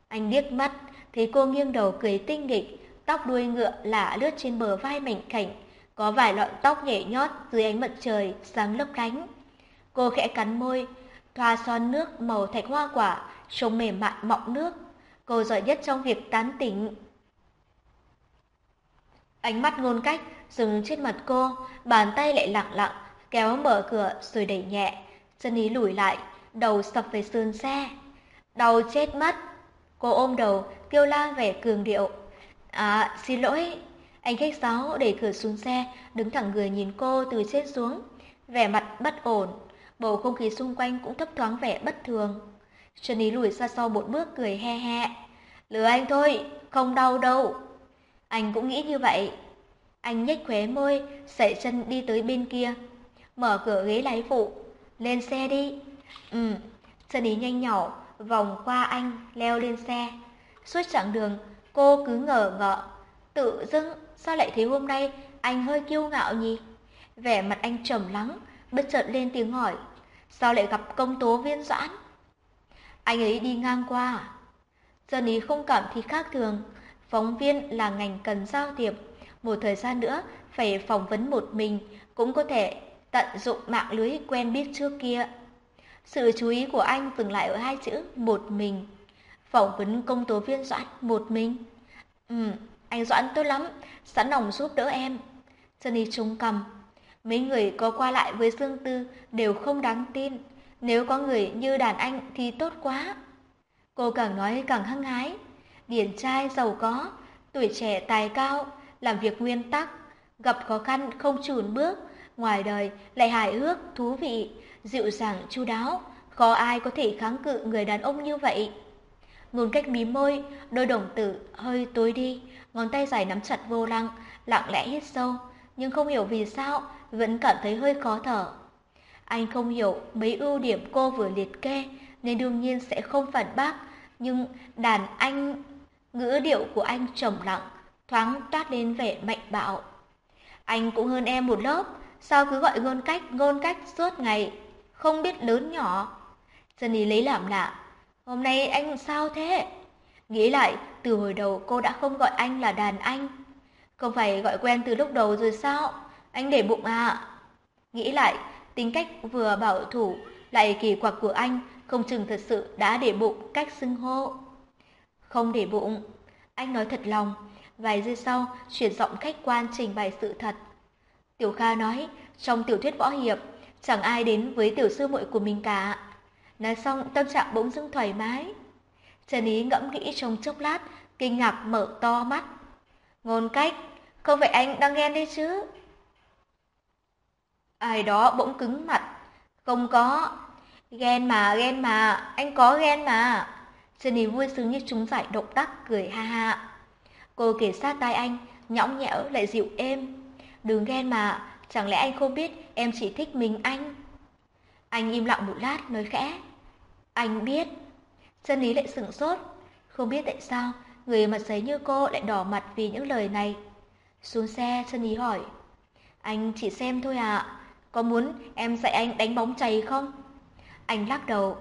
Anh liếc mắt, thấy cô nghiêng đầu cười tinh nghịch, tóc đuôi ngựa lả lướt trên bờ vai mảnh khảnh, có vài lọn tóc nhảy nhót dưới ánh mặt trời sáng lấp lánh. Cô khẽ cắn môi, thoa son nước màu thạch hoa quả, trông mềm mại mọng nước. Cô giỏi nhất trong việc tán tỉnh. Ánh mắt ngôn cách dừng trên mặt cô, bàn tay lại lặng lặng, kéo mở cửa rồi đẩy nhẹ. Chân ý lùi lại, đầu sập về sườn xe. Đau chết mất. Cô ôm đầu, kêu la vẻ cường điệu. À, xin lỗi. Anh khách sáo đẩy cửa xuống xe, đứng thẳng người nhìn cô từ trên xuống. Vẻ mặt bất ổn, bầu không khí xung quanh cũng thấp thoáng vẻ bất thường. Trần Ý lùi xa sau một bước cười he he. Lừa anh thôi, không đau đâu. Anh cũng nghĩ như vậy. Anh nhếch khóe môi, sẩy chân đi tới bên kia. Mở cửa ghế lái phụ. Lên xe đi. Ừ, Trần Ý nhanh nhỏ, vòng qua anh, leo lên xe. Suốt chặng đường, cô cứ ngờ ngợ. Tự dưng, sao lại thấy hôm nay anh hơi kiêu ngạo nhỉ? Vẻ mặt anh trầm lắng, bất chợt lên tiếng hỏi. Sao lại gặp công tố viên doãn? Anh ấy đi ngang qua. Dân ý không cảm thấy khác thường. Phóng viên là ngành cần giao tiếp. Một thời gian nữa phải phỏng vấn một mình cũng có thể tận dụng mạng lưới quen biết trước kia. Sự chú ý của anh dừng lại ở hai chữ một mình. Phỏng vấn công tố viên Doãn một mình. Ừ, anh Doãn tốt lắm, sẵn lòng giúp đỡ em. Sunny trúng cầm. Mấy người có qua lại với Dương Tư đều không đáng tin. Nếu có người như đàn anh thì tốt quá. Cô càng nói càng hăng hái. Điển trai giàu có, tuổi trẻ tài cao, làm việc nguyên tắc, gặp khó khăn không chùn bước, ngoài đời lại hài hước, thú vị, dịu dàng, chu đáo, có ai có thể kháng cự người đàn ông như vậy. Ngôn cách mí môi, đôi đồng tử hơi tối đi, ngón tay dài nắm chặt vô lăng, lặng lẽ hít sâu, nhưng không hiểu vì sao vẫn cảm thấy hơi khó thở. Anh không hiểu mấy ưu điểm cô vừa liệt kê nên đương nhiên sẽ không phản bác, nhưng đàn anh ngữ điệu của anh trầm lặng, thoáng toát lên vẻ mạnh bạo. Anh cũng hơn em một lớp, sao cứ gọi ngôn cách ngôn cách suốt ngày, không biết lớn nhỏ. Jenny lấy làm lạ, hôm nay anh sao thế? Nghĩ lại, từ hồi đầu cô đã không gọi anh là đàn anh. Không phải gọi quen từ lúc đầu rồi sao? Anh để bụng à? Nghĩ lại, tính cách vừa bảo thủ, lại kỳ quặc của anh, không chừng thật sự đã để bụng cách xưng hô. Không để bụng, anh nói thật lòng, vài giây sau chuyển giọng khách quan trình bày sự thật. Tiểu Kha nói, trong tiểu thuyết võ hiệp, chẳng ai đến với tiểu sư muội của mình cả. Nói xong tâm trạng bỗng dưng thoải mái. Trần Ý ngẫm nghĩ trong chốc lát, kinh ngạc mở to mắt. Ngôn cách, không phải anh đang ghen đấy chứ? Ai đó bỗng cứng mặt. Không có. Ghen mà, ghen mà, anh có ghen mà. Jenny vui sướng như chúng giải động tác, cười ha ha. Cô kể sát tai anh, nhõng nhẽo lại dịu êm. Đừng ghen mà, chẳng lẽ anh không biết em chỉ thích mình anh? Anh im lặng một lát, nói khẽ. Anh biết. Chân lý lại sửng sốt. Không biết tại sao, người mặt giấy như cô lại đỏ mặt vì những lời này. Xuống xe, chân lý hỏi. Anh chỉ xem thôi à, có muốn em dạy anh đánh bóng chày không? Anh lắc đầu.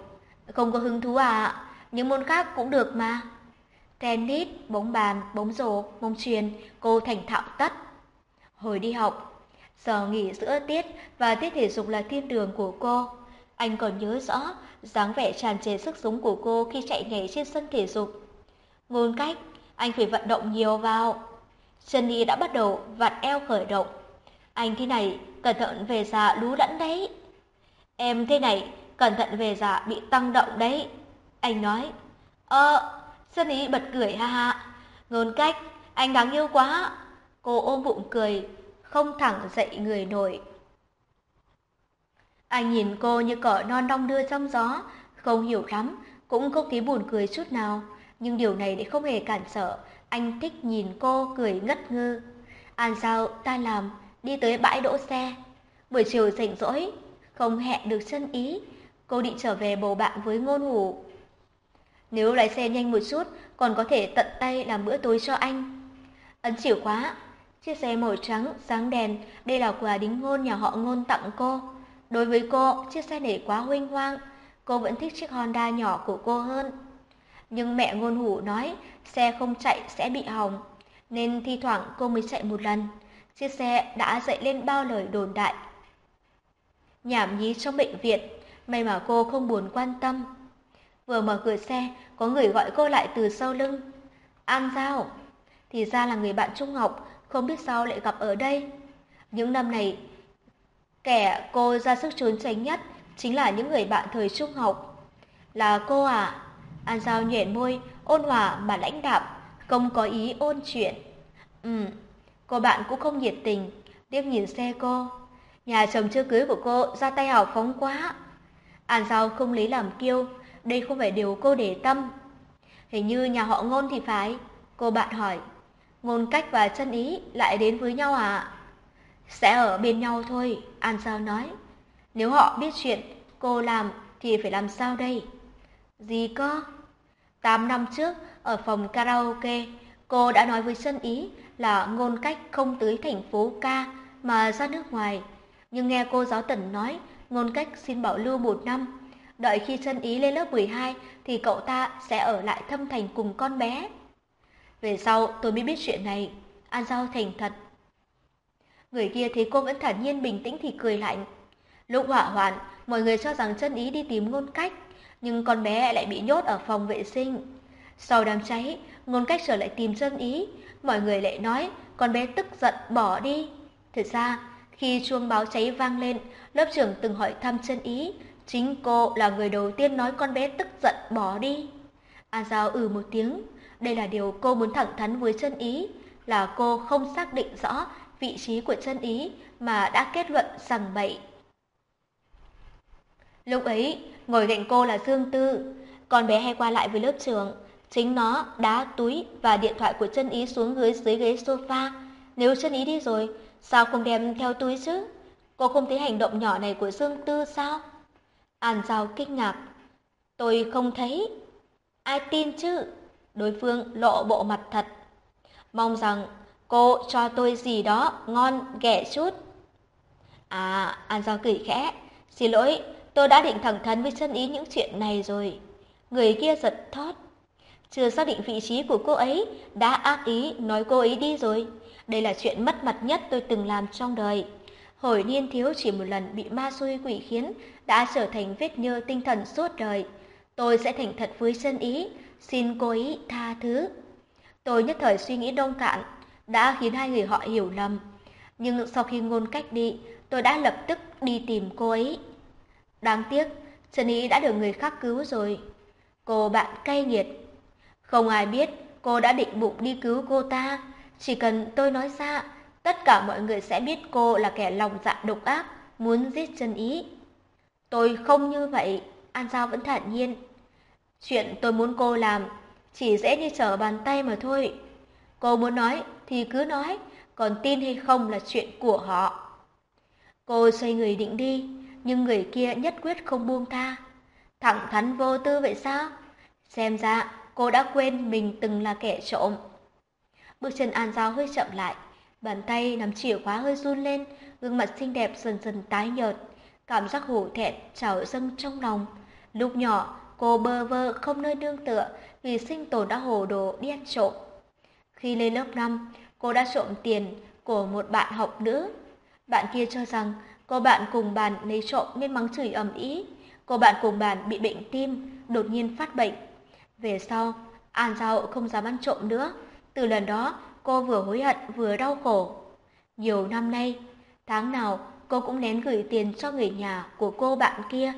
Không có hứng thú à, những môn khác cũng được mà. Tennis, bóng bàn, bóng rổ, bóng truyền, cô thành thạo tất. Hồi đi học, giờ nghỉ giữa tiết và tiết thể dục là thiên đường của cô. Anh còn nhớ rõ dáng vẻ tràn trề sức sống của cô khi chạy nhảy trên sân thể dục. Ngôn cách, anh phải vận động nhiều vào. Chân đi đã bắt đầu vặn eo khởi động. Anh thế này, cẩn thận về già lú đẫn đấy. Em thế này, cẩn thận về già bị tăng động đấy. Anh nói, Ờ, Sơn Ý bật cười ha ha. Ngôn cách, anh đáng yêu quá. Cô ôm bụng cười, không thẳng dậy người nổi. Anh nhìn cô như cỏ non đong đưa trong gió, không hiểu lắm, cũng không thấy buồn cười chút nào. Nhưng điều này để không hề cản trở, anh thích nhìn cô cười ngất ngư. An sao ta làm, đi tới bãi đỗ xe. Buổi chiều rảnh rỗi, không hẹn được chân ý. cô định trở về bầu bạn với ngôn hủ. Nếu lái xe nhanh một chút, còn có thể tận tay làm bữa tối cho anh. Ấn chìa khóa, chiếc xe màu trắng, sáng đèn, đây là quà đính hôn nhà họ ngôn tặng cô. Đối với cô, chiếc xe này quá huynh hoang, cô vẫn thích chiếc Honda nhỏ của cô hơn. Nhưng mẹ ngôn hủ nói xe không chạy sẽ bị hỏng, nên thi thoảng cô mới chạy một lần. Chiếc xe đã dậy lên bao lời đồn đại. Nhảm nhí trong bệnh viện, may mà cô không buồn quan tâm. Vừa mở cửa xe, có người gọi cô lại từ sau lưng. An Giao, thì ra là người bạn trung học, không biết sao lại gặp ở đây. Những năm này, kẻ cô ra sức trốn tránh nhất chính là những người bạn thời trung học. Là cô à? An Giao nhuyễn môi, ôn hòa mà lãnh đạm, không có ý ôn chuyện. Ừ, cô bạn cũng không nhiệt tình, liếc nhìn xe cô. Nhà chồng chưa cưới của cô ra tay hào phóng quá. An Giao không lấy làm kiêu, đây không phải điều cô để tâm. Hình như nhà họ ngôn thì phải. Cô bạn hỏi, ngôn cách và chân ý lại đến với nhau à? Sẽ ở bên nhau thôi, An Giao nói. Nếu họ biết chuyện cô làm thì phải làm sao đây? Gì cơ? Tám năm trước, ở phòng karaoke, cô đã nói với chân ý là ngôn cách không tới thành phố ca mà ra nước ngoài. Nhưng nghe cô giáo tần nói, ngôn cách xin bảo lưu một năm. Đợi khi chân ý lên lớp 12 thì cậu ta sẽ ở lại thâm thành cùng con bé. Về sau tôi mới biết chuyện này, An Giao thành thật. Người kia thấy cô vẫn thản nhiên bình tĩnh thì cười lạnh. Lúc hỏa hoạn, mọi người cho rằng chân ý đi tìm ngôn cách, nhưng con bé lại bị nhốt ở phòng vệ sinh. Sau đám cháy, ngôn cách trở lại tìm chân ý, mọi người lại nói con bé tức giận bỏ đi. Thật ra, khi chuông báo cháy vang lên, lớp trưởng từng hỏi thăm chân ý, chính cô là người đầu tiên nói con bé tức giận bỏ đi. An Giao ừ một tiếng, đây là điều cô muốn thẳng thắn với chân ý, là cô không xác định rõ vị trí của chân ý mà đã kết luận rằng bậy. Lúc ấy, ngồi cạnh cô là Dương Tư, con bé hay qua lại với lớp trưởng, chính nó đá túi và điện thoại của chân ý xuống dưới dưới ghế sofa. Nếu chân ý đi rồi, sao không đem theo túi chứ? Cô không thấy hành động nhỏ này của Dương Tư sao? An Giao kinh ngạc. Tôi không thấy. Ai tin chứ? Đối phương lộ bộ mặt thật. Mong rằng cô cho tôi gì đó ngon ghẻ chút. À, An Giao cười khẽ. Xin lỗi, tôi đã định thẳng thắn với chân ý những chuyện này rồi. Người kia giật thót. Chưa xác định vị trí của cô ấy, đã ác ý nói cô ấy đi rồi. Đây là chuyện mất mặt nhất tôi từng làm trong đời. Hồi niên thiếu chỉ một lần bị ma xui quỷ khiến, đã trở thành vết nhơ tinh thần suốt đời. Tôi sẽ thành thật với chân ý, xin cô ấy tha thứ. Tôi nhất thời suy nghĩ đông cạn, đã khiến hai người họ hiểu lầm. Nhưng sau khi ngôn cách đi, tôi đã lập tức đi tìm cô ấy. Đáng tiếc, chân ý đã được người khác cứu rồi. Cô bạn cay nghiệt. Không ai biết cô đã định bụng đi cứu cô ta. Chỉ cần tôi nói ra, tất cả mọi người sẽ biết cô là kẻ lòng dạ độc ác, muốn giết chân ý. Tôi không như vậy, An Giao vẫn thản nhiên. Chuyện tôi muốn cô làm chỉ dễ như trở bàn tay mà thôi. Cô muốn nói thì cứ nói, còn tin hay không là chuyện của họ. Cô xoay người định đi, nhưng người kia nhất quyết không buông tha. Thẳng thắn vô tư vậy sao? Xem ra cô đã quên mình từng là kẻ trộm. Bước chân An Giao hơi chậm lại, bàn tay nắm chìa khóa hơi run lên, gương mặt xinh đẹp dần dần tái nhợt, cảm giác hổ thẹn trào dâng trong lòng. Lúc nhỏ, cô bơ vơ không nơi nương tựa vì sinh tồn đã hồ đồ đi ăn trộm. Khi lên lớp 5, cô đã trộm tiền của một bạn học nữ. Bạn kia cho rằng cô bạn cùng bàn lấy trộm nên mắng chửi ầm ĩ. Cô bạn cùng bàn bị bệnh tim, đột nhiên phát bệnh. Về sau, An Giao không dám ăn trộm nữa. Từ lần đó, cô vừa hối hận vừa đau khổ. Nhiều năm nay, tháng nào cô cũng nén gửi tiền cho người nhà của cô bạn kia.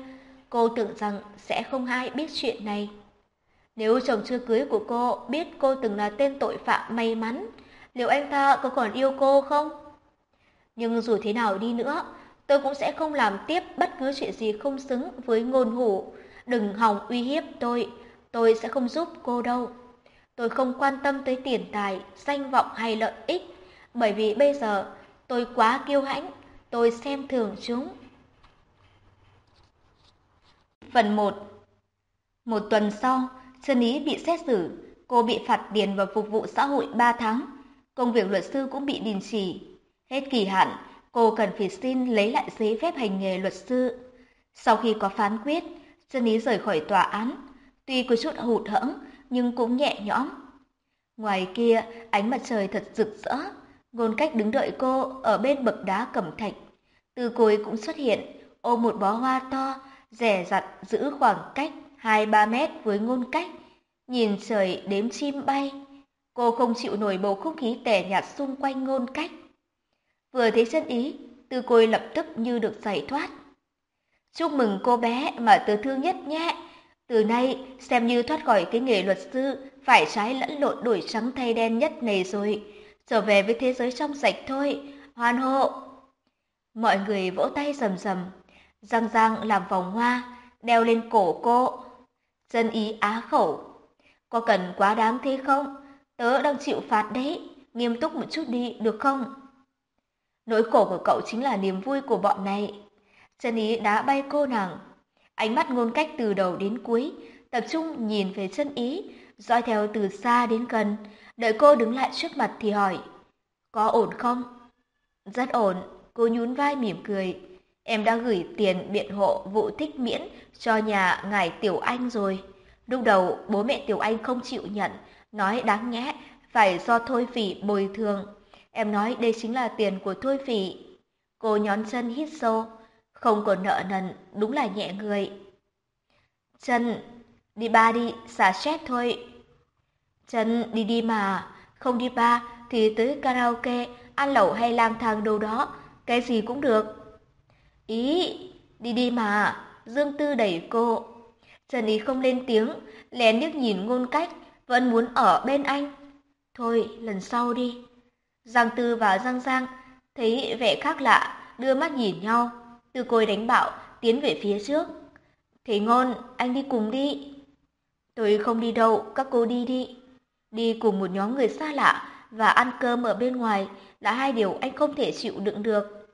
Cô tưởng rằng sẽ không ai biết chuyện này. Nếu chồng chưa cưới của cô biết cô từng là tên tội phạm may mắn, liệu anh ta có còn yêu cô không? Nhưng dù thế nào đi nữa, tôi cũng sẽ không làm tiếp bất cứ chuyện gì không xứng với ngôn hủ. Đừng hòng uy hiếp tôi, tôi sẽ không giúp cô đâu. Tôi không quan tâm tới tiền tài, danh vọng hay lợi ích, bởi vì bây giờ tôi quá kiêu hãnh, tôi xem thường chúng. Phần 1 Một tuần sau, Trân Ý bị xét xử, cô bị phạt tiền và phục vụ xã hội 3 tháng. Công việc luật sư cũng bị đình chỉ. Hết kỳ hạn, cô cần phải xin lấy lại giấy phép hành nghề luật sư. Sau khi có phán quyết, Trân Ý rời khỏi tòa án. Tuy có chút hụt hẫng, nhưng cũng nhẹ nhõm. Ngoài kia, ánh mặt trời thật rực rỡ. Ngôn cách đứng đợi cô ở bên bậc đá cẩm thạch. Từ cối cũng xuất hiện, ôm một bó hoa to, rẻ rặt giữ khoảng cách hai ba mét với ngôn cách. Nhìn trời đếm chim bay. Cô không chịu nổi bầu không khí tẻ nhạt xung quanh ngôn cách. Vừa thấy chân ý, từ côi lập tức như được giải thoát. Chúc mừng cô bé mà tớ thương nhất nhé. Từ nay xem như thoát khỏi cái nghề luật sư phải trái lẫn lộn đổi trắng thay đen nhất này rồi. Trở về với thế giới trong sạch thôi. Hoan hộ! Mọi người vỗ tay rầm rầm. Giang Giang làm vòng hoa, đeo lên cổ cô. Dân ý á khẩu. Có cần quá đáng thế không? Tớ đang chịu phạt đấy. Nghiêm túc một chút đi, được không? Nỗi khổ của cậu chính là niềm vui của bọn này. Chân ý đá bay cô nàng. Ánh mắt ngôn cách từ đầu đến cuối, tập trung nhìn về chân ý, dõi theo từ xa đến gần, đợi cô đứng lại trước mặt thì hỏi. Có ổn không? Rất ổn, cô nhún vai mỉm cười. Em đã gửi tiền biện hộ vụ thích miễn cho nhà ngài Tiểu Anh rồi. Lúc đầu bố mẹ Tiểu Anh không chịu nhận, nói đáng nhẽ phải do Thôi Phỉ bồi thường. Em nói đây chính là tiền của Thôi Phỉ. Cô nhón chân hít sâu, không còn nợ nần, đúng là nhẹ người. Chân, đi ba đi, xả stress thôi. Chân, đi đi mà, không đi ba thì tới karaoke, ăn lẩu hay lang thang đâu đó, cái gì cũng được. Ý, đi đi mà, Dương Tư đẩy cô. Trần Ý không lên tiếng, lén liếc nhìn ngôn cách, vẫn muốn ở bên anh. Thôi, lần sau đi. Giang Tư và Giang Giang thấy vẻ khác lạ, đưa mắt nhìn nhau. Từ côi đánh bạo, tiến về phía trước. Thế ngôn, anh đi cùng đi. Tôi không đi đâu, các cô đi đi. Đi cùng một nhóm người xa lạ và ăn cơm ở bên ngoài là hai điều anh không thể chịu đựng được.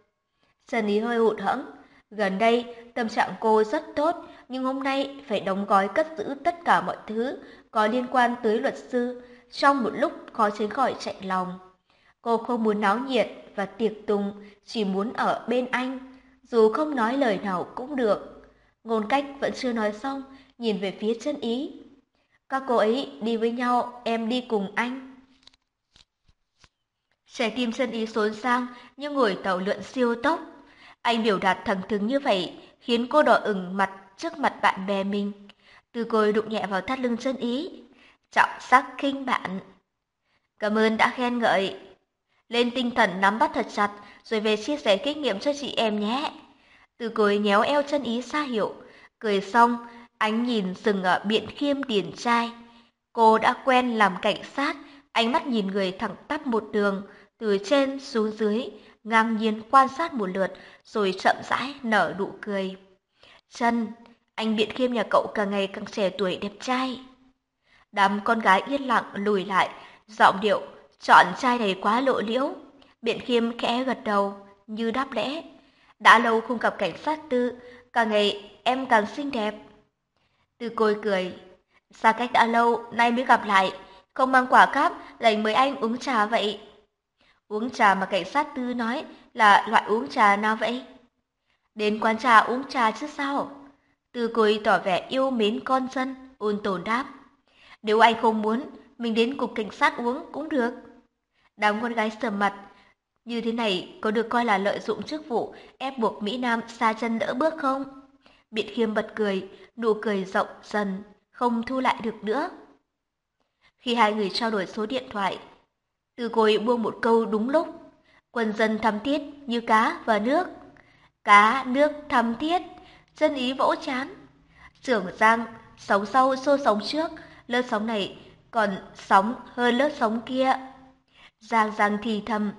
Trần Ý hơi hụt hẫng. Gần đây, tâm trạng cô rất tốt, nhưng hôm nay phải đóng gói cất giữ tất cả mọi thứ có liên quan tới luật sư, trong một lúc khó tránh khỏi chạy lòng. Cô không muốn náo nhiệt và tiệc tùng, chỉ muốn ở bên anh, dù không nói lời nào cũng được. Ngôn cách vẫn chưa nói xong, nhìn về phía chân ý. Các cô ấy đi với nhau, em đi cùng anh. Trái tim chân ý xốn sang như ngồi tàu lượn siêu tốc. Anh biểu đạt thẳng thừng như vậy khiến cô đỏ ửng mặt trước mặt bạn bè mình. Từ côi đụng nhẹ vào thắt lưng chân ý. Trọng sắc khinh bạn. Cảm ơn đã khen ngợi. Lên tinh thần nắm bắt thật chặt rồi về chia sẻ kinh nghiệm cho chị em nhé. Từ cười nhéo eo chân ý xa hiệu. Cười xong, ánh nhìn dừng ở biện khiêm điển trai. Cô đã quen làm cảnh sát, ánh mắt nhìn người thẳng tắp một đường, từ trên xuống dưới, ngang nhiên quan sát một lượt, rồi chậm rãi nở nụ cười. Chân, anh biện khiêm nhà cậu càng ngày càng trẻ tuổi đẹp trai. Đám con gái yên lặng lùi lại, giọng điệu, chọn trai này quá lộ liễu. Biện khiêm khẽ gật đầu, như đáp lẽ. Đã lâu không gặp cảnh sát tư, càng ngày em càng xinh đẹp. Tư côi cười, xa cách đã lâu, nay mới gặp lại, không mang quả cáp, lại mời anh uống trà vậy. Uống trà mà cảnh sát tư nói là loại uống trà nào vậy? Đến quán trà uống trà chứ sao? Tư côi tỏ vẻ yêu mến con dân, ôn tồn đáp. Nếu anh không muốn, mình đến cục cảnh sát uống cũng được. Đám con gái sầm mặt, như thế này có được coi là lợi dụng chức vụ ép buộc Mỹ Nam xa chân đỡ bước không? Biện khiêm bật cười, nụ cười rộng dần, không thu lại được nữa. Khi hai người trao đổi số điện thoại, từ côi buông một câu đúng lúc, quân dân thắm thiết như cá và nước. Cá, nước thắm thiết, dân ý vỗ chán. Trưởng Giang, sóng sau xô sóng trước, lớp sóng này còn sóng hơn lớp sóng kia. Giang Giang thì thầm,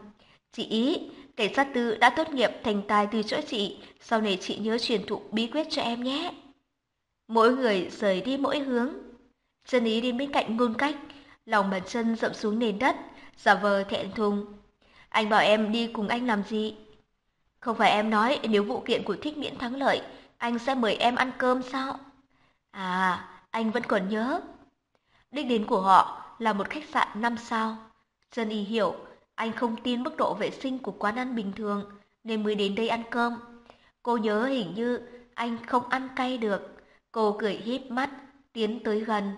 chị ý, cảnh sát tư đã tốt nghiệp thành tài từ chỗ chị, sau này chị nhớ truyền thụ bí quyết cho em nhé. Mỗi người rời đi mỗi hướng. Chân ý đi bên cạnh ngôn cách, lòng bàn chân dậm xuống nền đất, giả vờ thẹn thùng. Anh bảo em đi cùng anh làm gì? Không phải em nói nếu vụ kiện của thích miễn thắng lợi, anh sẽ mời em ăn cơm sao? à anh vẫn còn nhớ. Đích đến của họ là một khách sạn 5 sao. Trần Y hiểu, anh không tin mức độ vệ sinh của quán ăn bình thường, nên mới đến đây ăn cơm. Cô nhớ hình như anh không ăn cay được. Cô cười híp mắt, tiến tới gần.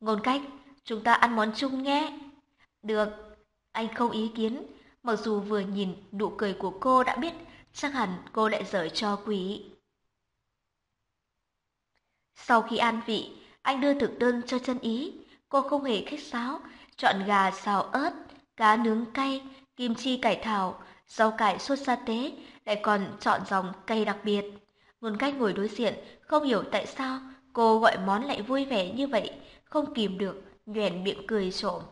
Ngôn cách, chúng ta ăn món chung nhé. Được, anh không ý kiến, mặc dù vừa nhìn nụ cười của cô đã biết chắc hẳn cô lại dở cho quý. Sau khi ăn vị, anh đưa thực đơn cho chân ý. Cô không hề khách sáo, chọn gà xào ớt, cá nướng cay, kim chi cải thảo, rau cải sốt sa tế, lại còn chọn dòng cay đặc biệt. Ngôn cách ngồi đối diện, không hiểu tại sao cô gọi món lại vui vẻ như vậy, không kìm được, nhoẻn miệng cười trộm.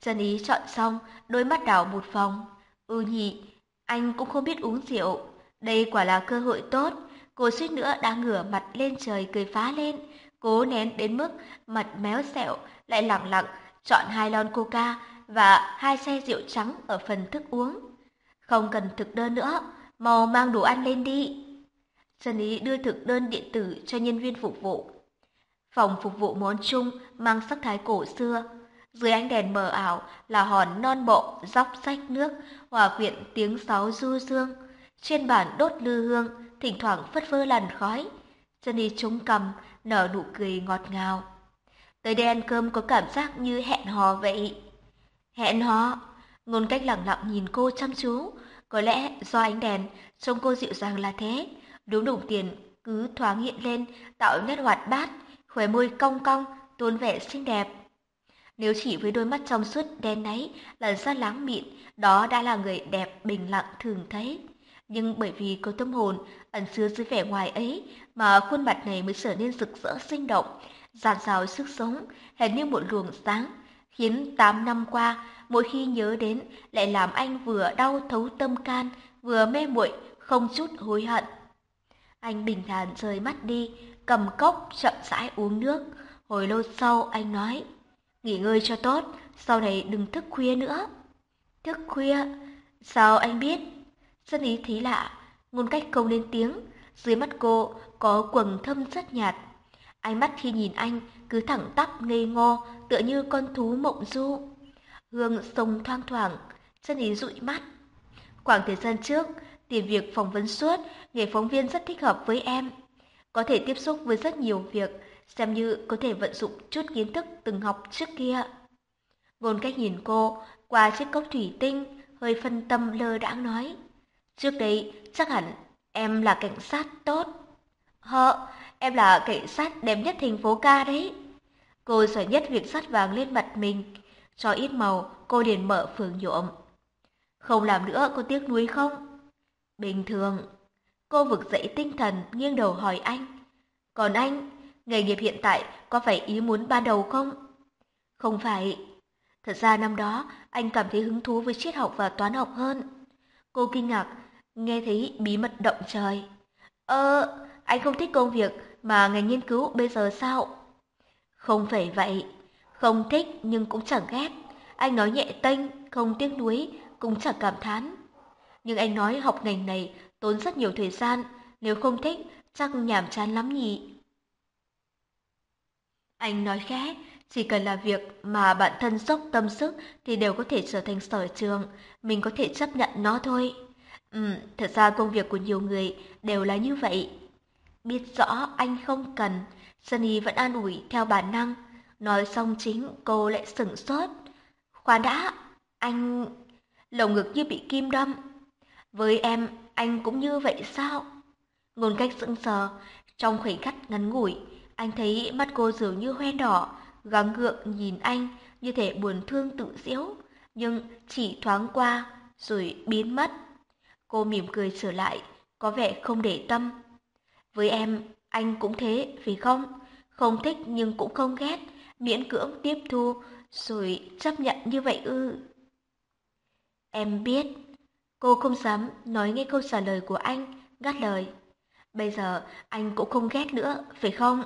Chân ý chọn xong, đôi mắt đảo một vòng. Ừ nhỉ, anh cũng không biết uống rượu. Đây quả là cơ hội tốt. Cô suýt nữa đã ngửa mặt lên trời cười phá lên. Cố nén đến mức mặt méo xẹo, lại lặng lặng chọn hai lon coca và hai xe rượu trắng ở phần thức uống. Không cần thực đơn nữa, mau mang đồ ăn lên đi. Trần Ý đưa thực đơn điện tử cho nhân viên phục vụ. Phòng phục vụ món chung mang sắc thái cổ xưa. Dưới ánh đèn mờ ảo là hòn non bộ dốc sách nước, hòa quyện tiếng sáo du dương. Trên bàn đốt lư hương, thỉnh thoảng phất phơ làn khói. Trần Ý chống cầm, nở nụ cười ngọt ngào. Tới đây ăn cơm có cảm giác như hẹn hò vậy. Hẹn hò? Ngôn cách lặng lặng nhìn cô chăm chú. Có lẽ do ánh đèn, trông cô dịu dàng là thế. Đúng đồng tiền cứ thoáng hiện lên, tạo nét hoạt bát, khóe môi cong cong, tôn vẻ xinh đẹp. Nếu chỉ với đôi mắt trong suốt đen náy, làn da láng mịn, đó đã là người đẹp bình lặng thường thấy. Nhưng bởi vì có tâm hồn ẩn chứa dưới vẻ ngoài ấy mà khuôn mặt này mới trở nên rực rỡ sinh động, dàn dào sức sống, hệt như một luồng sáng, khiến tám năm qua mỗi khi nhớ đến lại làm anh vừa đau thấu tâm can, vừa mê muội không chút hối hận. Anh bình thản rời mắt đi, cầm cốc chậm rãi uống nước. Hồi lâu sau anh nói, nghỉ ngơi cho tốt, sau này đừng thức khuya nữa. Thức khuya? Sao anh biết? Dân ý thí lạ, ngôn cách không lên tiếng, dưới mắt cô có quầng thâm rất nhạt. Ánh mắt khi nhìn anh cứ thẳng tắp ngây ngô, tựa như con thú mộng du. Hương sông thoang thoảng, chân ý dụi mắt. Khoảng thời gian trước, tìm việc phỏng vấn suốt, nghề phóng viên rất thích hợp với em. Có thể tiếp xúc với rất nhiều việc, xem như có thể vận dụng chút kiến thức từng học trước kia. Ngôn cách nhìn cô, qua chiếc cốc thủy tinh, hơi phân tâm lơ đãng nói. Trước đây, chắc hẳn em là cảnh sát tốt. họ em là cảnh sát đẹp nhất thành phố ca đấy. Cô sợ nhất việc sắt vàng lên mặt mình. Cho ít màu, cô liền mở phường nhuộm. Không làm nữa, cô tiếc nuối không? Bình thường. Cô vực dậy tinh thần, nghiêng đầu hỏi anh. Còn anh, nghề nghiệp hiện tại có phải ý muốn ban đầu không? Không phải. Thật ra năm đó, anh cảm thấy hứng thú với triết học và toán học hơn. Cô kinh ngạc, nghe thấy bí mật động trời. Ơ, anh không thích công việc mà ngành nghiên cứu bây giờ sao? Không phải vậy, không thích nhưng cũng chẳng ghét. Anh nói nhẹ tênh, không tiếc nuối, cũng chẳng cảm thán. Nhưng anh nói học ngành này tốn rất nhiều thời gian, nếu không thích chắc nhàm chán lắm nhỉ. Anh nói khẽ, chỉ cần là việc mà bản thân dốc tâm sức thì đều có thể trở thành sở trường, mình có thể chấp nhận nó thôi. Ừ, thật ra công việc của nhiều người đều là như vậy. Biết rõ anh không cần, Sunny vẫn an ủi theo bản năng. Nói xong chính cô lại sửng sốt. Khoan đã, anh... Lồng ngực như bị kim đâm. Với em, anh cũng như vậy sao? Ngôn cách sững sờ, trong khoảnh khắc ngắn ngủi, anh thấy mắt cô dường như hoen đỏ, gắng gượng nhìn anh như thể buồn thương tự diễu, nhưng chỉ thoáng qua rồi biến mất. Cô mỉm cười trở lại, có vẻ không để tâm. Với em, anh cũng thế, phải không? Không thích nhưng cũng không ghét, miễn cưỡng tiếp thu, rồi chấp nhận như vậy ư. Em biết, cô không dám nói nghe câu trả lời của anh, gắt lời. Bây giờ anh cũng không ghét nữa, phải không?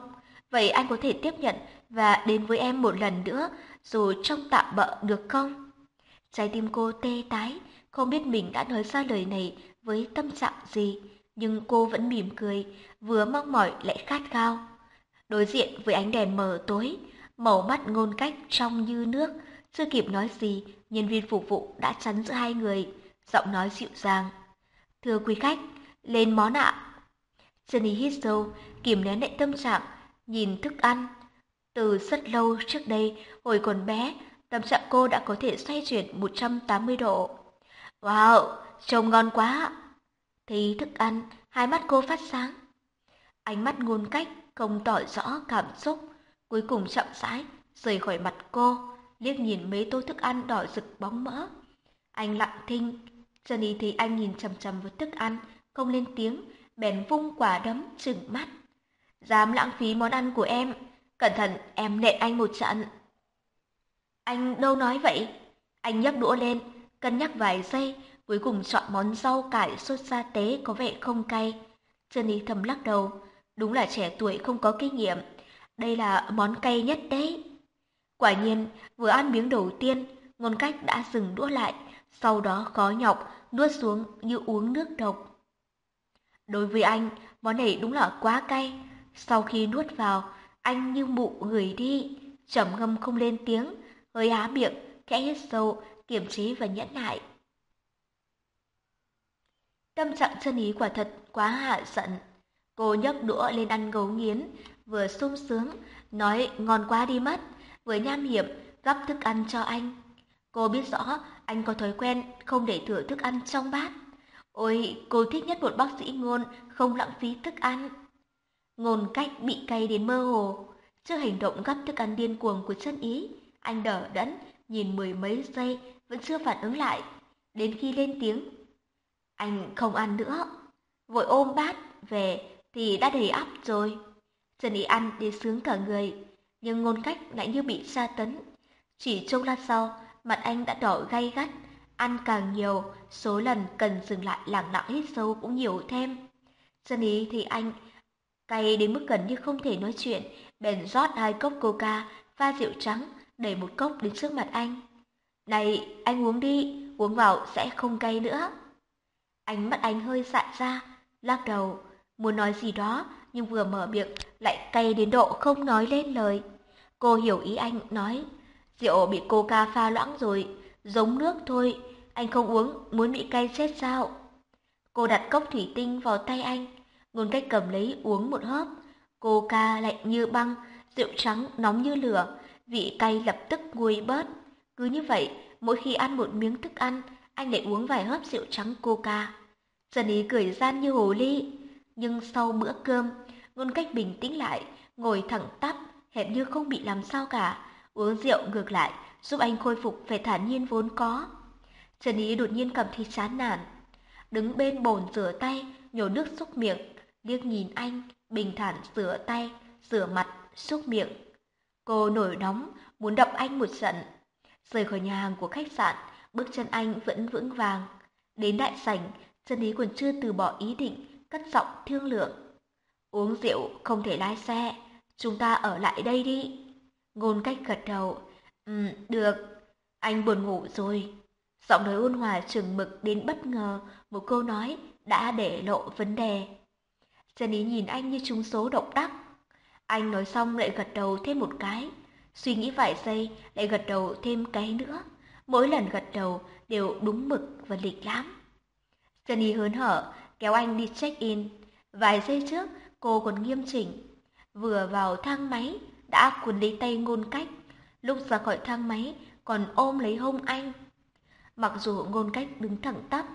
Vậy anh có thể tiếp nhận và đến với em một lần nữa, rồi trong tạm bợ được không? Trái tim cô tê tái, không biết mình đã nói ra lời này với tâm trạng gì, nhưng cô vẫn mỉm cười, vừa mong mỏi lại khát khao. Đối diện với ánh đèn mờ tối, màu mắt ngôn cách trong như nước, chưa kịp nói gì, nhân viên phục vụ đã chắn giữa hai người, giọng nói dịu dàng. Thưa quý khách, lên món ạ. Jenny hít sâu, kìm nén lại tâm trạng, nhìn thức ăn. Từ rất lâu trước đây, hồi còn bé, tâm trạng cô đã có thể xoay chuyển 180 độ. Wow, trông ngon quá! Thấy thức ăn, hai mắt cô phát sáng. Ánh mắt ngôn cách không tỏ rõ cảm xúc, cuối cùng chậm rãi rời khỏi mặt cô, liếc nhìn mấy tô thức ăn đỏ rực bóng mỡ. Anh lặng thinh, Jenny thấy anh nhìn chằm chằm vào thức ăn, không lên tiếng, bèn vung quả đấm trừng mắt. Dám lãng phí món ăn của em, cẩn thận em nện anh một trận. Anh đâu nói vậy? Anh nhấc đũa lên, cân nhắc vài giây, cuối cùng chọn món rau cải sốt sa tế có vẻ không cay. Jenny thầm lắc đầu, đúng là trẻ tuổi không có kinh nghiệm. Đây là món cay nhất đấy. Quả nhiên, vừa ăn miếng đầu tiên, ngôn cách đã dừng đũa lại, sau đó khó nhọc nuốt xuống như uống nước độc. Đối với anh, món này đúng là quá cay. Sau khi nuốt vào, anh như mụ người đi, trầm ngâm không lên tiếng, hơi há miệng, khẽ hít sâu, kiềm chế và nhẫn nại. Tâm trạng chân ý quả thật quá hạ giận. Cô nhấc đũa lên ăn gấu nghiến, vừa sung sướng, nói ngon quá đi mất, vừa nham hiểm gắp thức ăn cho anh. Cô biết rõ anh có thói quen không để thừa thức ăn trong bát. Ôi, cô thích nhất một bác sĩ ngôn không lãng phí thức ăn. Ngôn cách bị cay đến mơ hồ. Trước hành động gắp thức ăn điên cuồng của chân ý, anh đỡ đẫn, nhìn mười mấy giây vẫn chưa phản ứng lại. Đến khi lên tiếng, anh không ăn nữa. Vội ôm bát về thì đã đầy ắp rồi. trần ý ăn để sướng cả người, nhưng ngôn cách lại như bị sa tấn. Chỉ trong lát sau, mặt anh đã đỏ gay gắt, ăn càng nhiều, số lần cần dừng lại lẳng lặng hít sâu cũng nhiều thêm. trần ý thì anh cay đến mức gần như không thể nói chuyện, bèn rót hai cốc coca, pha rượu trắng, đẩy một cốc đến trước mặt anh. Này, anh uống đi, uống vào sẽ không cay nữa. Ánh mắt anh hơi dại ra, lắc đầu, muốn nói gì đó, nhưng vừa mở miệng lại cay đến độ không nói lên lời. Cô hiểu ý anh nói, rượu bị coca pha loãng rồi, giống nước thôi, anh không uống, muốn bị cay chết sao? Cô đặt cốc thủy tinh vào tay anh, ngôn cách cầm lấy uống một hớp. Coca lạnh như băng, rượu trắng nóng như lửa, vị cay lập tức nguôi bớt. Cứ như vậy, mỗi khi ăn một miếng thức ăn, anh lại uống vài hớp rượu trắng coca. Trần Ý cười gian như hồ ly, nhưng sau bữa cơm, ngôn cách bình tĩnh lại, ngồi thẳng tắp, hệt như không bị làm sao cả, uống rượu ngược lại, giúp anh khôi phục vẻ thản nhiên vốn có. Trần Ý đột nhiên cảm thấy chán nản, đứng bên bồn rửa tay, nhổ nước xúc miệng, liếc nhìn anh, bình thản rửa tay, rửa mặt, xúc miệng. Cô nổi nóng, muốn đập anh một trận. Rời khỏi nhà hàng của khách sạn, bước chân anh vẫn vững vàng. Đến đại sảnh, chân Ý còn chưa từ bỏ ý định, cất giọng thương lượng. Uống rượu không thể lái xe, chúng ta ở lại đây đi. Ngôn cách gật đầu. Ừ, được, anh buồn ngủ rồi. Giọng nói ôn hòa trừng mực đến bất ngờ, một câu nói đã để lộ vấn đề. Jenny nhìn anh như trúng số độc đắc. Anh nói xong lại gật đầu thêm một cái. Suy nghĩ vài giây lại gật đầu thêm cái nữa. Mỗi lần gật đầu đều đúng mực và lịch lãm. Jenny hớn hở kéo anh đi check-in. Vài giây trước cô còn nghiêm chỉnh. Vừa vào thang máy đã cuốn lấy tay ngôn cách. Lúc ra khỏi thang máy còn ôm lấy hông anh. Mặc dù ngôn cách đứng thẳng tắp,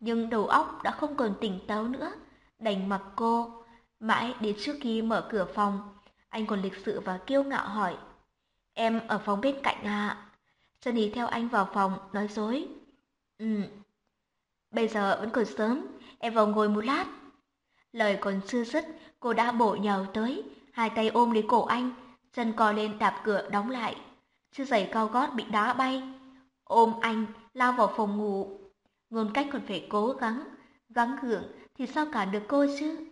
nhưng đầu óc đã không còn tỉnh táo nữa, đành mặc cô. Mãi đến trước khi mở cửa phòng, anh còn lịch sự và kiêu ngạo hỏi. Em ở phòng bên cạnh à? Sunny theo anh vào phòng, nói dối. Ừ. Bây giờ vẫn còn sớm, em vào ngồi một lát. Lời còn chưa dứt, cô đã bổ nhào tới, hai tay ôm lấy cổ anh, chân co lên đạp cửa đóng lại. Chiếc giày cao gót bị đá bay. Ôm anh, lao vào phòng ngủ. Ngôn cách còn phải cố gắng, gắng gượng thì sao cả được cô chứ?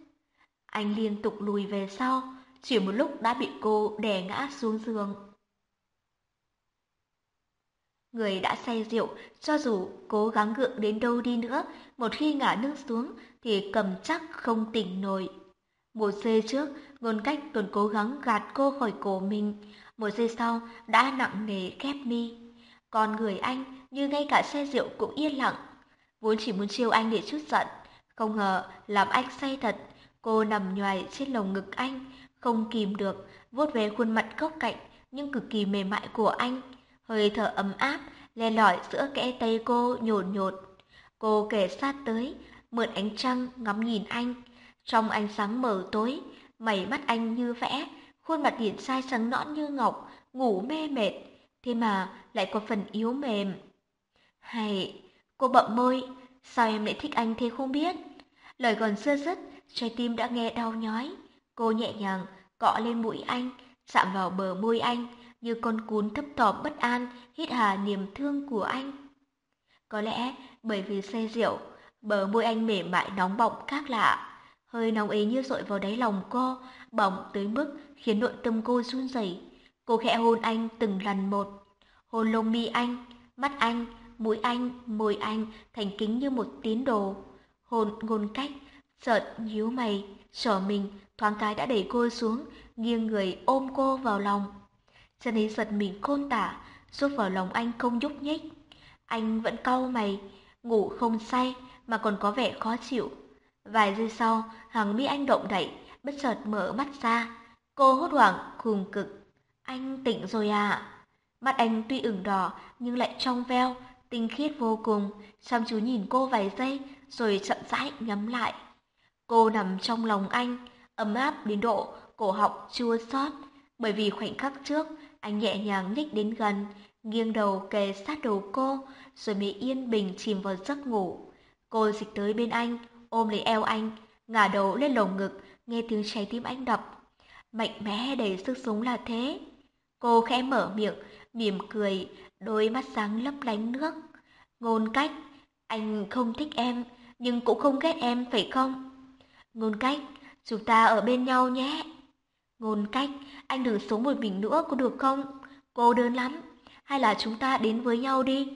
Anh liên tục lùi về sau, chỉ một lúc đã bị cô đè ngã xuống giường. Người đã say rượu, cho dù cố gắng gượng đến đâu đi nữa, một khi ngã nước xuống thì cầm chắc không tỉnh nổi. Một giây trước, ngôn cách còn cố gắng gạt cô khỏi cổ mình. Một giây sau, đã nặng nề khép mi. Còn người anh, như ngay cả xe rượu cũng yên lặng. Vốn chỉ muốn chiêu anh để chút giận. Không ngờ, làm anh say thật. Cô nằm nhoài trên lồng ngực anh, không kìm được, vuốt về khuôn mặt góc cạnh nhưng cực kỳ mềm mại của anh. Hơi thở ấm áp, le lỏi giữa kẽ tay cô nhồn nhột. Cô kể sát tới, mượn ánh trăng ngắm nhìn anh. Trong ánh sáng mờ tối, mày mắt anh như vẽ, khuôn mặt điển trai sáng nõn như ngọc, ngủ mê mệt, thế mà lại có phần yếu mềm. Hay, cô bậm môi, sao em lại thích anh thế không biết? Lời còn xưa dứt, trái tim đã nghe đau nhói. Cô nhẹ nhàng cọ lên mũi anh, chạm vào bờ môi anh, như con cún thấp thỏm bất an, hít hà niềm thương của anh. Có lẽ bởi vì say rượu, bờ môi anh mềm mại nóng bỏng khác lạ. Hơi nóng ấy như dội vào đáy lòng cô, bỏng tới mức khiến nội tâm cô run rẩy. Cô khẽ hôn anh từng lần một. Hôn lông mi anh, mắt anh, mũi anh, môi anh thành kính như một tín đồ. Hôn ngôn cách, chợt nhíu mày, sở mình, thoáng cái đã đẩy cô xuống, nghiêng người ôm cô vào lòng. Chân ấy giật mình khôn tả, rút vào lòng anh không nhúc nhích. Anh vẫn cau mày, ngủ không say mà còn có vẻ khó chịu. Vài giây sau, hàng mi anh động đậy, bất chợt mở mắt ra. Cô hốt hoảng, khùng cực. Anh tỉnh rồi à? Mắt anh tuy ửng đỏ nhưng lại trong veo, tinh khiết vô cùng, chăm chú nhìn cô vài giây rồi chậm rãi nhắm lại. Cô nằm trong lòng anh, ấm áp đến độ cổ họng chua xót, bởi vì khoảnh khắc trước anh nhẹ nhàng nhích đến gần, nghiêng đầu kề sát đầu cô, rồi mới yên bình chìm vào giấc ngủ. Cô dịch tới bên anh, ôm lấy eo anh, ngả đầu lên lồng ngực, nghe tiếng trái tim anh đập. Mạnh mẽ đầy sức sống là thế. Cô khẽ mở miệng, mỉm cười, đôi mắt sáng lấp lánh nước. Ngôn cách, anh không thích em, nhưng cũng không ghét em phải không? Ngôn cách, chúng ta ở bên nhau nhé. Ngôn cách, anh đừng sống một mình nữa có được không? Cô đơn lắm. Hay là chúng ta đến với nhau đi?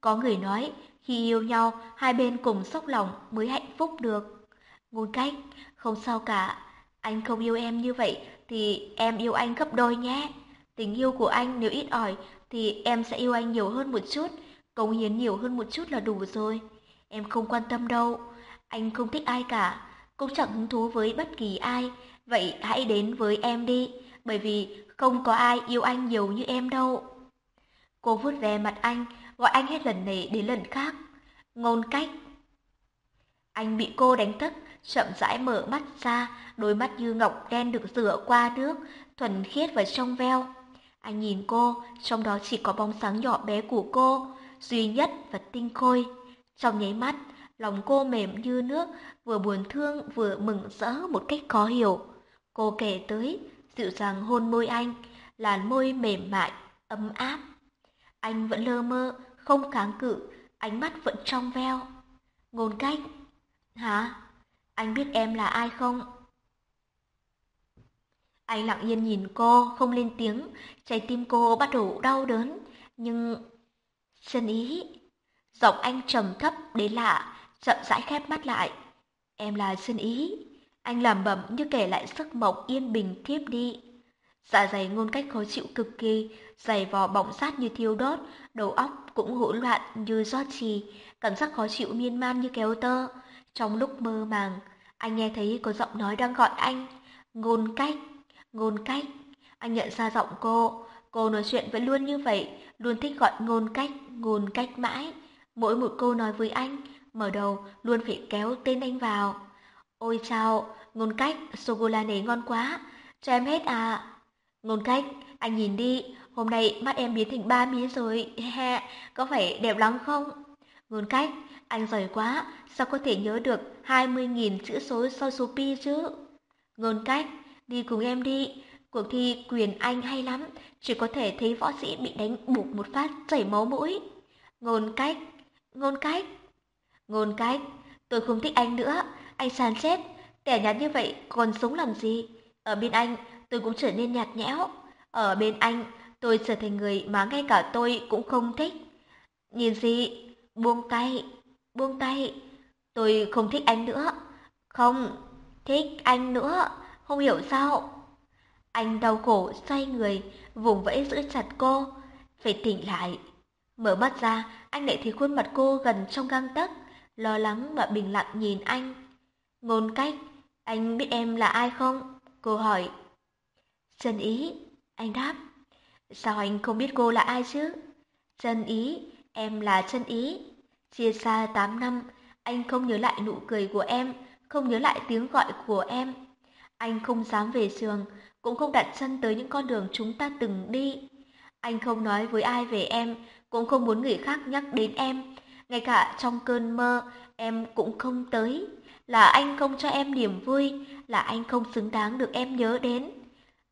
Có người nói, khi yêu nhau, hai bên cùng sốc lòng mới hạnh phúc được. Ngôn cách, không sao cả. Anh không yêu em như vậy thì em yêu anh gấp đôi nhé. Tình yêu của anh nếu ít ỏi thì em sẽ yêu anh nhiều hơn một chút, cống hiến nhiều hơn một chút là đủ rồi. Em không quan tâm đâu. Anh không thích ai cả, cũng chẳng hứng thú với bất kỳ ai. Vậy hãy đến với em đi, bởi vì không có ai yêu anh nhiều như em đâu. Cô vuốt về mặt anh, gọi anh hết lần này đến lần khác. Ngôn cách. Anh bị cô đánh thức, chậm rãi mở mắt ra, đôi mắt như ngọc đen được rửa qua nước, thuần khiết và trong veo. Anh nhìn cô, trong đó chỉ có bóng sáng nhỏ bé của cô, duy nhất và tinh khôi. Trong nháy mắt, lòng cô mềm như nước, vừa buồn thương vừa mừng rỡ một cách khó hiểu. Cô kể tới, dịu dàng hôn môi anh, làn môi mềm mại, ấm áp. Anh vẫn lơ mơ, không kháng cự, ánh mắt vẫn trong veo. Ngôn cách. Hả? Anh biết em là ai không? Anh lặng yên nhìn cô, không lên tiếng, trái tim cô bắt đầu đau đớn, nhưng... Chân ý... Giọng anh trầm thấp đến lạ, chậm rãi khép mắt lại. Em là chân ý. Anh làm bẩm như kể lại giấc mộng yên bình thiếp đi. Dạ dày ngôn cách khó chịu cực kỳ, giày vò bỏng sát như thiêu đốt, đầu óc cũng hỗn loạn như rót trì, cảm giác khó chịu miên man như kéo tơ. Trong lúc mơ màng, anh nghe thấy có giọng nói đang gọi anh. Ngôn cách, ngôn cách. Anh nhận ra giọng cô, cô nói chuyện vẫn luôn như vậy, luôn thích gọi ngôn cách, ngôn cách mãi. Mỗi một câu nói với anh, mở đầu luôn phải kéo tên anh vào. Ôi chao, ngôn cách, sô-cô-la này ngon quá, cho em hết à. Ngôn cách, anh nhìn đi, hôm nay mắt em biến thành ba mí rồi, he, có phải đẹp lắm không? Ngôn cách, anh giỏi quá, sao có thể nhớ được 20.000 chữ số sau số pi chứ? Ngôn cách, đi cùng em đi, cuộc thi quyền anh hay lắm, chỉ có thể thấy võ sĩ bị đánh bục một phát chảy máu mũi. Ngôn cách, ngôn cách, ngôn cách, tôi không thích anh nữa, anh sàn chết, kẻ nhạt như vậy còn sống làm gì? Ở bên anh, tôi cũng trở nên nhạt nhẽo. Ở bên anh, tôi trở thành người mà ngay cả tôi cũng không thích. Nhìn gì? Buông tay, buông tay. Tôi không thích anh nữa. Không, thích anh nữa. không hiểu sao. Anh đau khổ xoay người, vùng vẫy giữ chặt cô, phải tỉnh lại. Mở mắt ra, anh lại thấy khuôn mặt cô gần trong gang tấc, lo lắng và bình lặng nhìn anh. Ngôn cách, anh biết em là ai không? Cô hỏi. Trần Ý, anh đáp. Sao anh không biết cô là ai chứ? Trần Ý, em là Trần Ý. Chia xa 8 năm, anh không nhớ lại nụ cười của em, không nhớ lại tiếng gọi của em. Anh không dám về trường, cũng không đặt chân tới những con đường chúng ta từng đi. Anh không nói với ai về em, cũng không muốn người khác nhắc đến em. Ngay cả trong cơn mơ, em cũng không tới. Là anh không cho em niềm vui, là anh không xứng đáng được em nhớ đến.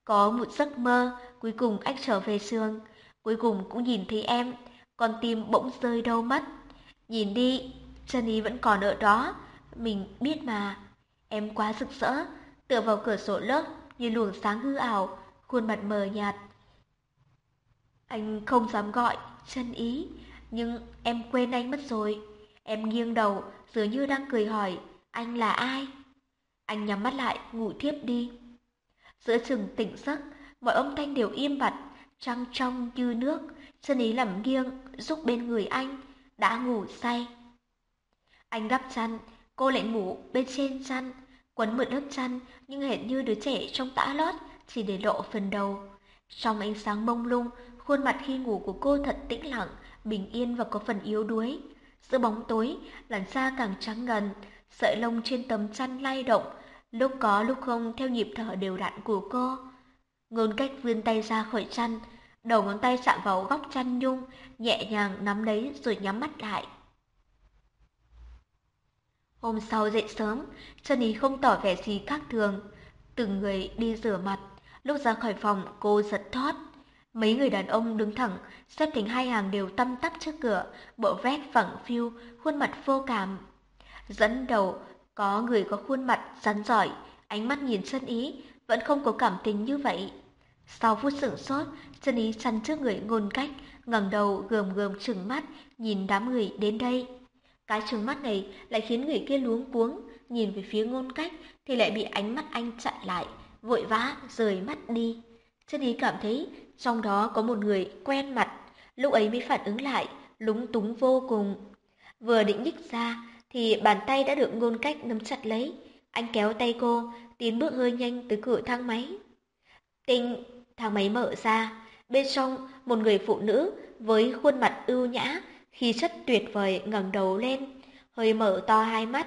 Có một giấc mơ, cuối cùng anh trở về trường, cuối cùng cũng nhìn thấy em, con tim bỗng rơi đâu mất. Nhìn đi, chân ý vẫn còn ở đó, mình biết mà. Em quá rực rỡ, tựa vào cửa sổ lớp như luồng sáng hư ảo, khuôn mặt mờ nhạt. Anh không dám gọi, chân ý, nhưng em quên anh mất rồi. Em nghiêng đầu, dường như đang cười hỏi, anh là ai? Anh nhắm mắt lại, ngủ thiếp đi. Giữa chừng tỉnh giấc, mọi âm thanh đều im bặt, trăng trong như nước, chân ý lẩm nghiêng, giúp bên người anh, đã ngủ say. Anh đắp chăn, cô lại ngủ bên trên chăn, quấn mượn lớp chăn nhưng hệt như đứa trẻ trong tã lót, chỉ để lộ phần đầu. Trong ánh sáng mông lung, khuôn mặt khi ngủ của cô thật tĩnh lặng, bình yên và có phần yếu đuối. Giữa bóng tối, làn da càng trắng ngần, sợi lông trên tấm chăn lay động, lúc có lúc không theo nhịp thở đều đặn của cô. Ngôn cách vươn tay ra khỏi chăn, đầu ngón tay chạm vào góc chăn nhung, nhẹ nhàng nắm lấy rồi nhắm mắt lại. Hôm sau dậy sớm, chân ý không tỏ vẻ gì khác thường. Từng người đi rửa mặt, lúc ra khỏi phòng cô giật thót. Mấy người đàn ông đứng thẳng, xếp thành hai hàng đều tăm tắp trước cửa, bộ vest phẳng phiu, khuôn mặt vô cảm. Dẫn đầu, có người có khuôn mặt rắn giỏi, ánh mắt nhìn chân ý, vẫn không có cảm tình như vậy. Sau phút sửng sốt, chân ý chăn trước người ngôn cách, ngẩng đầu gườm gườm trừng mắt, nhìn đám người đến đây. Cái trừng mắt này lại khiến người kia luống cuống, nhìn về phía ngôn cách thì lại bị ánh mắt anh chặn lại, vội vã rời mắt đi. Chân ý cảm thấy trong đó có một người quen mặt, lúc ấy mới phản ứng lại, lúng túng vô cùng. Vừa định nhích ra thì bàn tay đã được ngôn cách nắm chặt lấy. Anh kéo tay cô, tiến bước hơi nhanh tới cửa thang máy. Tinh, thang máy mở ra, bên trong một người phụ nữ với khuôn mặt ưu nhã, khi chất tuyệt vời ngẩng đầu lên, hơi mở to hai mắt.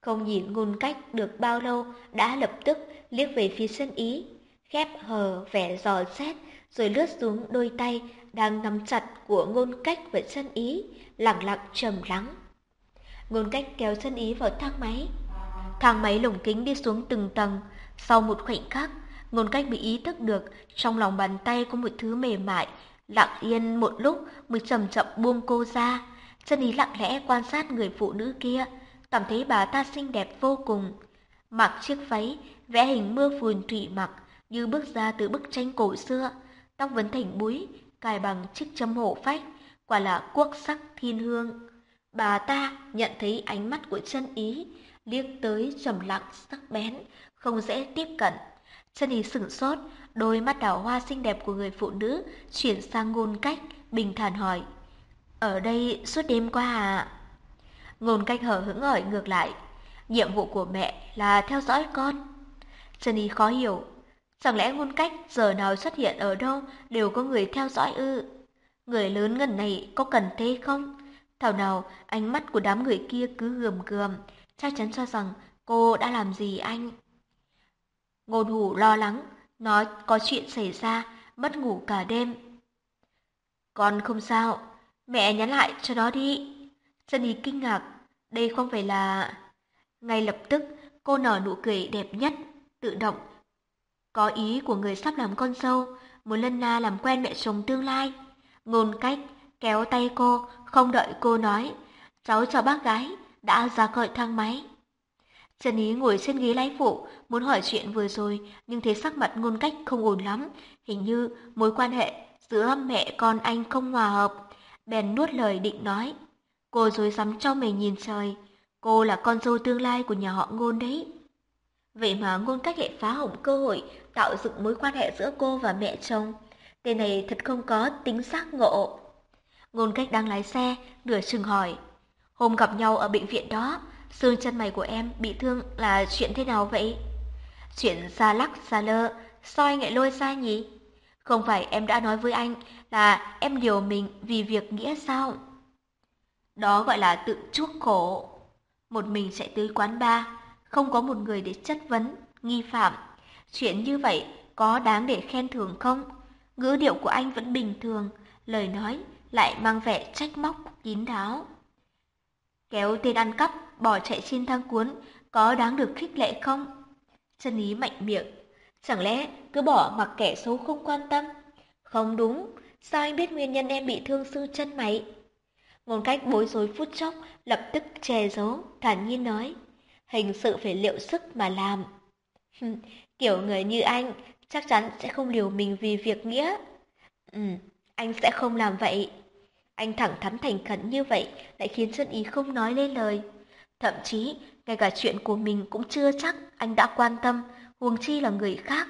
Không nhìn ngôn cách được bao lâu đã lập tức liếc về phía sân ý, khép hờ vẻ dò xét rồi lướt xuống đôi tay đang nắm chặt của ngôn cách và chân ý, lặng lặng trầm lắng. Ngôn cách kéo chân ý vào thang máy. Thang máy lồng kính đi xuống từng tầng, sau một khoảnh khắc, ngôn cách bị ý thức được trong lòng bàn tay có một thứ mềm mại, lặng yên một lúc mới chậm chậm buông cô ra. Chân ý lặng lẽ quan sát người phụ nữ kia, cảm thấy bà ta xinh đẹp vô cùng. Mặc chiếc váy, vẽ hình mưa phùn thủy mặc, như bước ra từ bức tranh cổ xưa, tóc vấn thành búi, cài bằng chiếc châm hộ phách, quả là quốc sắc thiên hương. Bà ta nhận thấy ánh mắt của chân ý, liếc tới trầm lặng sắc bén, không dễ tiếp cận. Chân ý sửng sốt, đôi mắt đào hoa xinh đẹp của người phụ nữ chuyển sang ngôn cách, bình thản hỏi. Ở đây suốt đêm qua à? Ngôn cách hở hững hỏi ngược lại. Nhiệm vụ của mẹ là theo dõi con. Chân ý khó hiểu, Chẳng lẽ ngôn cách giờ nào xuất hiện ở đâu đều có người theo dõi ư? Người lớn ngần này có cần thế không? Thảo nào ánh mắt của đám người kia cứ gườm gườm, chắc chắn cho rằng cô đã làm gì anh. Ngôn hủ lo lắng, nói có chuyện xảy ra, mất ngủ cả đêm. Con không sao, mẹ nhắn lại cho nó đi. Dân ý kinh ngạc, đây không phải là... Ngay lập tức, cô nở nụ cười đẹp nhất, tự động có ý của người sắp làm con dâu, muốn lân na làm quen mẹ chồng tương lai. Ngôn cách, kéo tay cô, không đợi cô nói. Cháu chào bác gái, đã ra khỏi thang máy. Trần Ý ngồi trên ghế lái phụ, muốn hỏi chuyện vừa rồi, nhưng thấy sắc mặt ngôn cách không ổn lắm. Hình như mối quan hệ giữa mẹ con anh không hòa hợp. Bèn nuốt lời định nói. Cô dối rắm cho mình nhìn trời. Cô là con dâu tương lai của nhà họ ngôn đấy. Vậy mà ngôn cách lại phá hỏng cơ hội tạo dựng mối quan hệ giữa cô và mẹ chồng. Tên này thật không có tính xác ngộ. Ngôn cách đang lái xe, nửa chừng hỏi. Hôm gặp nhau ở bệnh viện đó, xương chân mày của em bị thương là chuyện thế nào vậy? Chuyện xa lắc xa lơ, sao anh lại lôi xa nhỉ? Không phải em đã nói với anh là em liều mình vì việc nghĩa sao? Đó gọi là tự chuốc khổ. Một mình chạy tới quán bar, không có một người để chất vấn, nghi phạm. Chuyện như vậy có đáng để khen thưởng không? Ngữ điệu của anh vẫn bình thường, lời nói lại mang vẻ trách móc kín đáo. Kéo tên ăn cắp bỏ chạy trên thang cuốn có đáng được khích lệ không? Chân ý mạnh miệng, chẳng lẽ cứ bỏ mặc kẻ xấu không quan tâm? Không đúng, sao anh biết nguyên nhân em bị thương sư chân mày? Ngôn cách bối rối phút chốc, lập tức che giấu, thản nhiên nói. Hình sự phải liệu sức mà làm. Kiểu người như anh, chắc chắn sẽ không liều mình vì việc nghĩa. Ừ, anh sẽ không làm vậy. Anh thẳng thắn thành khẩn như vậy lại khiến xuân ý không nói lên lời. Thậm chí, ngay cả chuyện của mình cũng chưa chắc anh đã quan tâm, huống chi là người khác.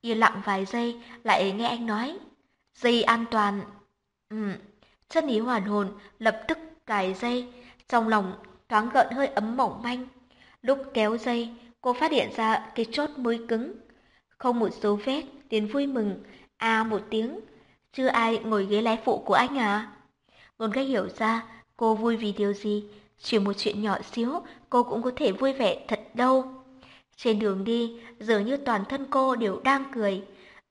Yên lặng vài giây, lại nghe anh nói. Dây an toàn. Ừ, xuân ý hoàn hồn, lập tức cài dây, trong lòng thoáng gợn hơi ấm mỏng manh. Lúc kéo dây, cô phát hiện ra cái chốt mới cứng. Không một dấu vết, liền vui mừng, à một tiếng. Chưa ai ngồi ghế lái phụ của anh à? Ngôn cách hiểu ra cô vui vì điều gì. Chỉ một chuyện nhỏ xíu, cô cũng có thể vui vẻ thật đâu. Trên đường đi, dường như toàn thân cô đều đang cười.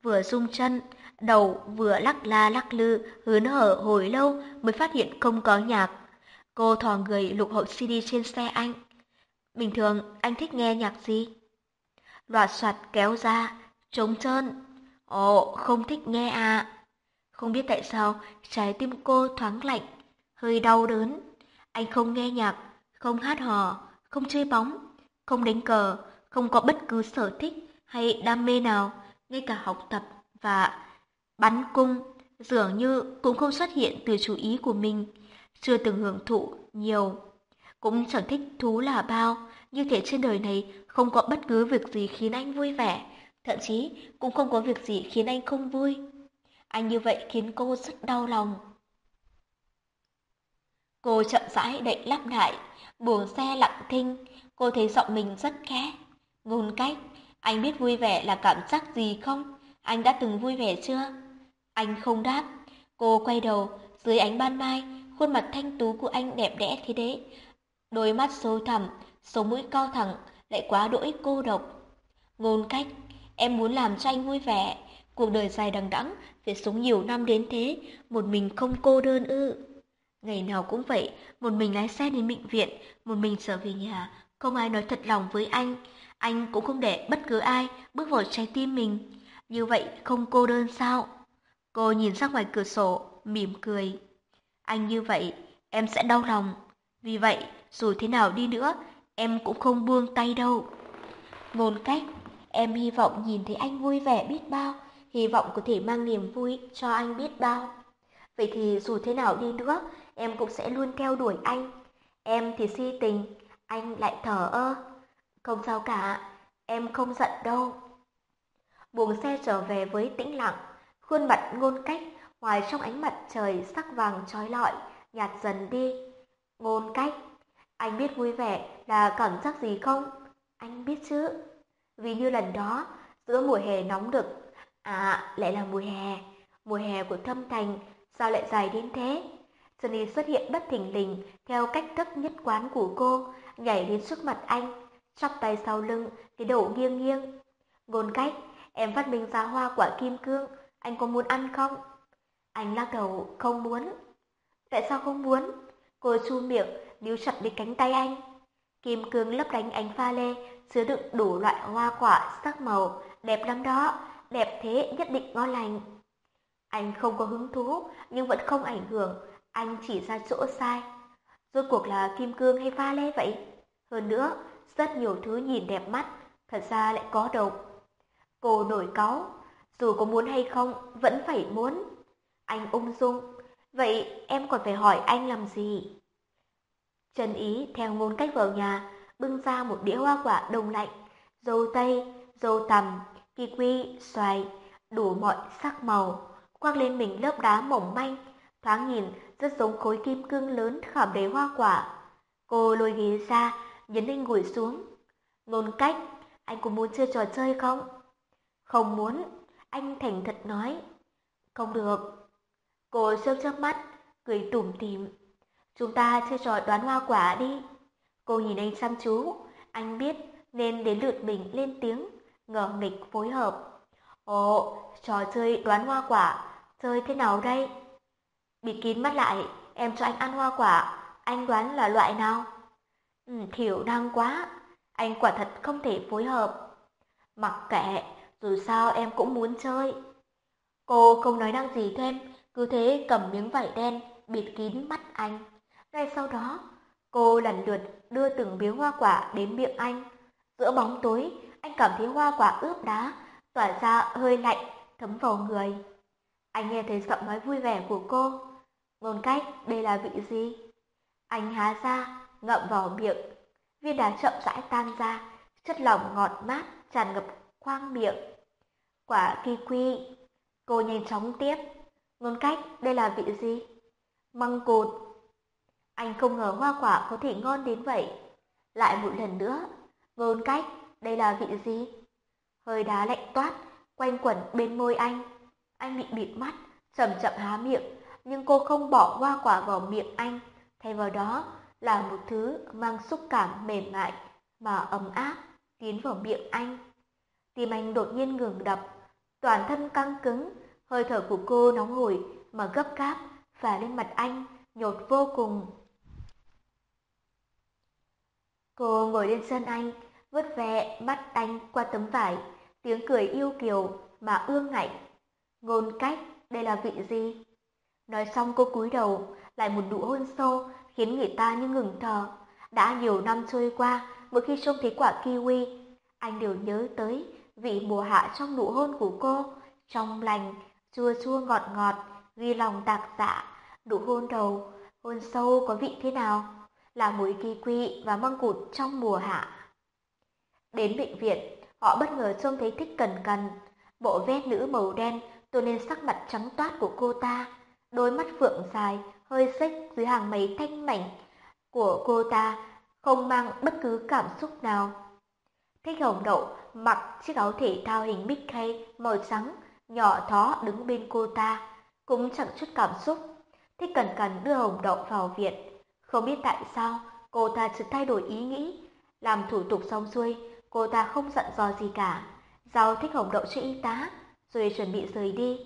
Vừa rung chân, đầu vừa lắc la lắc lư, hớn hở hồi lâu mới phát hiện không có nhạc. Cô thò người lục hộp CD trên xe anh. Bình thường anh thích nghe nhạc gì? Loạt soạt kéo ra, trống trơn. Ồ, không thích nghe à. Không biết tại sao trái tim cô thoáng lạnh, hơi đau đớn. Anh không nghe nhạc, không hát hò, không chơi bóng, không đánh cờ, không có bất cứ sở thích hay đam mê nào, ngay cả học tập và bắn cung dường như cũng không xuất hiện từ chú ý của mình, chưa từng hưởng thụ nhiều. Cũng chẳng thích thú là bao, như thể trên đời này không có bất cứ việc gì khiến anh vui vẻ, thậm chí cũng không có việc gì khiến anh không vui. Anh như vậy khiến cô rất đau lòng. Cô chậm rãi đậy lắp lại, buồng xe lặng thinh, cô thấy giọng mình rất khẽ. Ngôn cách, anh biết vui vẻ là cảm giác gì không? Anh đã từng vui vẻ chưa? Anh không đáp. Cô quay đầu, dưới ánh ban mai, khuôn mặt thanh tú của anh đẹp đẽ thế đấy. Đôi mắt sâu thẳm, sống mũi cao thẳng, lại quá đỗi cô độc. Ngôn cách, em muốn làm cho anh vui vẻ. Cuộc đời dài đằng đẵng, phải sống nhiều năm đến thế, một mình không cô đơn ư. Ngày nào cũng vậy, một mình lái xe đến bệnh viện, một mình trở về nhà, không ai nói thật lòng với anh. Anh cũng không để bất cứ ai bước vào trái tim mình. Như vậy không cô đơn sao? Cô nhìn ra ngoài cửa sổ, mỉm cười. Anh như vậy, em sẽ đau lòng. Vì vậy, dù thế nào đi nữa, em cũng không buông tay đâu. Ngôn cách, em hy vọng nhìn thấy anh vui vẻ biết bao, hy vọng có thể mang niềm vui cho anh biết bao. Vậy thì dù thế nào đi nữa, em cũng sẽ luôn theo đuổi anh. Em thì si tình, anh lại thở ơ. Không sao cả, em không giận đâu. Buồng xe trở về với tĩnh lặng, khuôn mặt ngôn cách ngoài trong ánh mặt trời sắc vàng trói lọi, nhạt dần đi. Ngôn cách, anh biết vui vẻ là cảm giác gì không? Anh biết chứ. Vì như lần đó, giữa mùa hè nóng đực, à lại là mùa hè, mùa hè của thâm thành, sao lại dài đến thế? Sunny xuất hiện bất thình lình theo cách thức nhất quán của cô, nhảy đến trước mặt anh, chắp tay sau lưng, cái đầu nghiêng nghiêng. Ngôn cách, em phát minh ra hoa quả kim cương, anh có muốn ăn không? Anh lắc đầu, không muốn. Tại sao không muốn? Cô chu miệng, níu chặt lấy cánh tay anh. Kim cương lấp lánh ánh pha lê, chứa đựng đủ loại hoa quả sắc màu, đẹp lắm đó, đẹp thế nhất định ngon lành. Anh không có hứng thú, nhưng vẫn không ảnh hưởng, anh chỉ ra chỗ sai. Rốt cuộc là kim cương hay pha lê vậy? Hơn nữa, rất nhiều thứ nhìn đẹp mắt, thật ra lại có độc. Cô nổi cáu, dù có muốn hay không, vẫn phải muốn. Anh ung dung, vậy em còn phải hỏi anh làm gì? Trần Ý theo ngôn cách vào nhà, bưng ra một đĩa hoa quả đông lạnh, dâu tây, dâu tằm, kiwi, xoài, đủ mọi sắc màu, khoác lên mình lớp đá mỏng manh, thoáng nhìn rất giống khối kim cương lớn khảm đầy hoa quả. Cô lôi ghế ra, nhấn anh ngồi xuống. Ngôn cách, anh có muốn chơi trò chơi không? Không muốn, anh thành thật nói. Không được. Cô chớp chớp mắt, cười tủm tỉm. Chúng ta chơi trò đoán hoa quả đi. Cô nhìn anh chăm chú, anh biết nên đến lượt mình lên tiếng, ngờ nghịch phối hợp. Ồ, trò chơi đoán hoa quả, chơi thế nào đây? Bịt kín mắt lại, em cho anh ăn hoa quả, anh đoán là loại nào? Ừ, thiểu năng quá, anh quả thật không thể phối hợp. Mặc kệ, dù sao em cũng muốn chơi. Cô không nói năng gì thêm, cứ thế cầm miếng vải đen bịt kín mắt anh. Ngay sau đó, cô lần lượt đưa từng miếng hoa quả đến miệng anh. Giữa bóng tối, anh cảm thấy hoa quả ướp đá, tỏa ra hơi lạnh, thấm vào người. Anh nghe thấy giọng nói vui vẻ của cô. Ngôn cách, đây là vị gì? Anh há ra, ngậm vào miệng. Viên đá chậm rãi tan ra, chất lỏng ngọt mát tràn ngập khoang miệng. Quả kiwi. Cô nhanh chóng tiếp. Ngôn cách, đây là vị gì? Măng cột. Anh không ngờ hoa quả có thể ngon đến vậy. Lại một lần nữa. Ngôn cách, đây là vị gì? Hơi đá lạnh toát, quanh quẩn bên môi anh. Anh bị bịt mắt, chậm chậm há miệng, nhưng cô không bỏ hoa quả vào miệng anh. Thay vào đó là một thứ mang xúc cảm mềm mại mà ấm áp tiến vào miệng anh. Tim anh đột nhiên ngừng đập, toàn thân căng cứng, hơi thở của cô nóng hổi mà gấp gáp phả lên mặt anh, nhột vô cùng. Cô ngồi lên sân anh, vớt ve mắt anh qua tấm vải, tiếng cười yêu kiều mà ương ngạnh. Ngôn cách, đây là vị gì? Nói xong cô cúi đầu, lại một nụ hôn sâu khiến người ta như ngừng thở. Đã nhiều năm trôi qua, mỗi khi trông thấy quả kiwi, anh đều nhớ tới vị mùa hạ trong nụ hôn của cô, trong lành, chua chua ngọt ngọt, ghi lòng tạc dạ. Nụ hôn đầu, hôn sâu có vị thế nào? Là mùi kiwi và măng cụt trong mùa hạ. Đến bệnh viện, họ bất ngờ trông thấy thích cần cần. Bộ vest nữ màu đen tôn lên sắc mặt trắng toát của cô ta. Đôi mắt phượng dài, hơi xích dưới hàng mày thanh mảnh của cô ta, không mang bất cứ cảm xúc nào. Thích hồng đậu mặc chiếc áo thể thao hình Mickey màu trắng, nhỏ thó đứng bên cô ta, cũng chẳng chút cảm xúc. Thích cần cần đưa hồng đậu vào viện. Không biết tại sao, cô ta chợt thay đổi ý nghĩ. Làm thủ tục xong xuôi, cô ta không giận dò gì cả. Giao thích hồng đậu cho y tá, rồi chuẩn bị rời đi.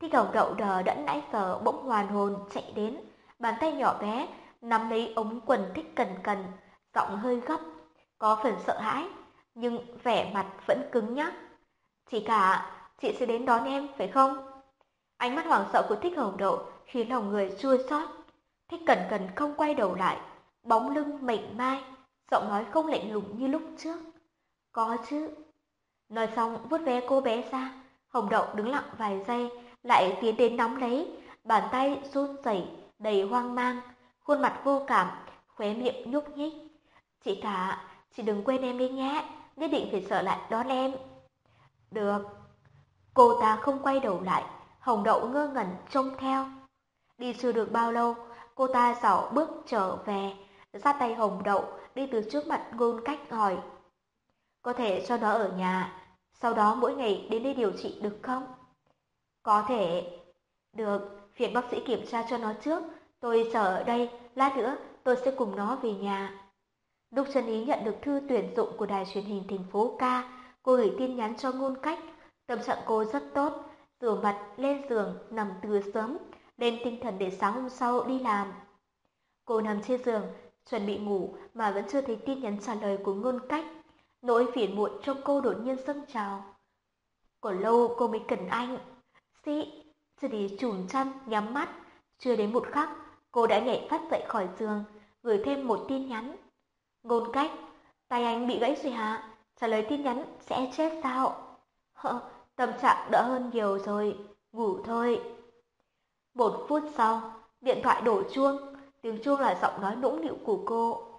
Thích hồng đậu đờ đẫn nãy giờ bỗng hoàn hồn chạy đến, bàn tay nhỏ bé nắm lấy ống quần thích cần cần, giọng hơi gấp, có phần sợ hãi, nhưng vẻ mặt vẫn cứng nhắc. Chị cả, chị sẽ đến đón em, phải không? Ánh mắt hoảng sợ của thích hồng đậu khiến lòng người chua xót. Thích cần cần không quay đầu lại, bóng lưng mảnh mai, giọng nói không lạnh lùng như lúc trước. Có chứ. Nói xong vuốt ve cô bé ra, hồng đậu đứng lặng vài giây, lại tiến đến nắm lấy, bàn tay run rẩy đầy hoang mang, khuôn mặt vô cảm, khóe miệng nhúc nhích. Chị cả, chị đừng quên em đi nhé, nhất định phải sợ lại đón em. Được. Cô ta không quay đầu lại, hồng đậu ngơ ngẩn trông theo. Đi chưa được bao lâu, cô ta dạo bước trở về, ra tay hồng đậu đi từ trước mặt ngôn cách hỏi. Có thể cho nó ở nhà, sau đó mỗi ngày đến đây điều trị được không? Có thể. Được, phiền bác sĩ kiểm tra cho nó trước, tôi chờ ở đây, lát nữa tôi sẽ cùng nó về nhà. Lúc Trần Ý nhận được thư tuyển dụng của đài truyền hình thành phố ca, cô gửi tin nhắn cho ngôn cách. Tâm trạng cô rất tốt, rửa mặt, lên giường, nằm từ sớm, lên tinh thần để sáng hôm sau đi làm. Cô nằm trên giường, chuẩn bị ngủ mà vẫn chưa thấy tin nhắn trả lời của ngôn cách. Nỗi phiền muộn trong cô đột nhiên dâng trào. Còn lâu cô mới cần anh. Sĩ, chưa đi chùm chăn, nhắm mắt. Chưa đến một khắc, cô đã nhảy phát dậy khỏi giường, gửi thêm một tin nhắn. Ngôn cách, tay anh bị gãy rồi hả? Trả lời tin nhắn sẽ chết sao? Hơ, tâm trạng đỡ hơn nhiều rồi, ngủ thôi. Một phút sau, điện thoại đổ chuông, tiếng chuông là giọng nói nũng nịu của cô.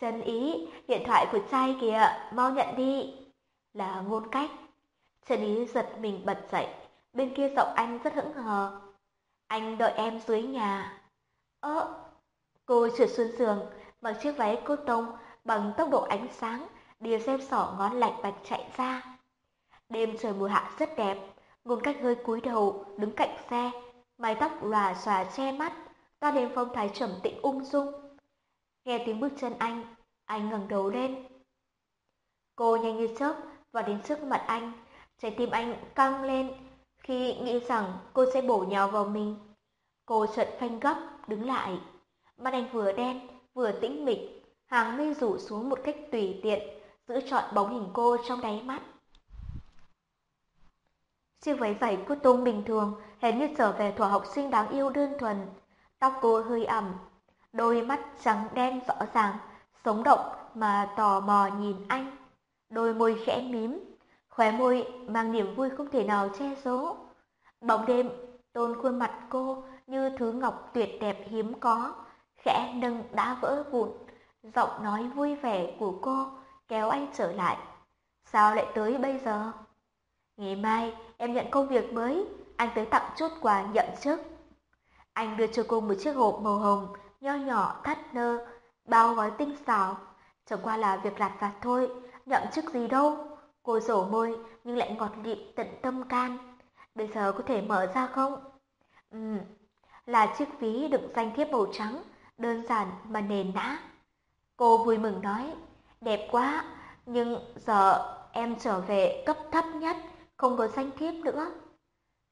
Trần ý, điện thoại của trai kìa, mau nhận đi. là ngôn cách. Trần Ý giật mình bật dậy, bên kia giọng anh rất hững hờ. Anh đợi em dưới nhà. Ơ, cô trượt xuống giường, mặc chiếc váy cô tông bằng tốc độ ánh sáng, đìa xem sỏ ngón lạnh bạch chạy ra. Đêm trời mùa hạ rất đẹp, ngôn cách hơi cúi đầu, đứng cạnh xe, mái tóc lòa xòa che mắt, toa đêm phong thái trầm tĩnh ung dung. Nghe tiếng bước chân anh, anh ngẩng đầu lên. Cô nhanh như chớp vào đến trước mặt anh, trái tim anh căng lên khi nghĩ rằng cô sẽ bổ nhào vào mình. Cô chợt phanh gấp, đứng lại. Mắt anh vừa đen, vừa tĩnh mịch, hàng mi rủ xuống một cách tùy tiện, giữ trọn bóng hình cô trong đáy mắt. Chiếc váy vải cô tông bình thường, hệt như trở về thuở học sinh đáng yêu đơn thuần. Tóc cô hơi ẩm, đôi mắt trắng đen rõ ràng, sống động mà tò mò nhìn anh. Đôi môi khẽ mím, khóe môi mang niềm vui không thể nào che giấu. Bóng đêm tôn khuôn mặt cô như thứ ngọc tuyệt đẹp hiếm có, khẽ nâng đã vỡ vụn. Giọng nói vui vẻ của cô kéo anh trở lại. Sao lại tới bây giờ? Ngày mai em nhận công việc mới, anh tới tặng chút quà nhận chức. Anh đưa cho cô một chiếc hộp màu hồng, nho nhỏ, thắt nơ, bao gói tinh xảo. Chẳng qua là việc lặt vặt thôi, nhận chức gì đâu. Cô rổ môi nhưng lại ngọt lịm tận tâm can. Bây giờ có thể mở ra không? Ừm, là chiếc ví đựng danh thiếp màu trắng, đơn giản mà nền nã. Cô vui mừng nói, đẹp quá, nhưng giờ em trở về cấp thấp nhất, không có danh thiếp nữa.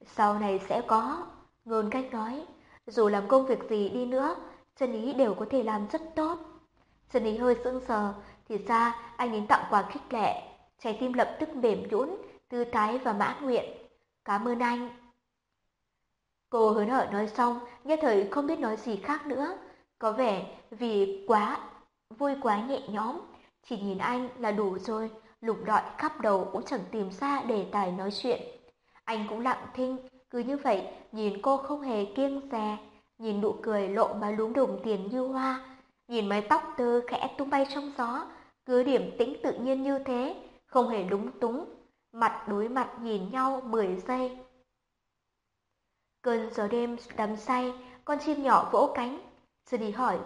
Sau này sẽ có, ngôn cách nói, dù làm công việc gì đi nữa, chân ý đều có thể làm rất tốt. Chân ý hơi sững sờ, thì ra anh đến tặng quà khích lệ, trái tim lập tức mềm nhũn, tư thái và mãn nguyện. Cảm ơn anh. Cô hớn hở nói xong, nhất thời không biết nói gì khác nữa. Có vẻ vì quá, vui quá nhẹ nhõm, chỉ nhìn anh là đủ rồi, lục lọi khắp đầu cũng chẳng tìm ra đề tài nói chuyện. Anh cũng lặng thinh, cứ như vậy nhìn cô không hề kiêng dè, nhìn nụ cười lộ mà lúm đồng tiền như hoa, nhìn mái tóc tơ khẽ tung bay trong gió, cứ điểm tĩnh tự nhiên như thế, không hề lúng túng, mặt đối mặt nhìn nhau 10 giây. Cơn gió đêm đắm say, con chim nhỏ vỗ cánh. Sunny hỏi,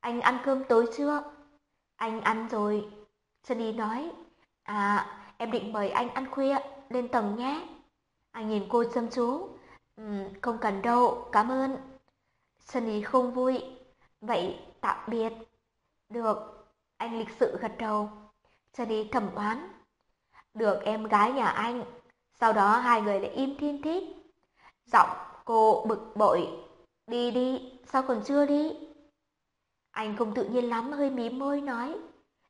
anh ăn cơm tối chưa? Anh ăn rồi. Sunny nói, à, em định mời anh ăn khuya, lên tầng nhé. Anh nhìn cô chăm chú. Ừ, không cần đâu, cảm ơn. Sunny không vui. Vậy tạm biệt. Được, anh lịch sự gật đầu. Sunny thầm oán. Được em gái nhà anh. Sau đó hai người lại im thiên thít. Giọng cô bực bội. Đi đi, sao còn chưa đi? Anh không tự nhiên lắm, hơi mím môi nói.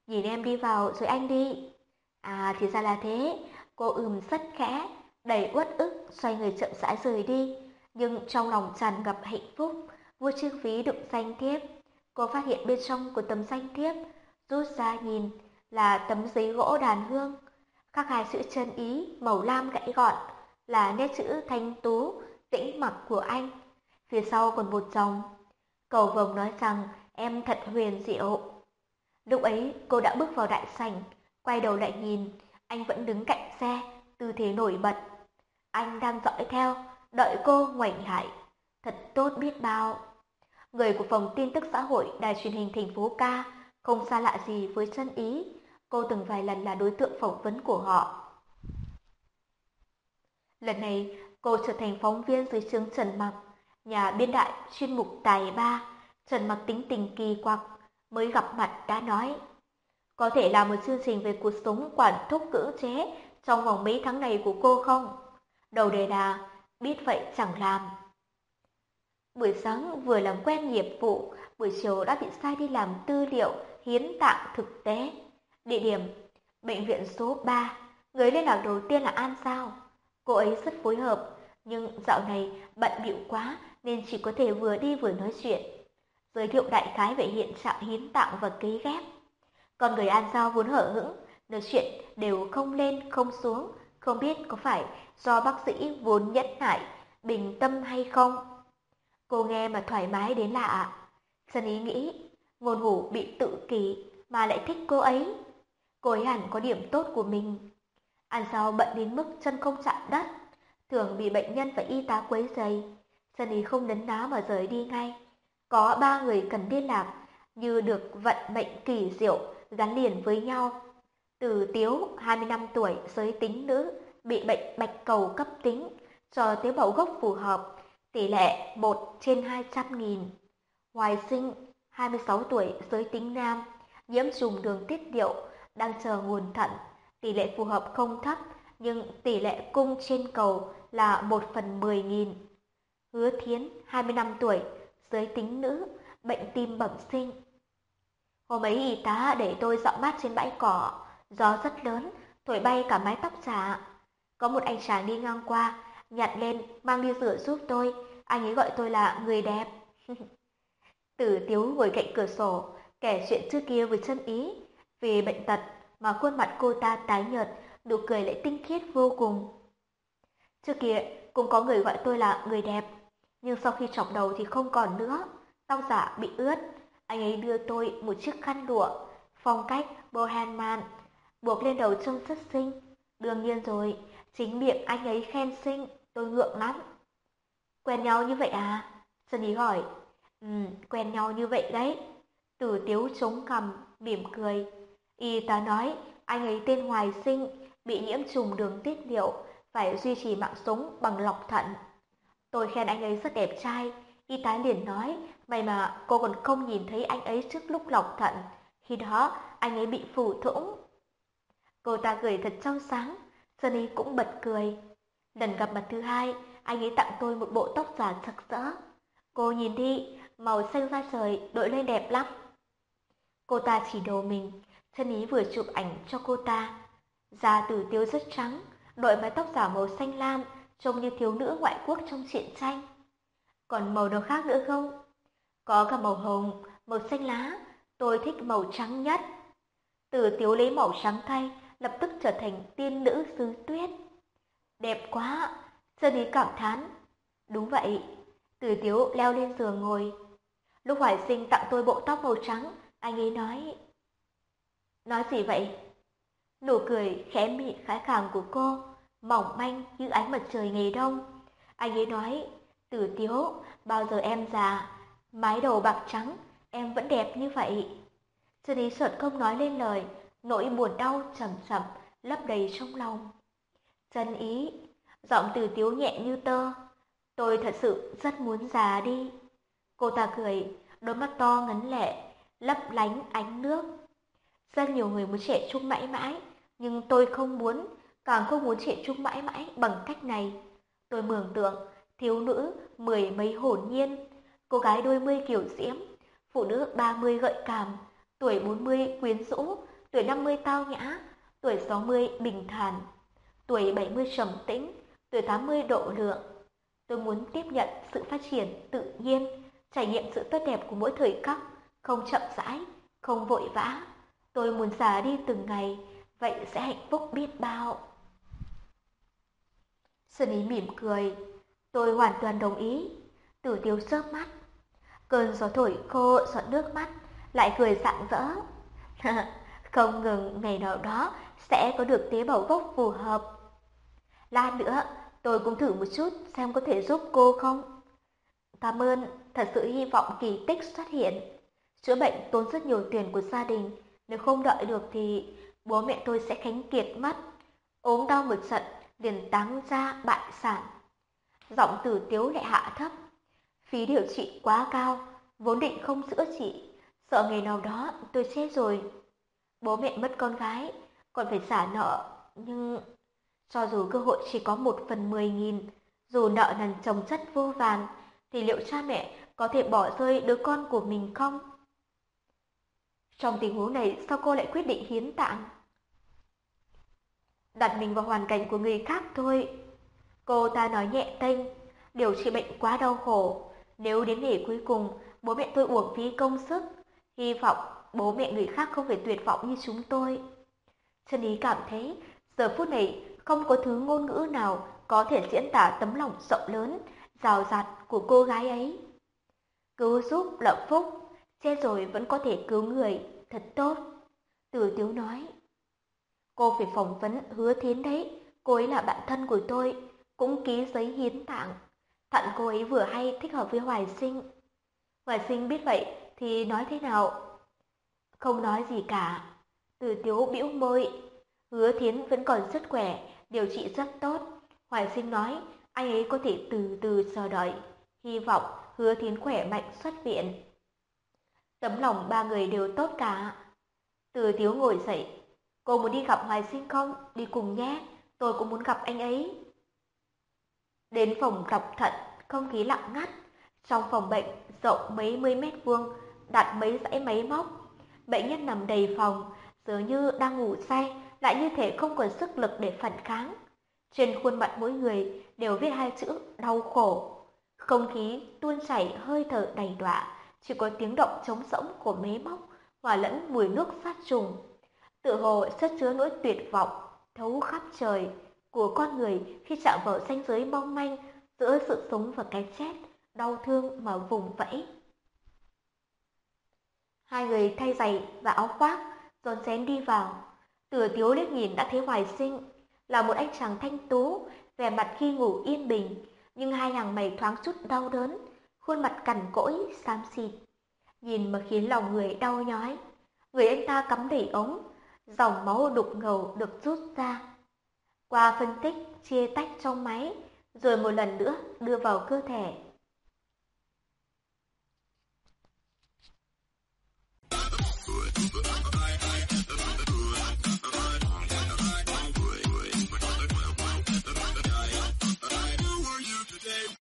Nhìn em đi vào rồi anh đi. À thì ra là thế, cô ừm rất khẽ, đầy uất ức, xoay người chậm rãi rời đi. Nhưng trong lòng tràn ngập hạnh phúc, vua trương phí đựng danh thiếp. Cô phát hiện bên trong của tấm danh thiếp, rút ra nhìn là tấm giấy gỗ đàn hương. Khắc hai chữ chân ý, màu lam gãy gọn, là nét chữ thanh tú, tĩnh mặc của anh. Phía sau còn một dòng. Cầu vồng nói rằng em thật huyền diệu. Lúc ấy cô đã bước vào đại sảnh, quay đầu lại nhìn, anh vẫn đứng cạnh xe, tư thế nổi bật. Anh đang dõi theo, đợi cô ngoảnh lại. Thật tốt biết bao. Người của phòng tin tức xã hội đài truyền hình thành phố ca không xa lạ gì với chân ý. Cô từng vài lần là đối tượng phỏng vấn của họ. Lần này, cô trở thành phóng viên dưới trướng Trần Mặc, nhà biên đại chuyên mục Tài Ba. Trần Mặc tính tình kỳ quặc, mới gặp mặt đã nói. Có thể làm một chương trình về cuộc sống quản thúc cưỡng chế trong vòng mấy tháng này của cô không? Đầu đề là, biết vậy chẳng làm. Buổi sáng vừa làm quen nghiệp vụ, buổi chiều đã bị sai đi làm tư liệu hiến tạng thực tế. Địa điểm, bệnh viện số 3, người liên lạc đầu tiên là An Sao. Cô ấy rất phối hợp, nhưng dạo này bận bịu quá nên chỉ có thể vừa đi vừa nói chuyện. Giới thiệu đại khái về hiện trạng hiến tạng và cấy ghép. Còn người An sao vốn hở hững, nói chuyện đều không lên không xuống, không biết có phải do bác sĩ vốn nhẫn nại, bình tâm hay không. Cô nghe mà thoải mái đến lạ. Dân ý nghĩ, ngôn ngủ bị tự kỷ mà lại thích cô ấy. Cô ấy hẳn có điểm tốt của mình. Ăn sau bận đến mức chân không chạm đất, thường bị bệnh nhân và y tá quấy rầy. Chân ý không nấn ná mà rời đi ngay. Có ba người cần liên lạc, như được vận mệnh kỳ diệu gắn liền với nhau. Từ Tiếu, 25 tuổi, giới tính nữ, bị bệnh bạch cầu cấp tính, cho tế bào gốc phù hợp, tỷ lệ 1 trên 200 nghìn. Hoài sinh, 26 tuổi, giới tính nam, nhiễm trùng đường tiết điệu, đang chờ nguồn thận, tỷ lệ phù hợp không thấp, nhưng tỷ lệ cung trên cầu là 1 phần 10 nghìn. Hứa Thiến, 25 tuổi, giới tính nữ, bệnh tim bẩm sinh. Hôm ấy y tá để tôi dạo mát trên bãi cỏ, gió rất lớn, thổi bay cả mái tóc giả. Có một anh chàng đi ngang qua, nhặt lên, mang đi rửa giúp tôi, anh ấy gọi tôi là người đẹp. Tử Tiếu ngồi cạnh cửa sổ, kể chuyện trước kia với chân ý. Vì bệnh tật mà khuôn mặt cô ta tái nhợt, nụ cười lại tinh khiết vô cùng. Trước kia cũng có người gọi tôi là người đẹp, nhưng sau khi chọc đầu thì không còn nữa. Tóc giả bị ướt, anh ấy đưa tôi một chiếc khăn lụa, phong cách bohemian, buộc lên đầu trông rất xinh. Đương nhiên rồi, chính miệng anh ấy khen xinh, tôi ngượng lắm. Quen nhau như vậy à? Sơn Ý hỏi. Ừ, quen nhau như vậy đấy. Tử tiếu chống cằm, mỉm cười. Y tá nói anh ấy tên Hoài Sinh, bị nhiễm trùng đường tiết niệu, phải duy trì mạng sống bằng lọc thận. Tôi khen anh ấy rất đẹp trai, y tá liền nói, may mà cô còn không nhìn thấy anh ấy trước lúc lọc thận, khi đó anh ấy bị phủ thủng. Cô ta cười thật trong sáng, Sunny cũng bật cười. Lần gặp mặt thứ hai, anh ấy tặng tôi một bộ tóc giả sặc sỡ. Cô nhìn đi, màu xanh da trời đội lên đẹp lắm. Cô ta chỉ đồ mình, chân ý vừa chụp ảnh cho cô ta. Da tử tiêu rất trắng, đội mái tóc giả màu xanh lam, trông như thiếu nữ ngoại quốc trong truyện tranh. Còn màu nào khác nữa không? Có cả màu hồng, màu xanh lá, tôi thích màu trắng nhất. từ tiếu lấy màu trắng thay, lập tức trở thành tiên nữ xứ tuyết. Đẹp quá, Sơn Ý cảm thán. Đúng vậy, Tử tiếu leo lên giường ngồi. Lúc Hoài Sinh tặng tôi bộ tóc màu trắng, anh ấy nói... Nói gì vậy? Nụ cười khẽ mị khái khàng của cô, mỏng manh như ánh mặt trời ngày đông. Anh ấy nói, tử tiếu, bao giờ em già, mái đầu bạc trắng, em vẫn đẹp như vậy. Sơn ý sợ không nói lên lời, nỗi buồn đau trầm chậm lấp đầy trong lòng. Trần ý, giọng từ tiếu nhẹ như tơ. Tôi thật sự rất muốn già đi. Cô ta cười, đôi mắt to ngấn lệ, lấp lánh ánh nước. Rất nhiều người muốn trẻ trung mãi mãi, nhưng tôi không muốn, càng không muốn trẻ trung mãi mãi bằng cách này. Tôi mường tượng, thiếu nữ mười mấy hồn nhiên, cô gái đôi mươi kiểu diễm, phụ nữ ba mươi gợi cảm, tuổi bốn mươi quyến rũ, tuổi năm mươi tao nhã, tuổi sáu mươi bình thản, tuổi bảy mươi trầm tĩnh, tuổi tám mươi độ lượng. Tôi muốn tiếp nhận sự phát triển tự nhiên, trải nghiệm sự tốt đẹp của mỗi thời khắc, không chậm rãi, không vội vã. Tôi muốn già đi từng ngày, vậy sẽ hạnh phúc biết bao. Sơn ý mỉm cười, tôi hoàn toàn đồng ý. Tử tiêu sớp mắt, cơn gió thổi khô giọt nước mắt, lại cười rạng rỡ. Không ngừng ngày nào đó sẽ có được tế bào gốc phù hợp. Lát nữa, tôi cũng thử một chút xem có thể giúp cô không. Cảm ơn, thật sự hy vọng kỳ tích xuất hiện. Chữa bệnh tốn rất nhiều tiền của gia đình, nếu không đợi được thì bố mẹ tôi sẽ khánh kiệt mất. ốm đau một trận, liền táng ra bại sản. Giọng từ tiếu lại hạ thấp. Phí điều trị quá cao, vốn định không chữa trị, sợ ngày nào đó tôi chết rồi. Bố mẹ mất con gái, còn phải trả nợ, nhưng cho dù cơ hội chỉ có một phần mười nghìn, dù nợ nần chồng chất vô vàn, thì liệu cha mẹ có thể bỏ rơi đứa con của mình không? Trong tình huống này sao cô lại quyết định hiến tạng? Đặt mình vào hoàn cảnh của người khác thôi. Cô ta nói nhẹ tênh, điều trị bệnh quá đau khổ. Nếu đến ngày cuối cùng, bố mẹ tôi uổng phí công sức. Hy vọng bố mẹ người khác không phải tuyệt vọng như chúng tôi. Chân ý cảm thấy, giờ phút này không có thứ ngôn ngữ nào có thể diễn tả tấm lòng rộng lớn, rào rạt của cô gái ấy. Cứu giúp lộng phúc, Chết rồi vẫn có thể cứu người, thật tốt. Tử tiếu nói. Cô phải phỏng vấn hứa thiến đấy, cô ấy là bạn thân của tôi, cũng ký giấy hiến tạng. Thận cô ấy vừa hay thích hợp với Hoài Sinh. Hoài Sinh biết vậy thì nói thế nào? Không nói gì cả. Từ tiếu bĩu môi. Hứa thiến vẫn còn rất khỏe, điều trị rất tốt. Hoài Sinh nói anh ấy có thể từ từ chờ đợi. Hy vọng hứa thiến khỏe mạnh xuất viện. Tấm lòng ba người đều tốt cả. Từ tiếu ngồi dậy. Cô muốn đi gặp Hoài Sinh không? Đi cùng nhé. Tôi cũng muốn gặp anh ấy. Đến phòng lọc thận, không khí lặng ngắt. Trong phòng bệnh rộng mấy mươi mét vuông, đặt mấy dãy máy móc. Bệnh nhân nằm đầy phòng, dường như đang ngủ say, lại như thể không còn sức lực để phản kháng. Trên khuôn mặt mỗi người đều viết hai chữ đau khổ. Không khí tuôn chảy hơi thở đầy đọa, chỉ có tiếng động trống rỗng của mế móc hòa lẫn mùi nước sát trùng. Tự hồ chất chứa nỗi tuyệt vọng thấu khắp trời của con người khi chạm vào ranh giới mong manh giữa sự sống và cái chết, đau thương mà vùng vẫy. Hai người thay giày và áo khoác, rón rén đi vào. Từ thiếu liếc nhìn đã thấy hoài sinh, là một anh chàng thanh tú, vẻ mặt khi ngủ yên bình, nhưng hai hàng mày thoáng chút đau đớn, khuôn mặt cằn cỗi, xám xịt. Nhìn mà khiến lòng người đau nhói. Người anh ta cắm đầy ống, dòng máu đục ngầu được rút ra. Qua phân tích, chia tách trong máy, rồi một lần nữa đưa vào cơ thể.